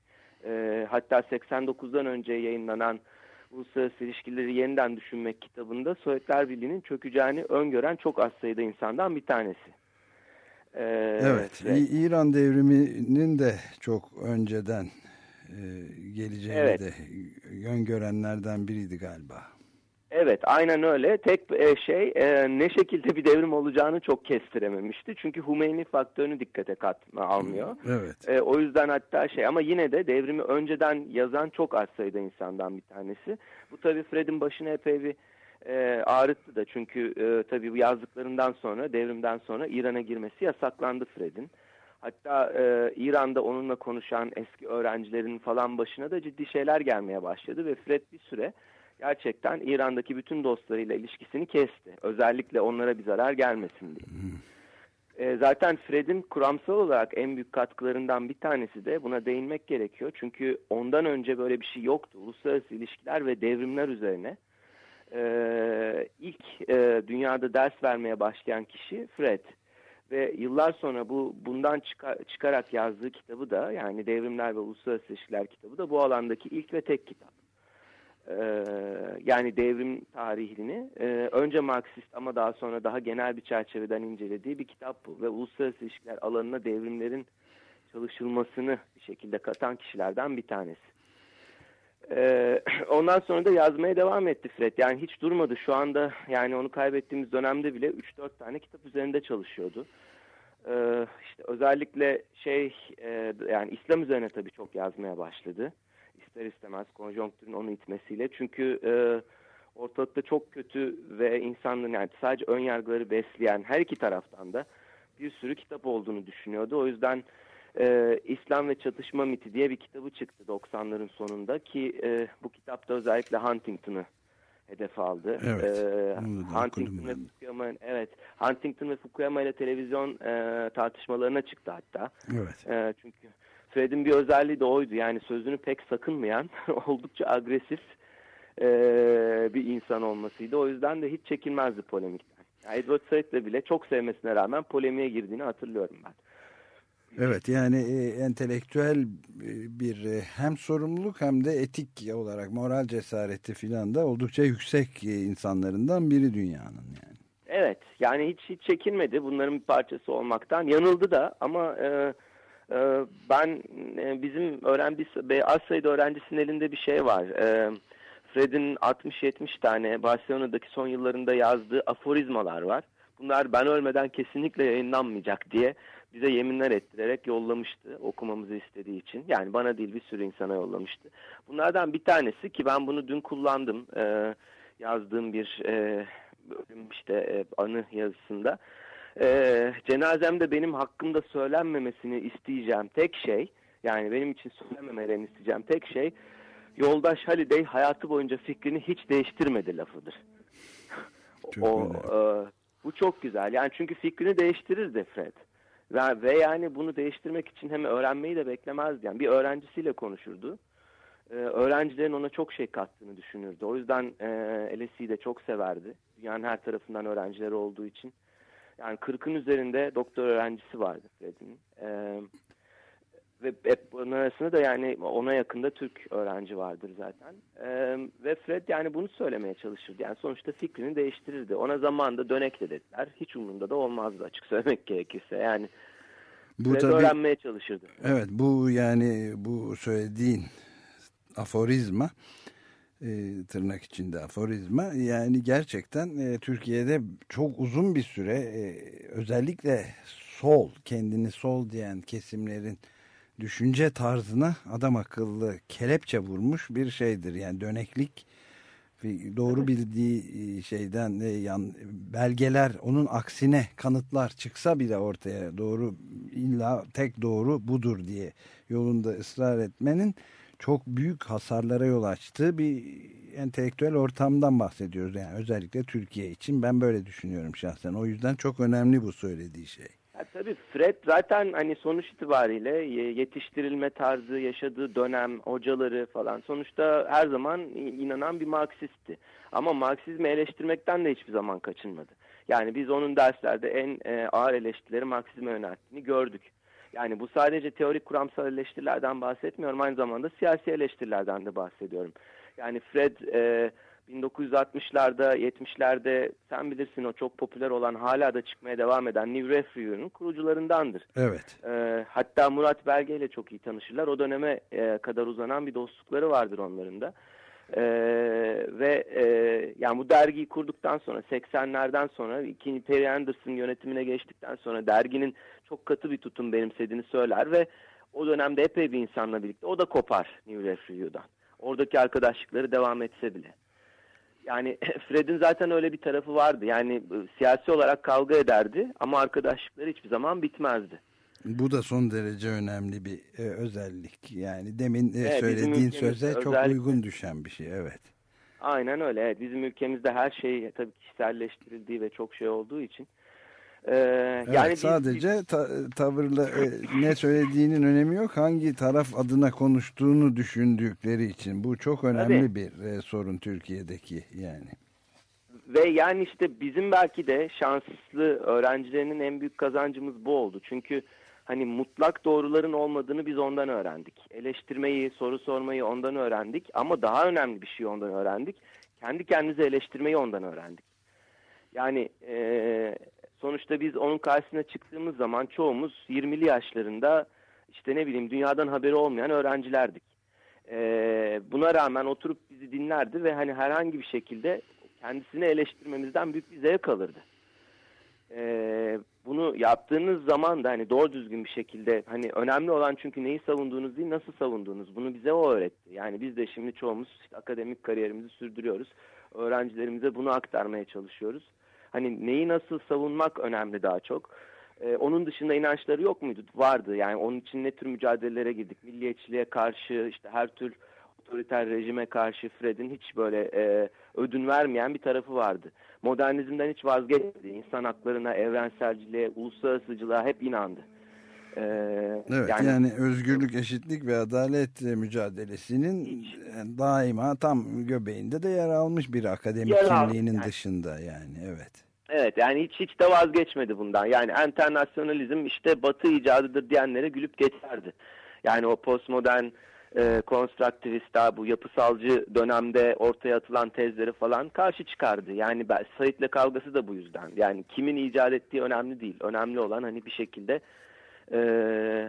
E, hatta 89'dan önce yayınlanan Uluslararası İlişkileri Yeniden Düşünmek kitabında Sovyetler Birliği'nin çökeceğini öngören çok az sayıda insandan bir tanesi. Evet, ve- İ- İran devriminin de çok önceden e, geleceğini Evet. de öngörenlerden biriydi galiba. Evet aynen öyle. Tek e, şey e, ne şekilde bir devrim olacağını çok kestirememişti. Çünkü Hümeyni faktörünü dikkate katma almıyor. Evet. O yüzden hatta şey ama yine de devrimi önceden yazan çok az sayıda insandan bir tanesi. Bu tabii Fred'in başına epey bir e, ağrıttı da. Çünkü e, tabii bu yazdıklarından sonra devrimden sonra İran'a girmesi yasaklandı Fred'in. Hatta e, İran'da onunla konuşan eski öğrencilerin falan başına da ciddi şeyler gelmeye başladı ve Fred bir süre gerçekten İran'daki bütün dostlarıyla ilişkisini kesti. Özellikle onlara bir zarar gelmesin diye. E, zaten Fred'in kuramsal olarak en büyük katkılarından bir tanesi de buna değinmek gerekiyor. Çünkü ondan önce böyle bir şey yoktu. Uluslararası ilişkiler ve devrimler üzerine e, ilk e, dünyada ders vermeye başlayan kişi Fred. Ve yıllar sonra bu bundan çıka- çıkarak yazdığı kitabı da yani Devrimler ve Uluslararası İlişkiler kitabı da bu alandaki ilk ve tek kitap. Ee, yani devrim tarihini e, önce Marksist ama daha sonra daha genel bir çerçeveden incelediği bir kitap bu. Ve uluslararası ilişkiler alanına devrimlerin çalışılmasını bir şekilde katan kişilerden bir tanesi. Ee, ondan sonra da yazmaya devam etti Fred. Yani hiç durmadı. Şu anda yani onu kaybettiğimiz dönemde bile 3-4 tane kitap üzerinde çalışıyordu. Ee, işte özellikle şey e, yani İslam üzerine tabii çok yazmaya başladı. İster istemez konjonktürün onu itmesiyle. Çünkü e, ortalıkta çok kötü ve insanların yani sadece ön yargıları besleyen her iki taraftan da bir sürü kitap olduğunu düşünüyordu. O yüzden e, İslam ve Çatışma Miti diye bir kitabı çıktı 90'ların sonunda ki e, bu kitapta özellikle Huntington'ı hedef aldı. Evet, E, da Huntington ve. Fukuyama, evet, Huntington ve Fukuyama ile televizyon e, tartışmalarına çıktı hatta. Evet. E, çünkü Fred'in bir özelliği de oydu. Yani sözünü pek sakınmayan, oldukça agresif e, bir insan olmasıydı. O yüzden de hiç çekinmezdi polemikten. Yani Edward Said'le bile çok sevmesine rağmen polemiğe girdiğini hatırlıyorum ben. Evet yani e, entelektüel e, bir e, hem sorumluluk hem de etik olarak moral cesareti filan da oldukça yüksek insanlarından biri dünyanın yani. Evet yani hiç hiç çekinmedi bunların bir parçası olmaktan. Yanıldı da ama e, e, ben e, bizim öğrenci az sayıda öğrencisinin elinde bir şey var. E, Fred'in 60-70 tane Barcelona'daki son yıllarında yazdığı aforizmalar var. Bunlar ben ölmeden kesinlikle yayınlanmayacak diye bize yeminler ettirerek yollamıştı okumamızı istediği için. Yani bana değil bir sürü insana yollamıştı. Bunlardan bir tanesi ki ben bunu dün kullandım e, yazdığım bir e, bölüm işte e, anı yazısında. E, cenazemde benim hakkımda söylenmemesini isteyeceğim tek şey yani benim için söylememelerini isteyeceğim tek şey yoldaş Haliday hayatı boyunca fikrini hiç değiştirmedi lafıdır. Çok o, önemli. e, bu çok güzel. Yani çünkü fikrini değiştirir de Fred. Ve, ve yani bunu değiştirmek için hem öğrenmeyi de beklemezdi. Yani bir öğrencisiyle konuşurdu. Ee, öğrencilerin ona çok şey kattığını düşünürdü. O yüzden e, LSE'yi de çok severdi. Dünyanın her tarafından öğrencileri olduğu için. Yani 40'ın üzerinde doktor öğrencisi vardı Fred'in. Ee, ve bunun arasında da yani ona yakında Türk öğrenci vardır zaten. Ee, ve Fred yani bunu söylemeye çalışırdı. Yani sonuçta fikrini değiştirirdi. Ona zamanında dönek de dediler. Hiç umurunda da olmazdı açık söylemek gerekirse. Yani Bu Fred tabii öğrenmeye çalışırdı. evet bu yani bu söylediğin aforizma e, tırnak içinde aforizma yani gerçekten e, Türkiye'de çok uzun bir süre e, özellikle sol kendini sol diyen kesimlerin düşünce tarzına adam akıllı kelepçe vurmuş bir şeydir. Yani döneklik doğru bildiği e, şeyden yan, belgeler onun aksine kanıtlar çıksa bile ortaya doğru illa tek doğru budur diye yolunda ısrar etmenin çok büyük hasarlara yol açtığı bir entelektüel ortamdan bahsediyoruz. Yani özellikle Türkiye için ben böyle düşünüyorum şahsen. O yüzden çok önemli bu söylediği şey. Ya tabii Fred zaten hani sonuç itibariyle ye- yetiştirilme tarzı, yaşadığı dönem, hocaları falan sonuçta her zaman inanan bir Marksistti. Ama Marksizmi eleştirmekten de hiçbir zaman kaçınmadı. Yani biz onun derslerde en e, ağır eleştirileri Marksizme yönelttiğini gördük. Yani bu sadece teorik kuramsal eleştirilerden bahsetmiyorum. Aynı zamanda siyasi eleştirilerden de bahsediyorum. Yani Fred e, 1960'larda, 70'lerde sen bilirsin o çok popüler olan hala da çıkmaya devam eden New Ref Review'nun kurucularındandır. Evet. E, hatta Murat Belge ile çok iyi tanışırlar. O döneme e, kadar uzanan bir dostlukları vardır onların da. E, ve e, yani bu dergiyi kurduktan sonra 80'lerden sonra ikinci Perry Anderson yönetimine geçtikten sonra derginin çok katı bir tutum benimsediğini söyler ve o dönemde epey bir insanla birlikte o da kopar New Ref Review'dan. Oradaki arkadaşlıkları devam etse bile. Yani Fred'in zaten öyle bir tarafı vardı. Yani e, siyasi olarak kavga ederdi ama arkadaşlıkları hiçbir zaman bitmezdi. Bu da son derece önemli bir e, özellik. Yani demin e, Evet, söylediğin söze çok özellikle- uygun düşen bir şey. Evet. Aynen öyle. Evet, bizim ülkemizde her şey tabii kişiselleştirildiği ve çok şey olduğu için. Ee, Evet, yani biz- sadece ta- tavırla e, ne söylediğinin önemi yok. Hangi taraf adına konuştuğunu düşündükleri için. Bu çok önemli Tabii. bir e, sorun Türkiye'deki yani. Ve yani işte bizim belki de şanslı öğrencilerinin en büyük kazancımız bu oldu. Çünkü hani mutlak doğruların olmadığını biz ondan öğrendik. Eleştirmeyi, soru sormayı ondan öğrendik. Ama daha önemli bir şey ondan öğrendik. Kendi kendimizi eleştirmeyi ondan öğrendik. Yani eee, sonuçta biz onun karşısına çıktığımız zaman çoğumuz 20'li yaşlarında işte ne bileyim dünyadan haberi olmayan öğrencilerdik. Eee, buna rağmen oturup bizi dinlerdi ve hani herhangi bir şekilde kendisini eleştirmemizden büyük bir zevk alırdı. Ee, bunu yaptığınız zaman da hani doğru düzgün bir şekilde hani önemli olan çünkü neyi savunduğunuz değil nasıl savunduğunuz bunu bize o öğretti. Yani biz de şimdi çoğumuz işte akademik kariyerimizi sürdürüyoruz. Öğrencilerimize bunu aktarmaya çalışıyoruz. Hani neyi nasıl savunmak önemli daha çok. Ee, onun dışında inançları yok muydu? Vardı. Yani onun için ne tür mücadelelere girdik? Milliyetçiliğe karşı işte her tür otoriter rejime karşı Fred'in hiç böyle e, ödün vermeyen bir tarafı vardı. Modernizmden hiç vazgeçmedi. İnsan haklarına, evrenselciliğe, uluslararasıcılığa hep inandı. Ee, Evet yani, özgürlük, eşitlik ve adalet e, mücadelesinin e, daima tam göbeğinde de yer almış bir akademik kimliğinin yani- dışında yani evet. Evet yani hiç hiç de vazgeçmedi bundan. Yani enternasyonalizm işte batı icadıdır diyenlere gülüp geçerdi. Yani o postmodern e, konstruktivist daha bu yapısalcı dönemde ortaya atılan tezleri falan karşı çıkardı. Yani ben, Said'le kavgası da bu yüzden. Yani kimin icat ettiği önemli değil. Önemli olan hani bir şekilde e,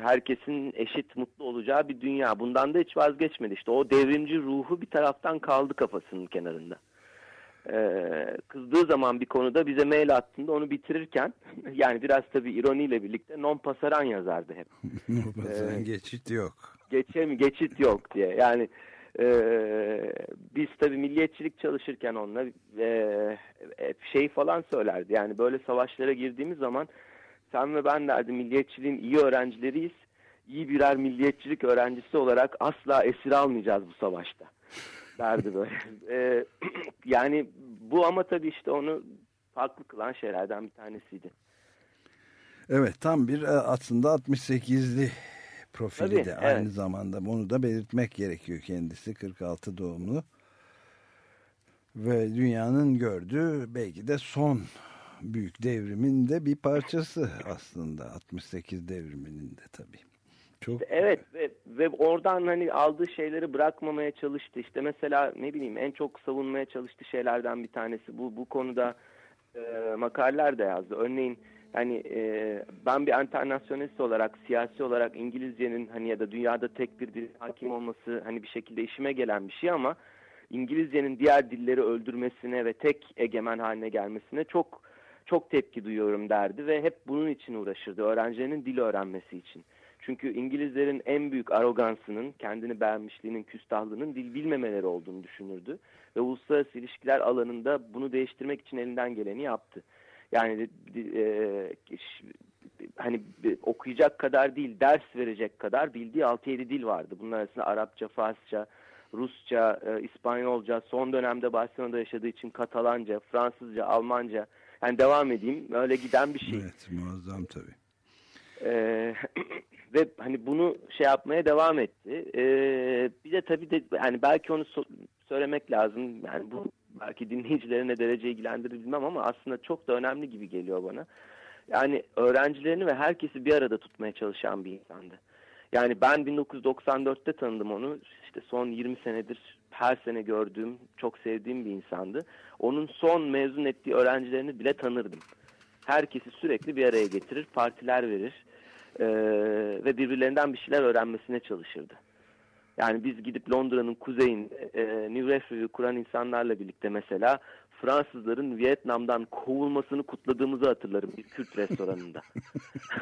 herkesin eşit mutlu olacağı bir dünya. Bundan da hiç vazgeçmedi. İşte o devrimci ruhu bir taraftan kaldı kafasının kenarında. Ee, kızdığı zaman bir konuda bize mail attığında onu bitirirken yani biraz tabii ironiyle birlikte non pasaran yazardı hep. Bazen Ee, geçit yok. Geçem geçit yok diye. Yani e, biz tabii milliyetçilik çalışırken onunla e, şey falan söylerdi. Yani böyle savaşlara girdiğimiz zaman sen ve ben derdi milliyetçiliğin iyi öğrencileriyiz. İyi birer milliyetçilik öğrencisi olarak asla esir almayacağız bu savaşta derdi böyle. E, yani bu ama tabii işte onu farklı kılan şeylerden bir tanesiydi. Evet tam bir e, aslında 68'li profili Tabii, de aynı evet. zamanda bunu da belirtmek gerekiyor kendisi 46 doğumlu ve dünyanın gördüğü belki de son büyük devrimin de bir parçası aslında 68 devriminin de tabii. Çok Evet ve, ve oradan hani aldığı şeyleri bırakmamaya çalıştı. İşte mesela ne bileyim en çok savunmaya çalıştığı şeylerden bir tanesi bu bu konuda e, makaleler de yazdı. Örneğin hani e, ben bir internasyonist olarak siyasi olarak İngilizcenin hani ya da dünyada tek bir dil hakim olması hani bir şekilde işime gelen bir şey ama İngilizcenin diğer dilleri öldürmesine ve tek egemen haline gelmesine çok çok tepki duyuyorum derdi ve hep bunun için uğraşırdı. Öğrencilerinin dil öğrenmesi için. Çünkü İngilizlerin en büyük arogansının, kendini beğenmişliğinin, küstahlığının dil bilmemeleri olduğunu düşünürdü. Ve uluslararası ilişkiler alanında bunu değiştirmek için elinden geleni yaptı. Yani e, ş- hani bir- okuyacak kadar değil, ders verecek kadar bildiği 6-7 dil vardı. Bunlar arasında Arapça, Farsça, Rusça, e, İspanyolca, son dönemde Barcelona'da yaşadığı için Katalanca, Fransızca, Almanca. Yani devam edeyim. Öyle giden bir şey. evet muazzam tabii. Ee, ve hani bunu şey yapmaya devam etti. Ee, bir de tabii de hani belki onu so- söylemek lazım. Yani bu belki dinleyicileri ne derece ilgilendirir bilmem ama aslında çok da önemli gibi geliyor bana. Yani öğrencilerini ve herkesi bir arada tutmaya çalışan bir insandı. Yani ben 1994'te tanıdım onu. İşte son 20 senedir her sene gördüğüm, çok sevdiğim bir insandı. Onun son mezun ettiği öğrencilerini bile tanırdım. Herkesi sürekli bir araya getirir, partiler verir eee, ve birbirlerinden bir şeyler öğrenmesine çalışırdı. Yani biz gidip Londra'nın kuzeyinde e, New Refuge'ü kuran insanlarla birlikte mesela Fransızların Vietnam'dan kovulmasını kutladığımızı hatırlarım bir Kürt restoranında.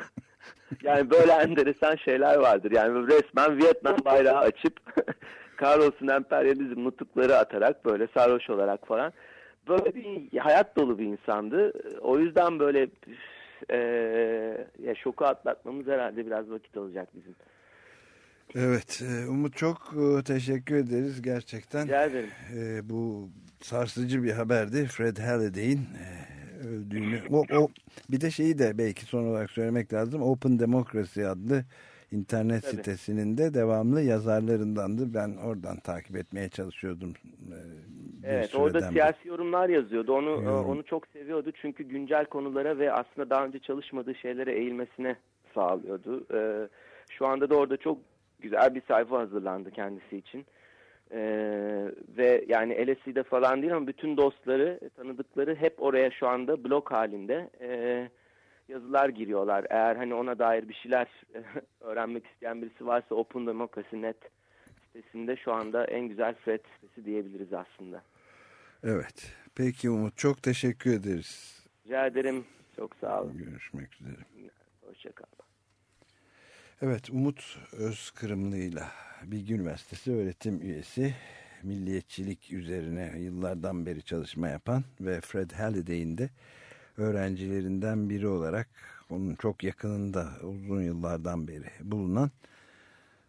yani böyle enteresan şeyler vardır. Yani resmen Vietnam bayrağı açıp Carlos'un emperyalizm nutukları atarak böyle sarhoş olarak falan böyle bir hayat dolu bir insandı. O yüzden böyle e, ya şoku atlatmamız herhalde biraz vakit alacak bizim. Evet e, Umut çok e, teşekkür ederiz gerçekten. Rica ederim. E, bu sarsıcı bir haberdi. Fred Halliday'in e, öldüğünü. O, o, bir de şeyi de belki son olarak söylemek lazım. Open Democracy adlı internet Tabii. sitesinin de devamlı yazarlarındandı. Ben oradan takip etmeye çalışıyordum. e, bir Evet orada beri. siyasi yorumlar yazıyordu. Onu e, Yorum. onu çok seviyordu çünkü güncel konulara ve aslında daha önce çalışmadığı şeylere eğilmesine sağlıyordu. Şu anda da orada çok güzel bir sayfa hazırlandı kendisi için. E, ve yani LSE'de falan değil ama bütün dostları, e, tanıdıkları hep oraya şu anda blog halinde e, yazılar giriyorlar. Eğer hani ona dair bir şeyler öğrenmek isteyen birisi varsa Open Democracy Net sitesinde şu anda en güzel Fred sitesi diyebiliriz aslında. Evet. Peki Umut çok teşekkür ederiz. Rica ederim. Çok sağ olun. Görüşmek üzere. Hoşçakalın. Evet Umut Özkırımlı'yla Bilgi Üniversitesi öğretim üyesi milliyetçilik üzerine yıllardan beri çalışma yapan ve Fred Halliday'in de öğrencilerinden biri olarak onun çok yakınında uzun yıllardan beri bulunan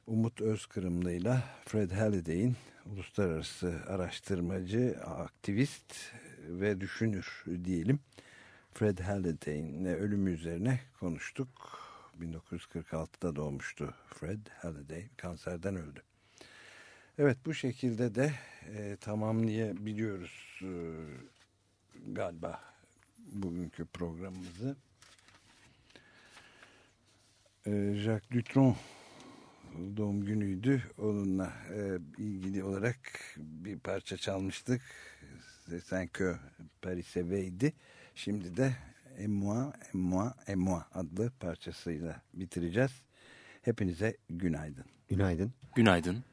Umut Özkırımlı'yla Fred Halliday'in uluslararası araştırmacı, aktivist ve düşünür diyelim. Fred Halliday'in ölümü üzerine konuştuk. 1946'da doğmuştu Fred Halliday. Kanserden öldü. Evet bu şekilde de e, tamamlayabiliyoruz e, galiba bugünkü programımızı. E, Jacques Dutron doğum günüydü. Onunla e, ilgili olarak bir parça çalmıştık. Senkö Paris Eve'ydi. Şimdi de Emoi, Emoi, Emoi adlı parçasıyla bitireceğiz. Hepinize günaydın. Günaydın. Günaydın.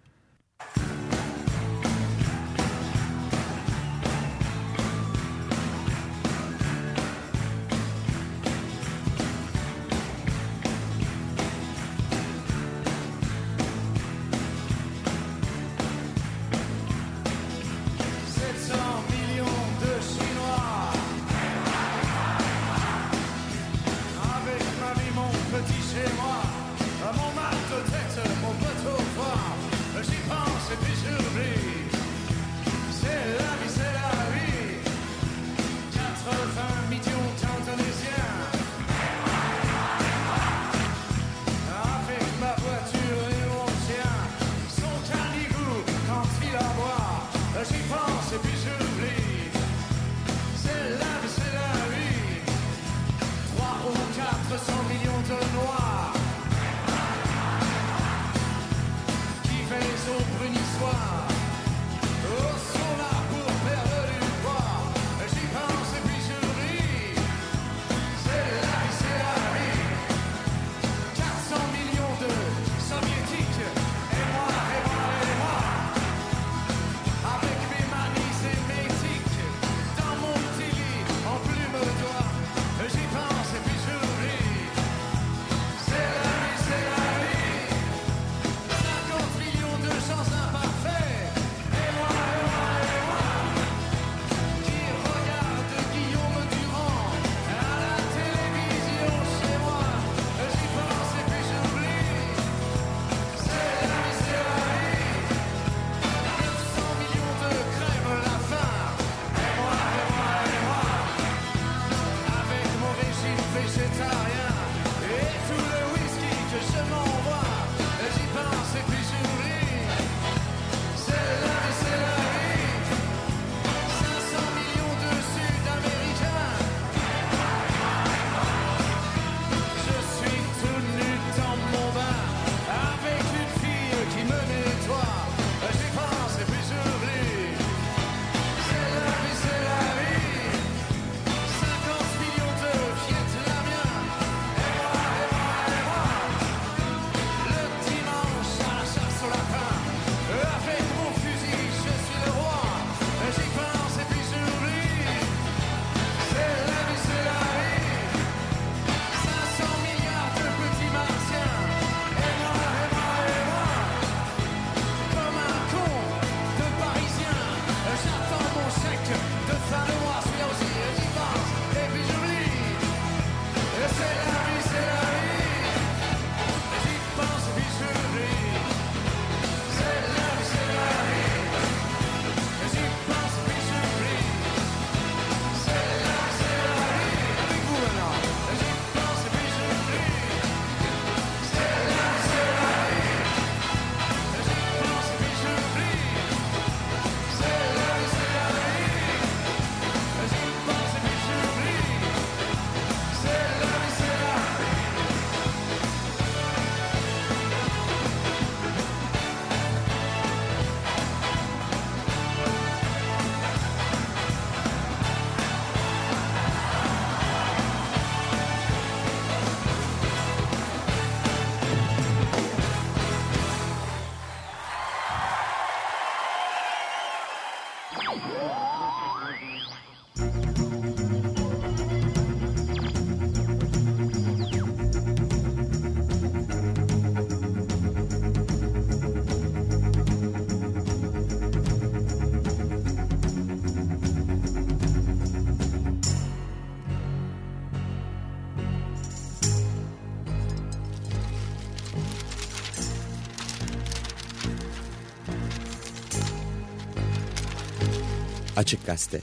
Açık Gazete.